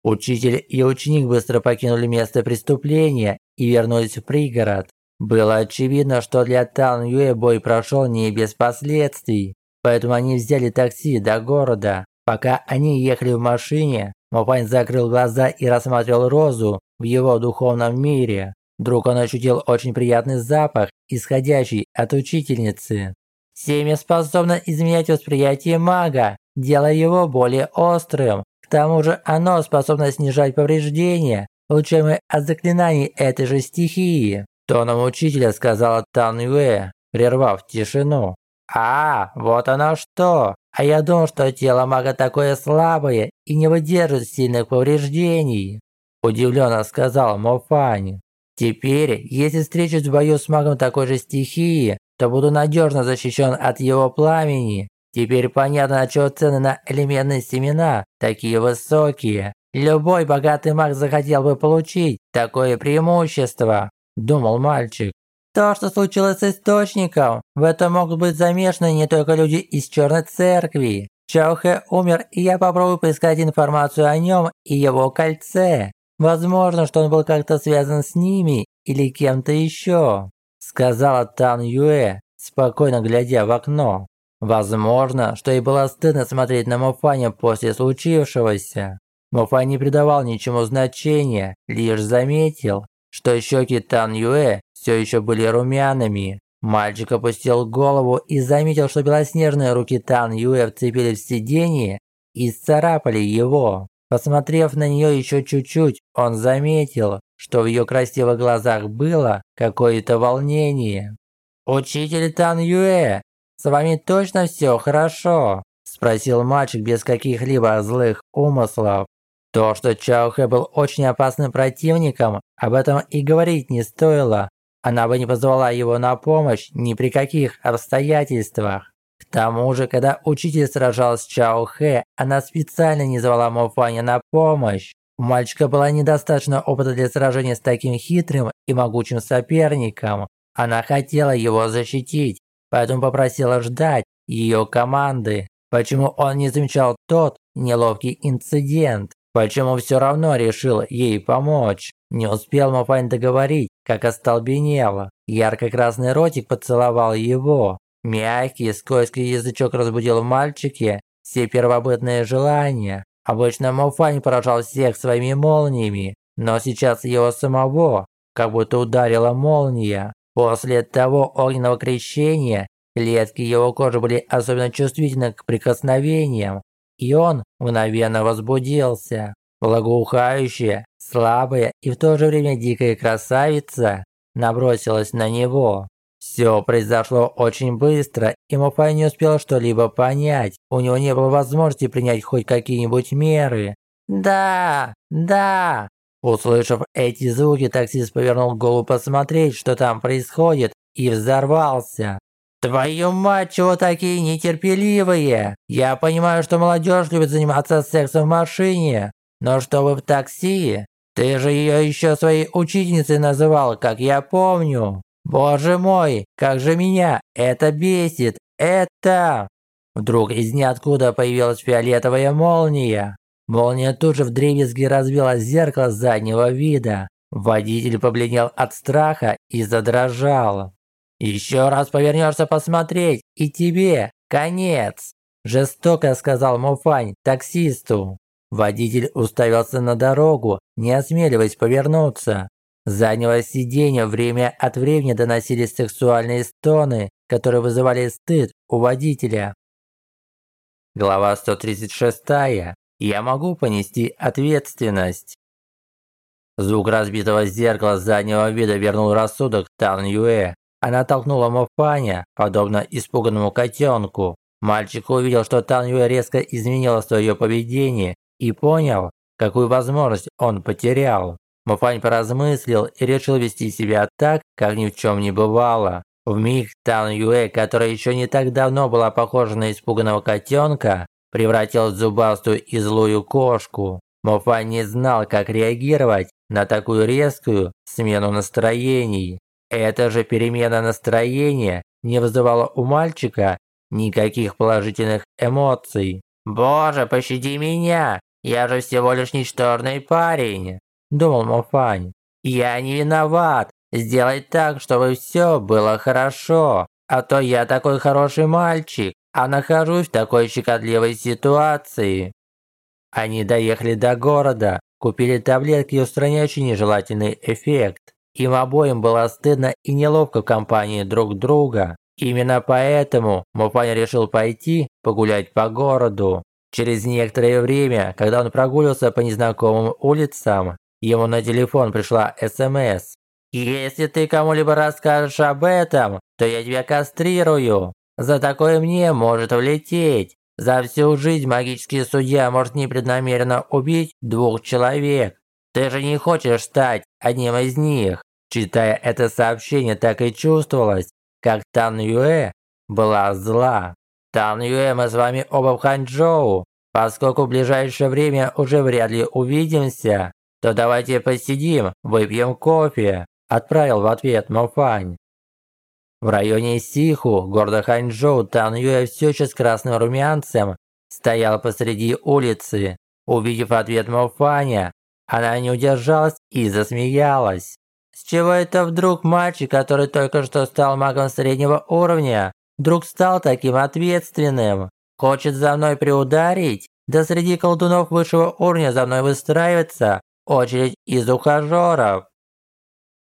Учитель и ученик быстро покинули место преступления и вернулись в пригород. Было очевидно, что для Тан Юэ бой прошел не без последствий, поэтому они взяли такси до города. Пока они ехали в машине, Мопань закрыл глаза и рассматривал Розу в его духовном мире. Вдруг он ощутил очень приятный запах, исходящий от учительницы. Семя способно изменять восприятие мага, делая его более острым. К тому же оно способно снижать повреждения, получаемые от заклинаний этой же стихии. Тоном учителя сказала Тан Юэ, прервав тишину. «А, вот оно что! А я думал, что тело мага такое слабое и не выдержит сильных повреждений!» Удивленно сказал Мофань. «Теперь, если встречусь в бою с магом такой же стихии, то буду надежно защищен от его пламени. Теперь понятно, отчего цены на элементные семена такие высокие. Любой богатый маг захотел бы получить такое преимущество думал мальчик. То, что случилось с источником, в этом могут быть замешаны не только люди из Черной Церкви. Чаухэ умер, и я попробую поискать информацию о нем и его кольце. Возможно, что он был как-то связан с ними или кем-то еще», сказала Тан Юэ, спокойно глядя в окно. Возможно, что ей было стыдно смотреть на Муфаня после случившегося. Муфань не придавал ничему значения, лишь заметил, что щеки Тан Юэ все еще были румяными. Мальчик опустил голову и заметил, что белоснежные руки Тан Юэ вцепились в сиденье и сцарапали его. Посмотрев на нее еще чуть-чуть, он заметил, что в ее красивых глазах было какое-то волнение. «Учитель Тан Юэ, с вами точно все хорошо?» – спросил мальчик без каких-либо злых умыслов. То, что Чао Хэ был очень опасным противником, об этом и говорить не стоило. Она бы не позвала его на помощь ни при каких обстоятельствах. К тому же, когда учитель сражался с Чао Хэ, она специально не звала Мофаня на помощь. У мальчика было недостаточно опыта для сражения с таким хитрым и могучим соперником. Она хотела его защитить, поэтому попросила ждать ее команды. Почему он не замечал тот неловкий инцидент? Почему все равно решил ей помочь? Не успел Мафань договорить, как остолбенело. Ярко-красный ротик поцеловал его. Мягкий, скользкий язычок разбудил в мальчике все первобытные желания. Обычно Мафань поражал всех своими молниями, но сейчас его самого как будто ударила молния. После того огненного крещения клетки его кожи были особенно чувствительны к прикосновениям, и он мгновенно возбудился. Благоухающая, слабая и в то же время дикая красавица набросилась на него. Все произошло очень быстро, и Мопай не успел что-либо понять. У него не было возможности принять хоть какие-нибудь меры. «Да, да!» Услышав эти звуки, таксист повернул голову посмотреть, что там происходит, и взорвался. Твою мать, чего такие нетерпеливые? Я понимаю, что молодежь любит заниматься сексом в машине, но чтобы в такси? Ты же ее еще своей учительницей называл, как я помню. Боже мой, как же меня это бесит, это... Вдруг из ниоткуда появилась фиолетовая молния. Молния тут же вдребезги разбила зеркало заднего вида. Водитель побледнел от страха и задрожал. «Еще раз повернешься посмотреть, и тебе конец!» Жестоко сказал Муфань таксисту. Водитель уставился на дорогу, не осмеливаясь повернуться. С заднего сиденья время от времени доносились сексуальные стоны, которые вызывали стыд у водителя. Глава 136. Я могу понести ответственность. Звук разбитого зеркала заднего вида вернул рассудок Тан Юэ. Она толкнула Мофаня, подобно испуганному котенку. Мальчик увидел, что Тан Юэ резко изменила свое поведение и понял, какую возможность он потерял. Муфань поразмыслил и решил вести себя так, как ни в чем не бывало. В миг Тан Юэ, которая еще не так давно была похожа на испуганного котенка, превратилась в зубастую и злую кошку. Муфань не знал, как реагировать на такую резкую смену настроений. Эта же перемена настроения не вызывала у мальчика никаких положительных эмоций. «Боже, пощади меня! Я же всего лишь ничтожный парень!» – думал Мофань. Я не виноват. Сделай так, чтобы все было хорошо. А то я такой хороший мальчик, а нахожусь в такой щекотливой ситуации. Они доехали до города, купили таблетки, устраняющие нежелательный эффект. Им обоим было стыдно и неловко в компании друг друга. Именно поэтому Муфань решил пойти погулять по городу. Через некоторое время, когда он прогуливался по незнакомым улицам, ему на телефон пришла СМС. «Если ты кому-либо расскажешь об этом, то я тебя кастрирую. За такое мне может влететь. За всю жизнь магический судья может непреднамеренно убить двух человек. Ты же не хочешь стать одним из них». Читая это сообщение, так и чувствовалось, как Тан Юэ была зла. Тан Юэ, мы с вами оба в Ханчжоу. Поскольку в ближайшее время уже вряд ли увидимся, то давайте посидим, выпьем кофе», – отправил в ответ Мофань. В районе Сиху, города Ханчжоу, Тан Юэ все еще с красным румянцем стоял посреди улицы. Увидев ответ Мофаня, она не удержалась и засмеялась. С чего это вдруг мальчик, который только что стал магом среднего уровня, вдруг стал таким ответственным? Хочет за мной приударить? Да среди колдунов высшего уровня за мной выстраивается очередь из ухажеров.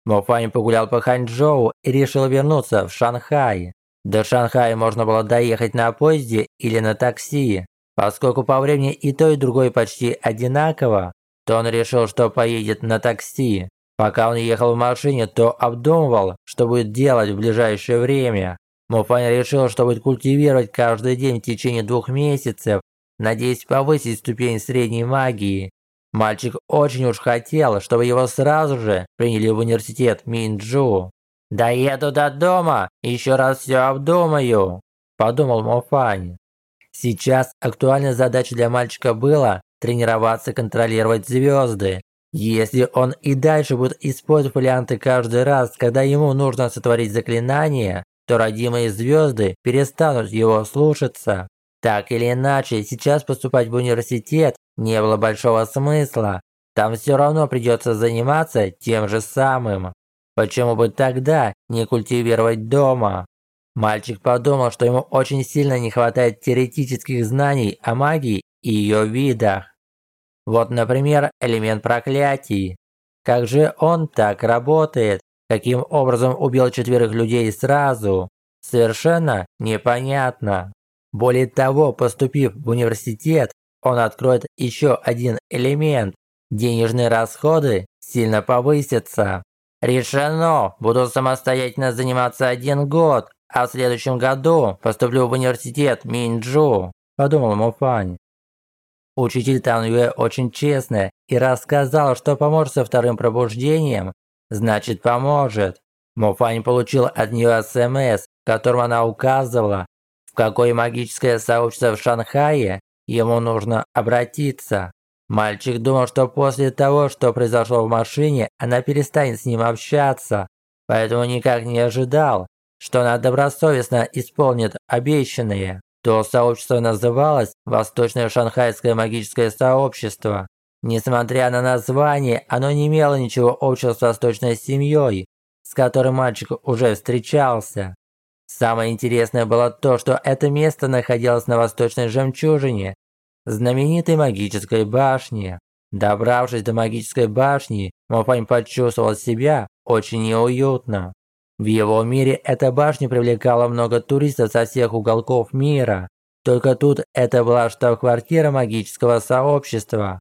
Мофань погулял по Ханчжоу и решил вернуться в Шанхай. До Шанхая можно было доехать на поезде или на такси. Поскольку по времени и то, и другое почти одинаково, то он решил, что поедет на такси. Пока он ехал в машине, то обдумывал, что будет делать в ближайшее время. Муфань решил, что будет культивировать каждый день в течение двух месяцев, надеясь повысить ступень средней магии. Мальчик очень уж хотел, чтобы его сразу же приняли в университет Минджу. «Доеду до дома, еще раз все обдумаю», – подумал Муфань. Сейчас актуальной задачей для мальчика было тренироваться контролировать звезды. Если он и дальше будет использовать варианты каждый раз, когда ему нужно сотворить заклинание, то родимые звезды перестанут его слушаться. Так или иначе, сейчас поступать в университет не было большого смысла. Там все равно придется заниматься тем же самым. Почему бы тогда не культивировать дома? Мальчик подумал, что ему очень сильно не хватает теоретических знаний о магии ее видах. Вот, например, элемент проклятий. Как же он так работает? Каким образом убил четверых людей сразу? Совершенно непонятно. Более того, поступив в университет, он откроет еще один элемент. Денежные расходы сильно повысятся. Решено, буду самостоятельно заниматься один год, а в следующем году поступлю в университет Минджу, подумал Муфань. Учитель Тан Юэ очень честная и рассказал, что поможет со вторым пробуждением, значит поможет. Муфань получил от нее СМС, в котором она указывала, в какое магическое сообщество в Шанхае ему нужно обратиться. Мальчик думал, что после того, что произошло в машине, она перестанет с ним общаться, поэтому никак не ожидал, что она добросовестно исполнит обещанное. То сообщество называлось Восточное Шанхайское магическое сообщество. Несмотря на название, оно не имело ничего общего с восточной семьей, с которой мальчик уже встречался. Самое интересное было то, что это место находилось на восточной жемчужине, знаменитой магической башне. Добравшись до магической башни, Мофань почувствовал себя очень неуютно. В его мире эта башня привлекала много туристов со всех уголков мира. Только тут это была штаб-квартира магического сообщества.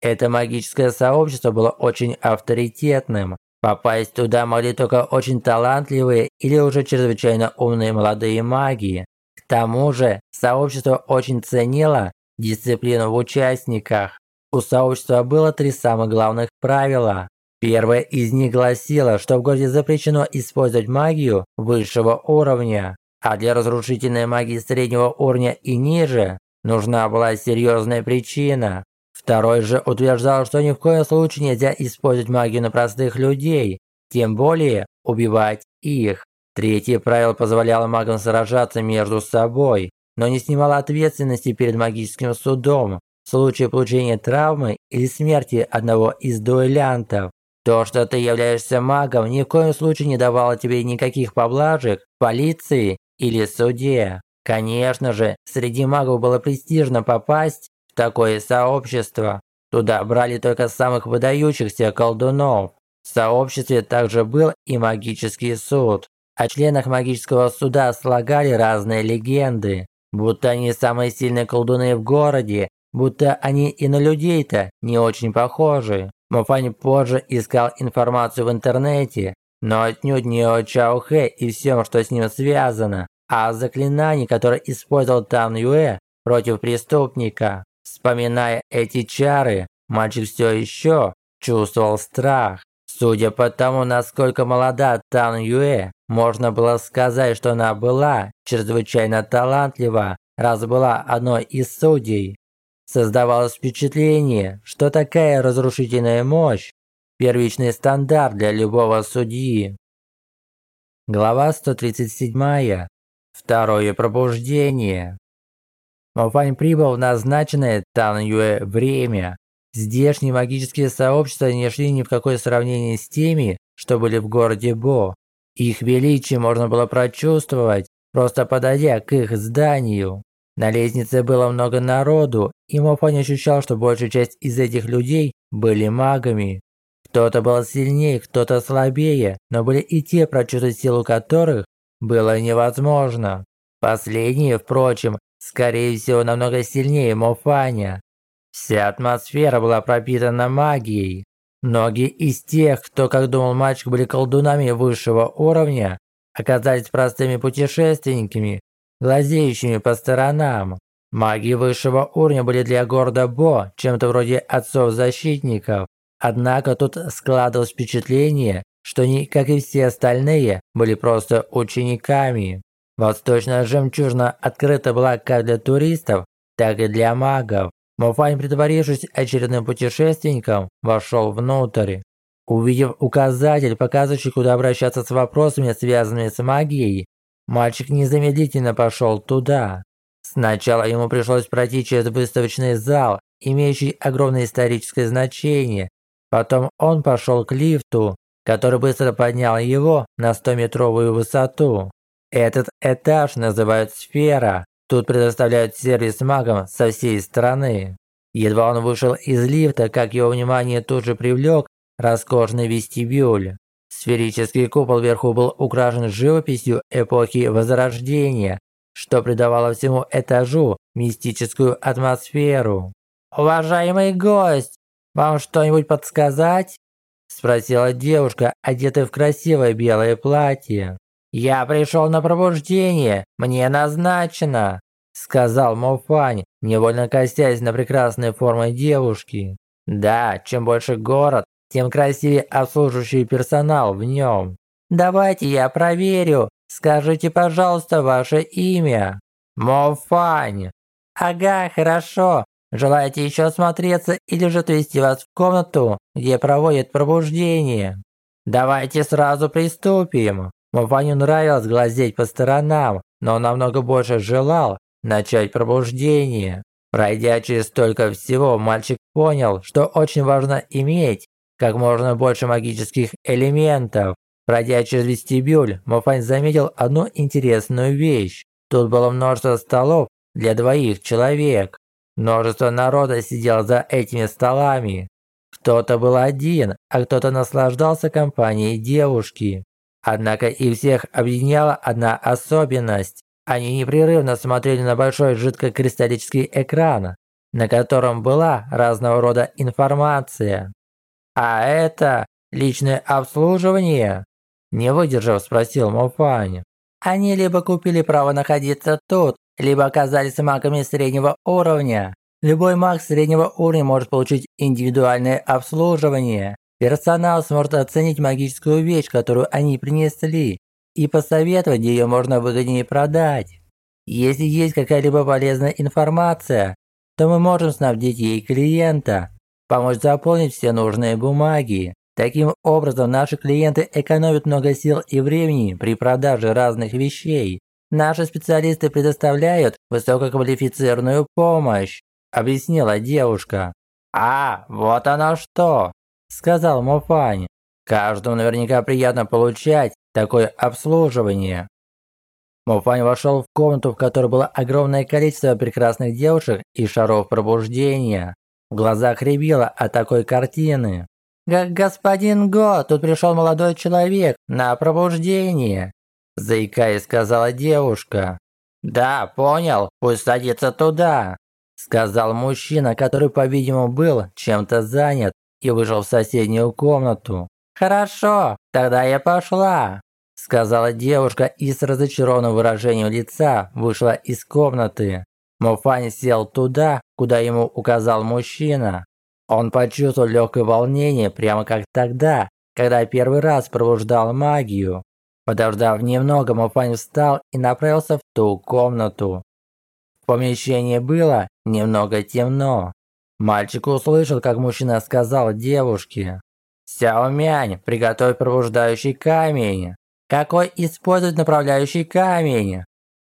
Это магическое сообщество было очень авторитетным. Попасть туда могли только очень талантливые или уже чрезвычайно умные молодые маги. К тому же, сообщество очень ценило дисциплину в участниках. У сообщества было три самых главных правила. Первое из них гласило, что в городе запрещено использовать магию высшего уровня, а для разрушительной магии среднего уровня и ниже нужна была серьезная причина. Второй же утверждал, что ни в коем случае нельзя использовать магию на простых людей, тем более убивать их. Третье правило позволяло магам сражаться между собой, но не снимало ответственности перед магическим судом в случае получения травмы или смерти одного из дуэлянтов. То, что ты являешься магом, ни в коем случае не давало тебе никаких поблажек в полиции или суде. Конечно же, среди магов было престижно попасть в такое сообщество. Туда брали только самых выдающихся колдунов. В сообществе также был и магический суд. О членах магического суда слагали разные легенды, будто они самые сильные колдуны в городе, будто они и на людей-то не очень похожи. Муфань позже искал информацию в интернете, но отнюдь не о Чао Хэ и всем, что с ним связано, а о заклинании, которое использовал Тан Юэ против преступника. Вспоминая эти чары, мальчик все еще чувствовал страх. Судя по тому, насколько молода Тан Юэ, можно было сказать, что она была чрезвычайно талантлива, раз была одной из судей. Создавалось впечатление, что такая разрушительная мощь – первичный стандарт для любого судьи. Глава 137. Второе пробуждение. Мофань прибыл в назначенное Тан Юэ время. Здешние магические сообщества не шли ни в какое сравнение с теми, что были в городе Бо. Их величие можно было прочувствовать, просто подойдя к их зданию. На лестнице было много народу, и Мофань ощущал, что большая часть из этих людей были магами. Кто-то был сильнее, кто-то слабее, но были и те, прочувствовать силу которых было невозможно. Последние, впрочем, скорее всего, намного сильнее Мофаня. Вся атмосфера была пропитана магией. Многие из тех, кто, как думал мальчик, были колдунами высшего уровня, оказались простыми путешественниками, глазеющими по сторонам. Маги высшего уровня были для города Бо чем-то вроде отцов-защитников. Однако тут складывалось впечатление, что они, как и все остальные, были просто учениками. Восточная жемчужина открыта была как для туристов, так и для магов. Мофань, притворившись очередным путешественником, вошел внутрь. Увидев указатель, показывающий, куда обращаться с вопросами, связанными с магией, Мальчик незамедлительно пошел туда. Сначала ему пришлось пройти через выставочный зал, имеющий огромное историческое значение. Потом он пошел к лифту, который быстро поднял его на 100-метровую высоту. Этот этаж называют «Сфера». Тут предоставляют сервис магам со всей страны. Едва он вышел из лифта, как его внимание тут же привлек роскошный вестибюль. Сферический купол вверху был украшен живописью эпохи Возрождения, что придавало всему этажу мистическую атмосферу. «Уважаемый гость, вам что-нибудь подсказать?» Спросила девушка, одетая в красивое белое платье. «Я пришел на пробуждение, мне назначено», сказал Мофань, невольно косясь на прекрасные формы девушки. «Да, чем больше город, тем красивее обслуживающий персонал в нем. Давайте я проверю. Скажите, пожалуйста, ваше имя. Мофань. Ага, хорошо. Желаете еще осмотреться или же отвезти вас в комнату, где проводят пробуждение? Давайте сразу приступим. Мофаню нравилось глазеть по сторонам, но он намного больше желал начать пробуждение. Пройдя через столько всего, мальчик понял, что очень важно иметь как можно больше магических элементов. Пройдя через вестибюль, Мофань заметил одну интересную вещь. Тут было множество столов для двоих человек. Множество народа сидело за этими столами. Кто-то был один, а кто-то наслаждался компанией девушки. Однако и всех объединяла одна особенность. Они непрерывно смотрели на большой жидкокристаллический экран, на котором была разного рода информация. «А это личное обслуживание?» Не выдержав, спросил Мофань. «Они либо купили право находиться тут, либо оказались магами среднего уровня. Любой маг среднего уровня может получить индивидуальное обслуживание. Персонал сможет оценить магическую вещь, которую они принесли, и посоветовать, ее можно выгоднее продать. Если есть какая-либо полезная информация, то мы можем снабдить ей клиента помочь заполнить все нужные бумаги. Таким образом, наши клиенты экономят много сил и времени при продаже разных вещей. Наши специалисты предоставляют высококвалифицированную помощь, объяснила девушка. А, вот оно что. сказал Мофань. Каждому наверняка приятно получать такое обслуживание. Мофань вошел в комнату, в которой было огромное количество прекрасных девушек и шаров пробуждения. В глазах рябило от такой картины. «Господин Го, тут пришел молодой человек на пробуждение», заикаясь, сказала девушка. «Да, понял, пусть садится туда», сказал мужчина, который, по-видимому, был чем-то занят и вышел в соседнюю комнату. «Хорошо, тогда я пошла», сказала девушка и с разочарованным выражением лица вышла из комнаты. Муфань сел туда, куда ему указал мужчина. Он почувствовал легкое волнение прямо как тогда, когда первый раз пробуждал магию. Подождав немного, Муфань встал и направился в ту комнату. В помещении было немного темно. Мальчик услышал, как мужчина сказал девушке. «Сяо Мянь, приготовь пробуждающий камень». «Какой использовать направляющий камень?»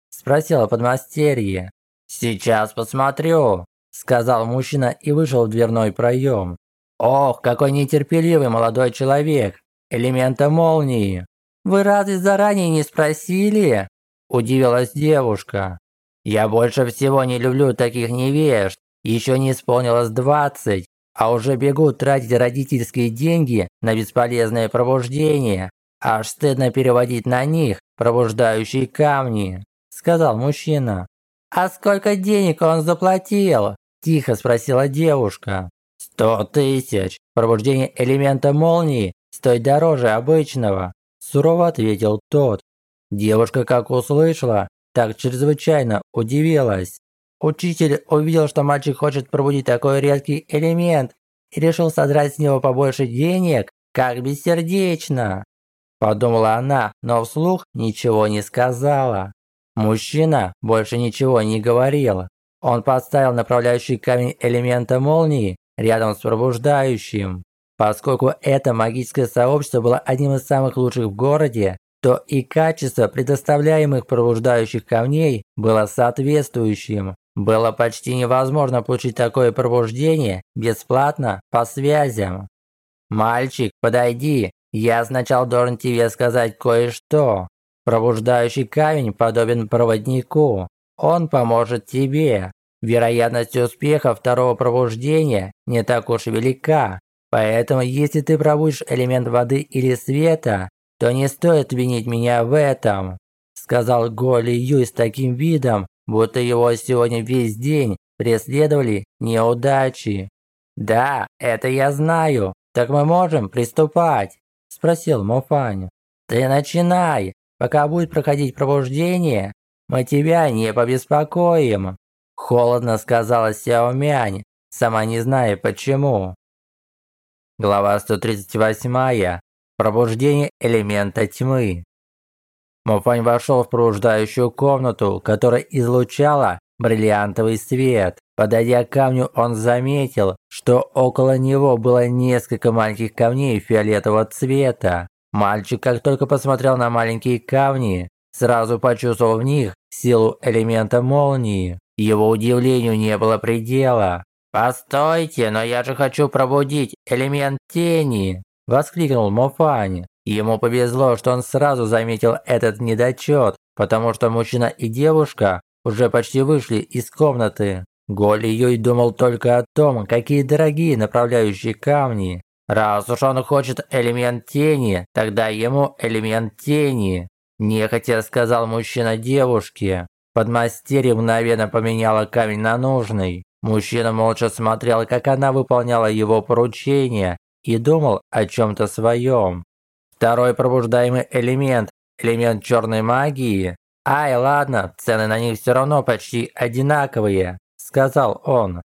Спросила подмастерье. «Сейчас посмотрю», сказал мужчина и вышел в дверной проем. «Ох, какой нетерпеливый молодой человек! Элемента молнии! Вы разве заранее не спросили?» Удивилась девушка. «Я больше всего не люблю таких невежд. Еще не исполнилось двадцать, а уже бегут тратить родительские деньги на бесполезное пробуждение. Аж стыдно переводить на них пробуждающие камни», – сказал мужчина. «А сколько денег он заплатил?» – тихо спросила девушка. «Сто тысяч. Пробуждение элемента молнии стоит дороже обычного», – сурово ответил тот. Девушка, как услышала, так чрезвычайно удивилась. Учитель увидел, что мальчик хочет пробудить такой редкий элемент и решил содрать с него побольше денег, как бессердечно. Подумала она, но вслух ничего не сказала. Мужчина больше ничего не говорил. Он подставил направляющий камень элемента молнии рядом с пробуждающим. Поскольку это магическое сообщество было одним из самых лучших в городе, то и качество предоставляемых пробуждающих камней было соответствующим. Было почти невозможно получить такое пробуждение бесплатно по связям. «Мальчик, подойди, я сначала должен тебе сказать кое-что. Пробуждающий камень подобен проводнику. Он поможет тебе. Вероятность успеха второго пробуждения не так уж велика. Поэтому если ты пробудешь элемент воды или света, то не стоит винить меня в этом», сказал Голи Юй с таким видом, будто его сегодня весь день преследовали неудачи. «Да, это я знаю. Так мы можем приступать» спросил Мофань. «Ты начинай. Пока будет проходить пробуждение, мы тебя не побеспокоим», холодно сказала Сяо Мянь, сама не зная почему. Глава 138. Пробуждение элемента тьмы. Мофань вошел в пробуждающую комнату, которая излучала бриллиантовый свет. Подойдя к камню, он заметил, что около него было несколько маленьких камней фиолетового цвета. Мальчик, как только посмотрел на маленькие камни, сразу почувствовал в них силу элемента молнии. Его удивлению не было предела. «Постойте, но я же хочу пробудить элемент тени!» – воскликнул Мофань. Ему повезло, что он сразу заметил этот недочет, потому что мужчина и девушка уже почти вышли из комнаты. Голи Юй думал только о том, какие дорогие направляющие камни. Раз уж он хочет элемент тени, тогда ему элемент тени. Нехотя сказал мужчина девушке. Подмастерье мгновенно поменяла камень на нужный. Мужчина молча смотрел, как она выполняла его поручения и думал о чем-то своем. Второй пробуждаемый элемент, элемент черной магии, «Ай, ладно, цены на них все равно почти одинаковые», – сказал он.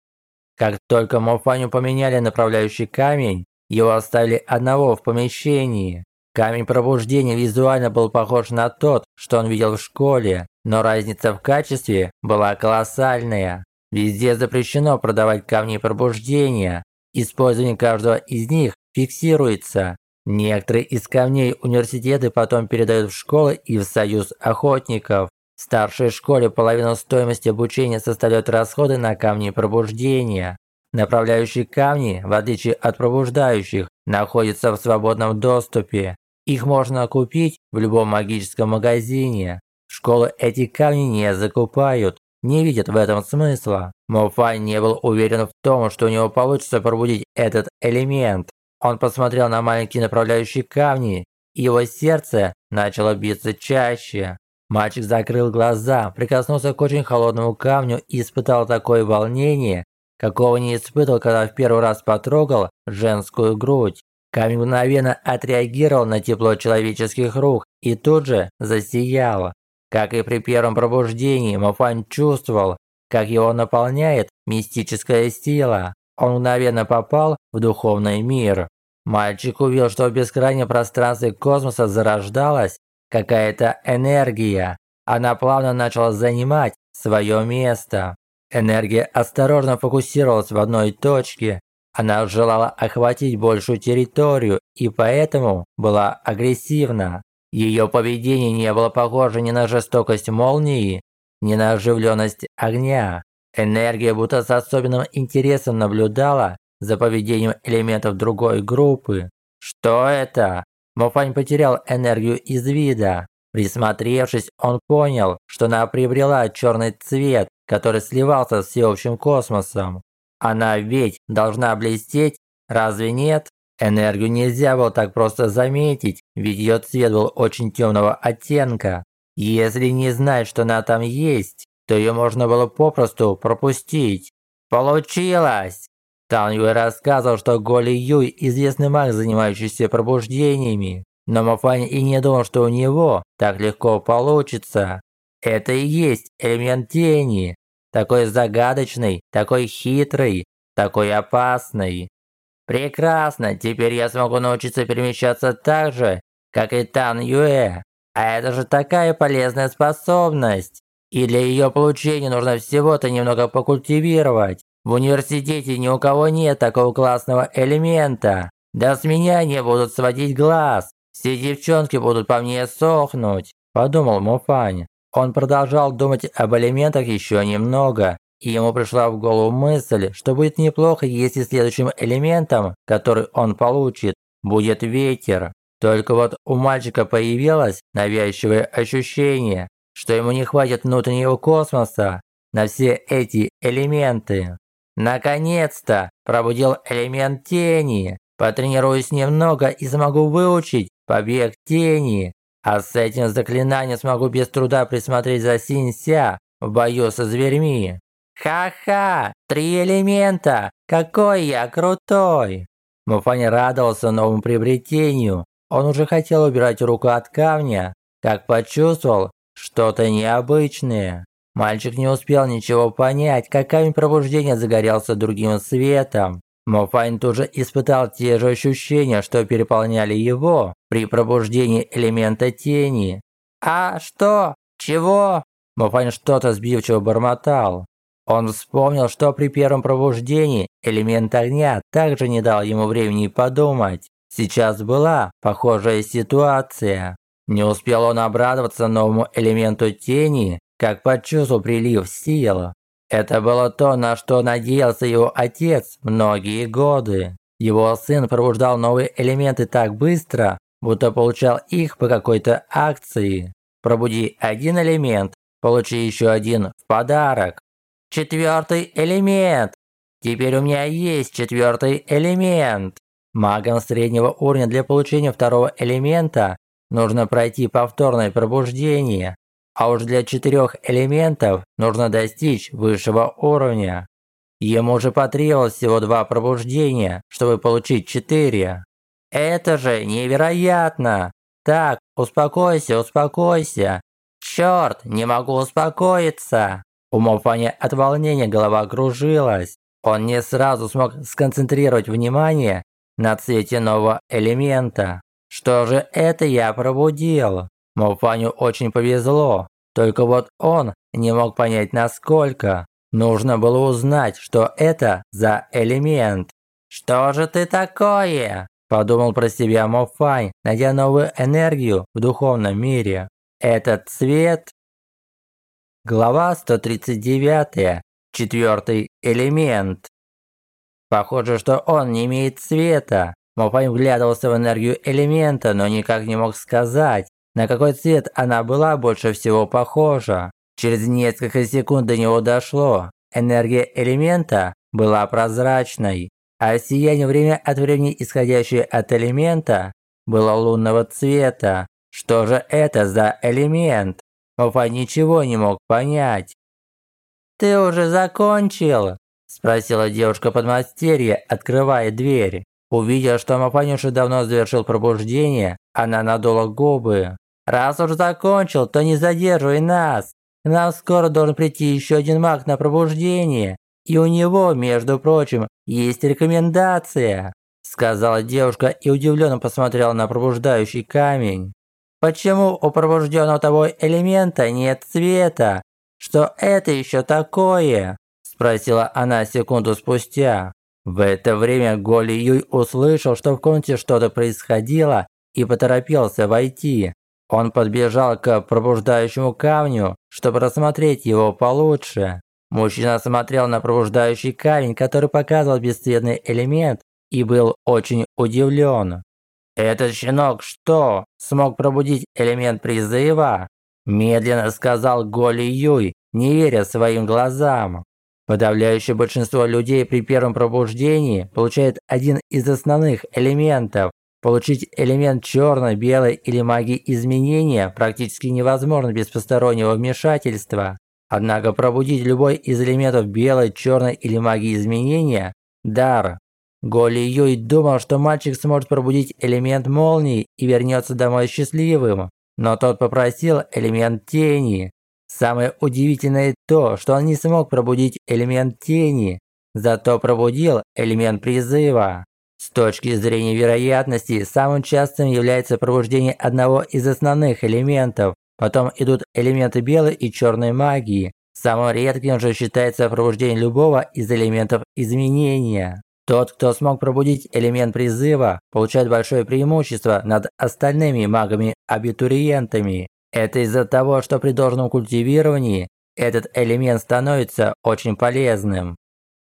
Как только Мофаню поменяли направляющий камень, его оставили одного в помещении. Камень пробуждения визуально был похож на тот, что он видел в школе, но разница в качестве была колоссальная. Везде запрещено продавать камни пробуждения. Использование каждого из них фиксируется. Некоторые из камней университеты потом передают в школы и в союз охотников. В старшей школе половину стоимости обучения составляют расходы на камни пробуждения. Направляющие камни, в отличие от пробуждающих, находятся в свободном доступе. Их можно купить в любом магическом магазине. Школы эти камни не закупают, не видят в этом смысла. Мофай не был уверен в том, что у него получится пробудить этот элемент. Он посмотрел на маленькие направляющие камни, и его сердце начало биться чаще. Мальчик закрыл глаза, прикоснулся к очень холодному камню и испытал такое волнение, какого не испытывал, когда в первый раз потрогал женскую грудь. Камень мгновенно отреагировал на тепло человеческих рук и тут же засиял. Как и при первом пробуждении, Мафань чувствовал, как его наполняет мистическая сила. Он мгновенно попал в духовный мир. Мальчик увидел, что в бескрайнем пространстве космоса зарождалась какая-то энергия. Она плавно начала занимать свое место. Энергия осторожно фокусировалась в одной точке. Она желала охватить большую территорию и поэтому была агрессивна. Ее поведение не было похоже ни на жестокость молнии, ни на оживленность огня. Энергия будто с особенным интересом наблюдала за поведением элементов другой группы. Что это? Мофань потерял энергию из вида. Присмотревшись, он понял, что она приобрела черный цвет, который сливался с всеобщим космосом. Она ведь должна блестеть, разве нет? Энергию нельзя было так просто заметить, ведь ее цвет был очень темного оттенка. Если не знать, что она там есть, то ее можно было попросту пропустить. Получилось! Тан Юй рассказывал, что Голи Юй – известный маг, занимающийся пробуждениями. Но Мафань и не думал, что у него так легко получится. Это и есть элемент тени. Такой загадочный, такой хитрый, такой опасный. Прекрасно, теперь я смогу научиться перемещаться так же, как и Тан Юэ. А это же такая полезная способность. И для ее получения нужно всего-то немного покультивировать. В университете ни у кого нет такого классного элемента. Да с меня не будут сводить глаз. Все девчонки будут по мне сохнуть, подумал Муфань. Он продолжал думать об элементах еще немного, и ему пришла в голову мысль, что будет неплохо, если следующим элементом, который он получит, будет ветер. Только вот у мальчика появилось навязчивое ощущение, что ему не хватит внутреннего космоса на все эти элементы. Наконец-то пробудил элемент тени. Потренируюсь немного и смогу выучить побег тени. А с этим заклинанием смогу без труда присмотреть за Синься в бою со зверьми. Ха-ха, три элемента, какой я крутой! Мо Фань радовался новому приобретению. Он уже хотел убирать руку от камня, как почувствовал что-то необычное. Мальчик не успел ничего понять, как камень пробуждения загорелся другим светом. Мо Фань тоже испытал те же ощущения, что переполняли его при пробуждении элемента тени. «А что? Чего?» Мо Фань что-то сбивчиво бормотал. Он вспомнил, что при первом пробуждении элемент огня также не дал ему времени подумать. Сейчас была похожая ситуация. Не успел он обрадоваться новому элементу тени, как почувствовал прилив сил. Это было то, на что надеялся его отец многие годы. Его сын пробуждал новые элементы так быстро, будто получал их по какой-то акции. Пробуди один элемент, получи еще один в подарок. Четвертый элемент. Теперь у меня есть четвертый элемент. Магам среднего уровня для получения второго элемента нужно пройти повторное пробуждение, а уж для четырех элементов нужно достичь высшего уровня. Ему же потребовалось всего два пробуждения, чтобы получить четыре. Это же невероятно! Так, успокойся, успокойся. Черт, не могу успокоиться. У Мофани от волнения голова кружилась. Он не сразу смог сконцентрировать внимание на цвете нового элемента. Что же это я пробудил? Мофаню очень повезло. Только вот он не мог понять насколько. Нужно было узнать, что это за элемент. «Что же ты такое?» Подумал про себя Мофань, найдя новую энергию в духовном мире. Этот цвет Глава 139. Четвертый элемент. Похоже, что он не имеет цвета. Мопань вглядывался в энергию элемента, но никак не мог сказать, на какой цвет она была больше всего похожа. Через несколько секунд до него дошло. Энергия элемента была прозрачной, а сияние время от времени, исходящее от элемента, было лунного цвета. Что же это за элемент? Мопа ничего не мог понять. «Ты уже закончил?» – спросила девушка подмастерья, открывая дверь. Увидев, что Мапанюша давно завершил пробуждение, она надула губы. «Раз уж закончил, то не задерживай нас. Нам скоро должен прийти еще один маг на пробуждение. И у него, между прочим, есть рекомендация», сказала девушка и удивленно посмотрела на пробуждающий камень. «Почему у пробужденного того элемента нет цвета? Что это еще такое?» спросила она секунду спустя. В это время Голи Юй услышал, что в комнате что-то происходило и поторопился войти. Он подбежал к пробуждающему камню, чтобы рассмотреть его получше. Мужчина смотрел на пробуждающий камень, который показывал бесцветный элемент, и был очень удивлен. «Этот щенок что, смог пробудить элемент призыва?» Медленно сказал Голи Юй, не веря своим глазам. Подавляющее большинство людей при первом пробуждении получает один из основных элементов. Получить элемент черной, белой или магии изменения практически невозможно без постороннего вмешательства. Однако пробудить любой из элементов белой, черной или магии изменения – дар. Голи Юй думал, что мальчик сможет пробудить элемент молнии и вернется домой счастливым. Но тот попросил элемент тени. Самое удивительное то, что он не смог пробудить элемент тени, зато пробудил элемент призыва. С точки зрения вероятности, самым частым является пробуждение одного из основных элементов, потом идут элементы белой и черной магии. Самым редким же считается пробуждение любого из элементов изменения. Тот, кто смог пробудить элемент призыва, получает большое преимущество над остальными магами-абитуриентами. Это из-за того, что при должном культивировании этот элемент становится очень полезным.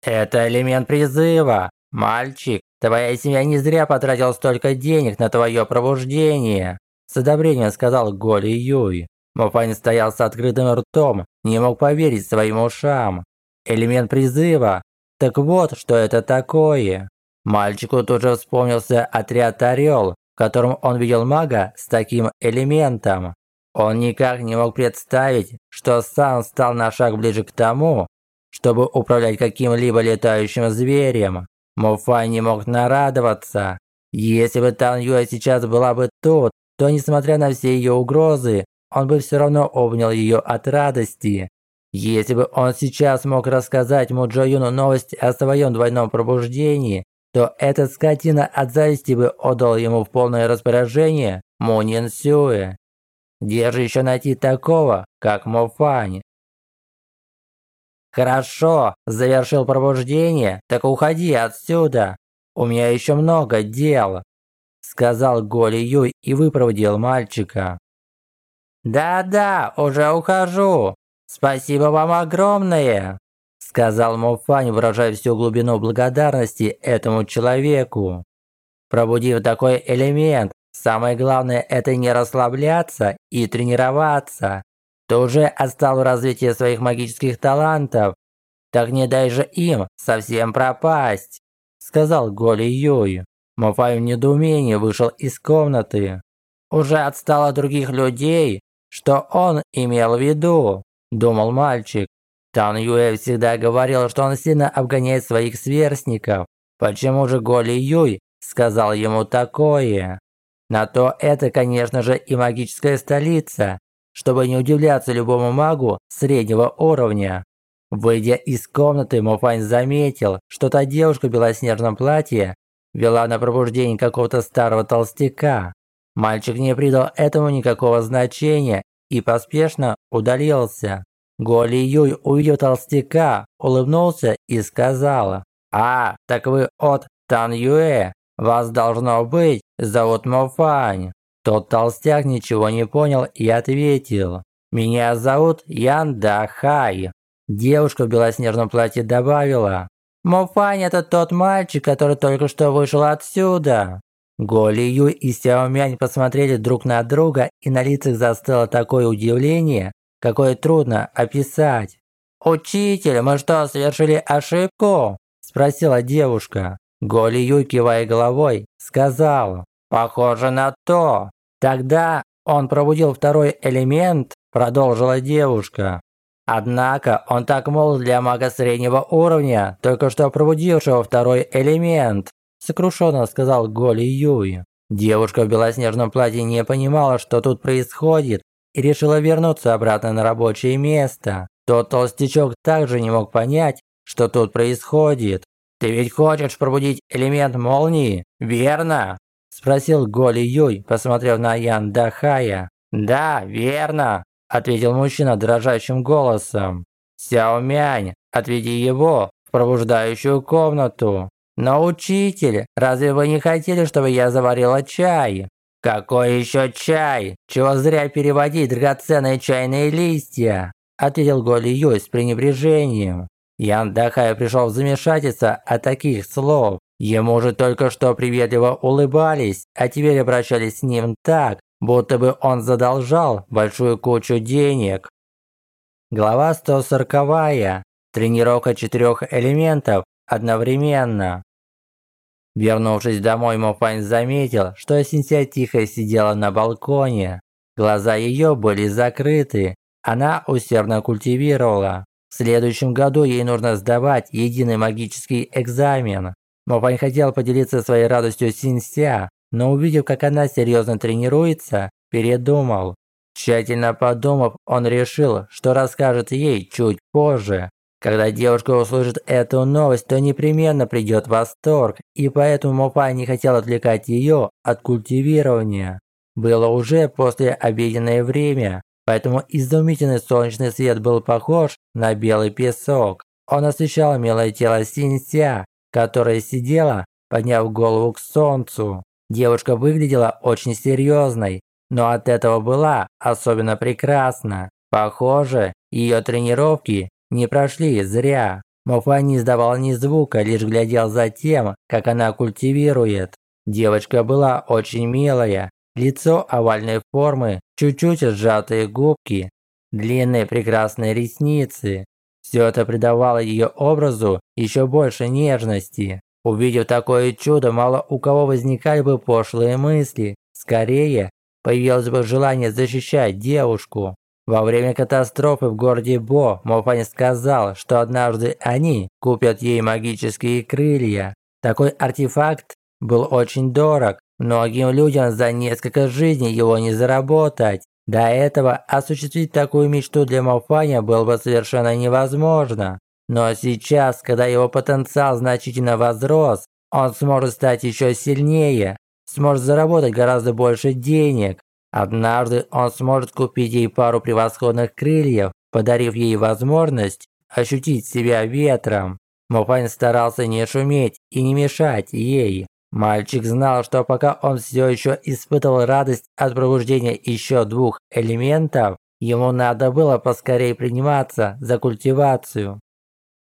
Это элемент призыва. Мальчик, твоя семья не зря потратила столько денег на твое пробуждение. С одобрением сказал Голи Юй. Мопань стоял с открытым ртом, не мог поверить своим ушам. Элемент призыва. Так вот, что это такое. Мальчику тут же вспомнился отряд Орел, в котором он видел мага с таким элементом. Он никак не мог представить, что сам стал на шаг ближе к тому, чтобы управлять каким-либо летающим зверем. Муфай не мог нарадоваться. Если бы Тан Юэ сейчас была бы тут, то несмотря на все ее угрозы, он бы все равно обнял ее от радости. Если бы он сейчас мог рассказать Муджо Юну новость о своем двойном пробуждении, то этот скотина от зависти бы отдал ему в полное распоряжение Мунин Сюэ. Где же еще найти такого, как Мофань? Хорошо, завершил пробуждение, так уходи отсюда. У меня еще много дел, сказал Голи Юй и выпроводил мальчика. Да-да, уже ухожу. Спасибо вам огромное, сказал Мофань, выражая всю глубину благодарности этому человеку. Пробудив такой элемент, Самое главное – это не расслабляться и тренироваться. Ты уже отстал в развитии своих магических талантов. Так не дай же им совсем пропасть, сказал Голи Юй. Мафай в недоумении вышел из комнаты. Уже отстал от других людей, что он имел в виду, думал мальчик. Тан Юэ всегда говорил, что он сильно обгоняет своих сверстников. Почему же Голи Юй сказал ему такое? На то это, конечно же, и магическая столица, чтобы не удивляться любому магу среднего уровня. Выйдя из комнаты, Муфань заметил, что та девушка в белоснежном платье вела на пробуждение какого-то старого толстяка. Мальчик не придал этому никакого значения и поспешно удалился. Голи Юй увидел толстяка, улыбнулся и сказал, «А, так вы от Тан Юэ?» Вас должно быть зовут Мофань. Тот толстяк ничего не понял и ответил. Меня зовут Ян Дахай. Девушка в белоснежном платье добавила. Муфань – это тот мальчик, который только что вышел отсюда. Голи Юй и Сяо Мянь посмотрели друг на друга, и на лицах застыло такое удивление, какое трудно описать. «Учитель, мы что, совершили ошибку?» – спросила девушка. Голи Юй, кивая головой, сказал, «Похоже на то». Тогда он пробудил второй элемент, продолжила девушка. Однако он так молод для мага среднего уровня, только что пробудившего второй элемент, сокрушенно сказал Голи Юй. Девушка в белоснежном платье не понимала, что тут происходит, и решила вернуться обратно на рабочее место. Тот толстячок также не мог понять, что тут происходит. «Ты ведь хочешь пробудить элемент молнии, верно?» Спросил Голи Юй, посмотрев на Ян Дахая. «Да, верно», ответил мужчина дрожащим голосом. «Сяо Мянь, отведи его в пробуждающую комнату». «Но, учитель, разве вы не хотели, чтобы я заварила чай?» «Какой еще чай? Чего зря переводить драгоценные чайные листья?» Ответил Голи Юй с пренебрежением. Ян Дахай пришел в замешательство от таких слов. Ему уже только что приветливо улыбались, а теперь обращались с ним так, будто бы он задолжал большую кучу денег. Глава 140. Тренировка четырех элементов одновременно. Вернувшись домой, Мопань заметил, что Синься тихо сидела на балконе. Глаза ее были закрыты. Она усердно культивировала. В следующем году ей нужно сдавать единый магический экзамен. Мопань хотел поделиться своей радостью с Синься, но увидев, как она серьезно тренируется, передумал. Тщательно подумав, он решил, что расскажет ей чуть позже. Когда девушка услышит эту новость, то непременно придет восторг, и поэтому Мопай не хотел отвлекать ее от культивирования. Было уже после обеденное время, поэтому изумительный солнечный свет был похож на белый песок. Он освещал милое тело Синься, которая сидела, подняв голову к солнцу. Девушка выглядела очень серьезной, но от этого была особенно прекрасна. Похоже, ее тренировки не прошли зря. Мофа не издавал ни звука, лишь глядел за тем, как она культивирует. Девочка была очень милая, лицо овальной формы, чуть-чуть сжатые губки, длинные прекрасные ресницы. Все это придавало ее образу еще больше нежности. Увидев такое чудо, мало у кого возникали бы пошлые мысли. Скорее, появилось бы желание защищать девушку. Во время катастрофы в городе Бо Мофань сказал, что однажды они купят ей магические крылья. Такой артефакт был очень дорог. Многим людям за несколько жизней его не заработать. До этого осуществить такую мечту для Мофаня было бы совершенно невозможно. Но сейчас, когда его потенциал значительно возрос, он сможет стать еще сильнее, сможет заработать гораздо больше денег. Однажды он сможет купить ей пару превосходных крыльев, подарив ей возможность ощутить себя ветром. Мопань старался не шуметь и не мешать ей. Мальчик знал, что пока он все еще испытывал радость от пробуждения еще двух элементов, ему надо было поскорее приниматься за культивацию.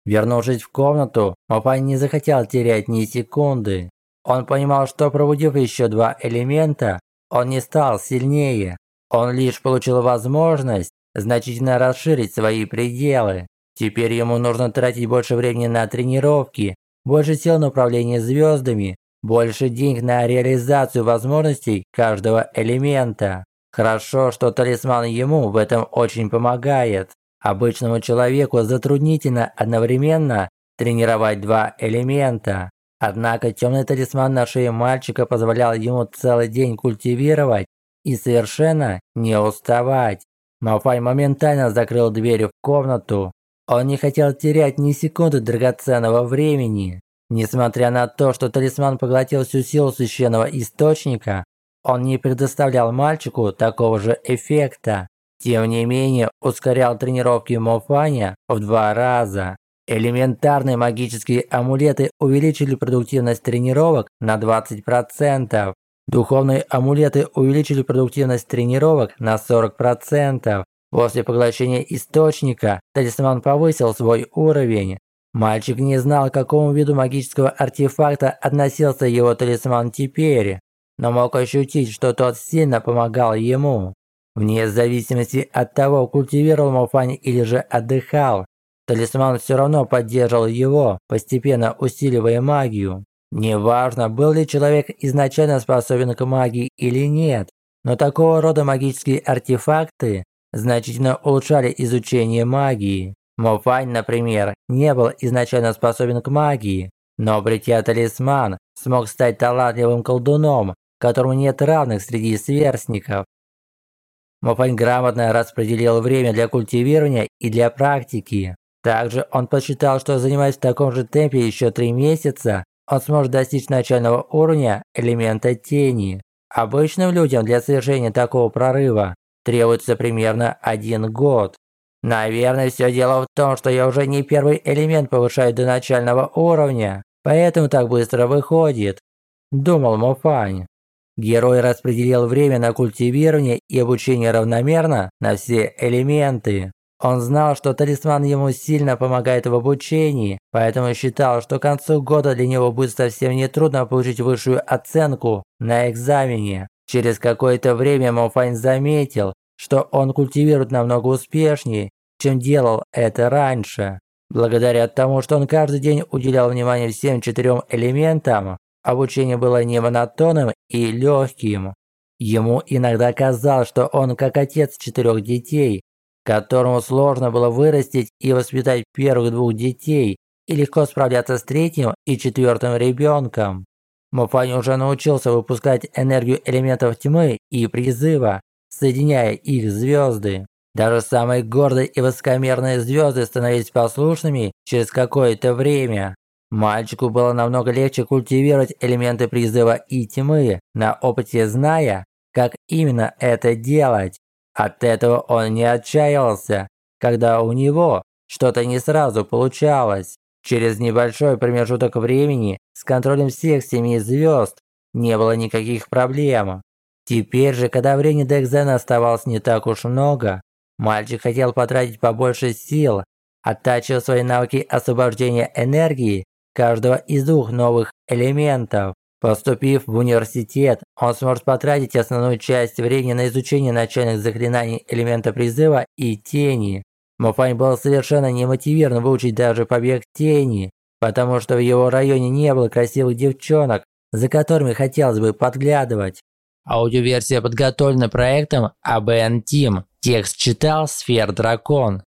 Вернувшись в комнату, Мопань не захотел терять ни секунды. Он понимал, что пробудив еще два элемента, он не стал сильнее. Он лишь получил возможность значительно расширить свои пределы. Теперь ему нужно тратить больше времени на тренировки, больше сил на управление звездами, больше денег на реализацию возможностей каждого элемента. Хорошо, что талисман ему в этом очень помогает. Обычному человеку затруднительно одновременно тренировать два элемента. Однако темный талисман на шее мальчика позволял ему целый день культивировать и совершенно не уставать. Малфай моментально закрыл дверь в комнату. Он не хотел терять ни секунды драгоценного времени. Несмотря на то, что талисман поглотил всю силу священного источника, он не предоставлял мальчику такого же эффекта. Тем не менее, ускорял тренировки Мофаня в два раза. Элементарные магические амулеты увеличили продуктивность тренировок на 20%. Духовные амулеты увеличили продуктивность тренировок на 40%. После поглощения источника талисман повысил свой уровень. Мальчик не знал, к какому виду магического артефакта относился его талисман теперь, но мог ощутить, что тот сильно помогал ему. Вне зависимости от того, культивировал Мофань или же отдыхал, талисман все равно поддерживал его, постепенно усиливая магию. Неважно, был ли человек изначально способен к магии или нет, но такого рода магические артефакты значительно улучшали изучение магии. Мофань, например, не был изначально способен к магии, но обретя талисман, смог стать талантливым колдуном, которому нет равных среди сверстников. Мофань грамотно распределил время для культивирования и для практики. Также он посчитал, что занимаясь в таком же темпе еще три месяца, он сможет достичь начального уровня элемента тени. Обычным людям для совершения такого прорыва требуется примерно один год. Наверное, все дело в том, что я уже не первый элемент повышаю до начального уровня, поэтому так быстро выходит, думал Мофань. Герой распределил время на культивирование и обучение равномерно на все элементы. Он знал, что талисман ему сильно помогает в обучении, поэтому считал, что к концу года для него будет совсем нетрудно получить высшую оценку на экзамене. Через какое-то время Мофань заметил, что он культивирует намного успешнее, чем делал это раньше. Благодаря тому, что он каждый день уделял внимание всем четырем элементам, обучение было не монотонным и легким. Ему иногда казалось, что он как отец четырех детей, которому сложно было вырастить и воспитать первых двух детей и легко справляться с третьим и четвертым ребенком. Муфань уже научился выпускать энергию элементов тьмы и призыва, соединяя их звезды. Даже самые гордые и высокомерные звезды становились послушными через какое-то время. Мальчику было намного легче культивировать элементы призыва и тьмы, на опыте зная, как именно это делать. От этого он не отчаялся, когда у него что-то не сразу получалось. Через небольшой промежуток времени с контролем всех семи звезд не было никаких проблем. Теперь же, когда времени до экзамена оставалось не так уж много, мальчик хотел потратить побольше сил, оттачивая свои навыки освобождения энергии каждого из двух новых элементов. Поступив в университет, он сможет потратить основную часть времени на изучение начальных заклинаний элемента призыва и тени. Муфань был совершенно не мотивирован выучить даже побег тени, потому что в его районе не было красивых девчонок, за которыми хотелось бы подглядывать. Аудиоверсия подготовлена проектом ABN Team. Текст читал Сфер Дракон.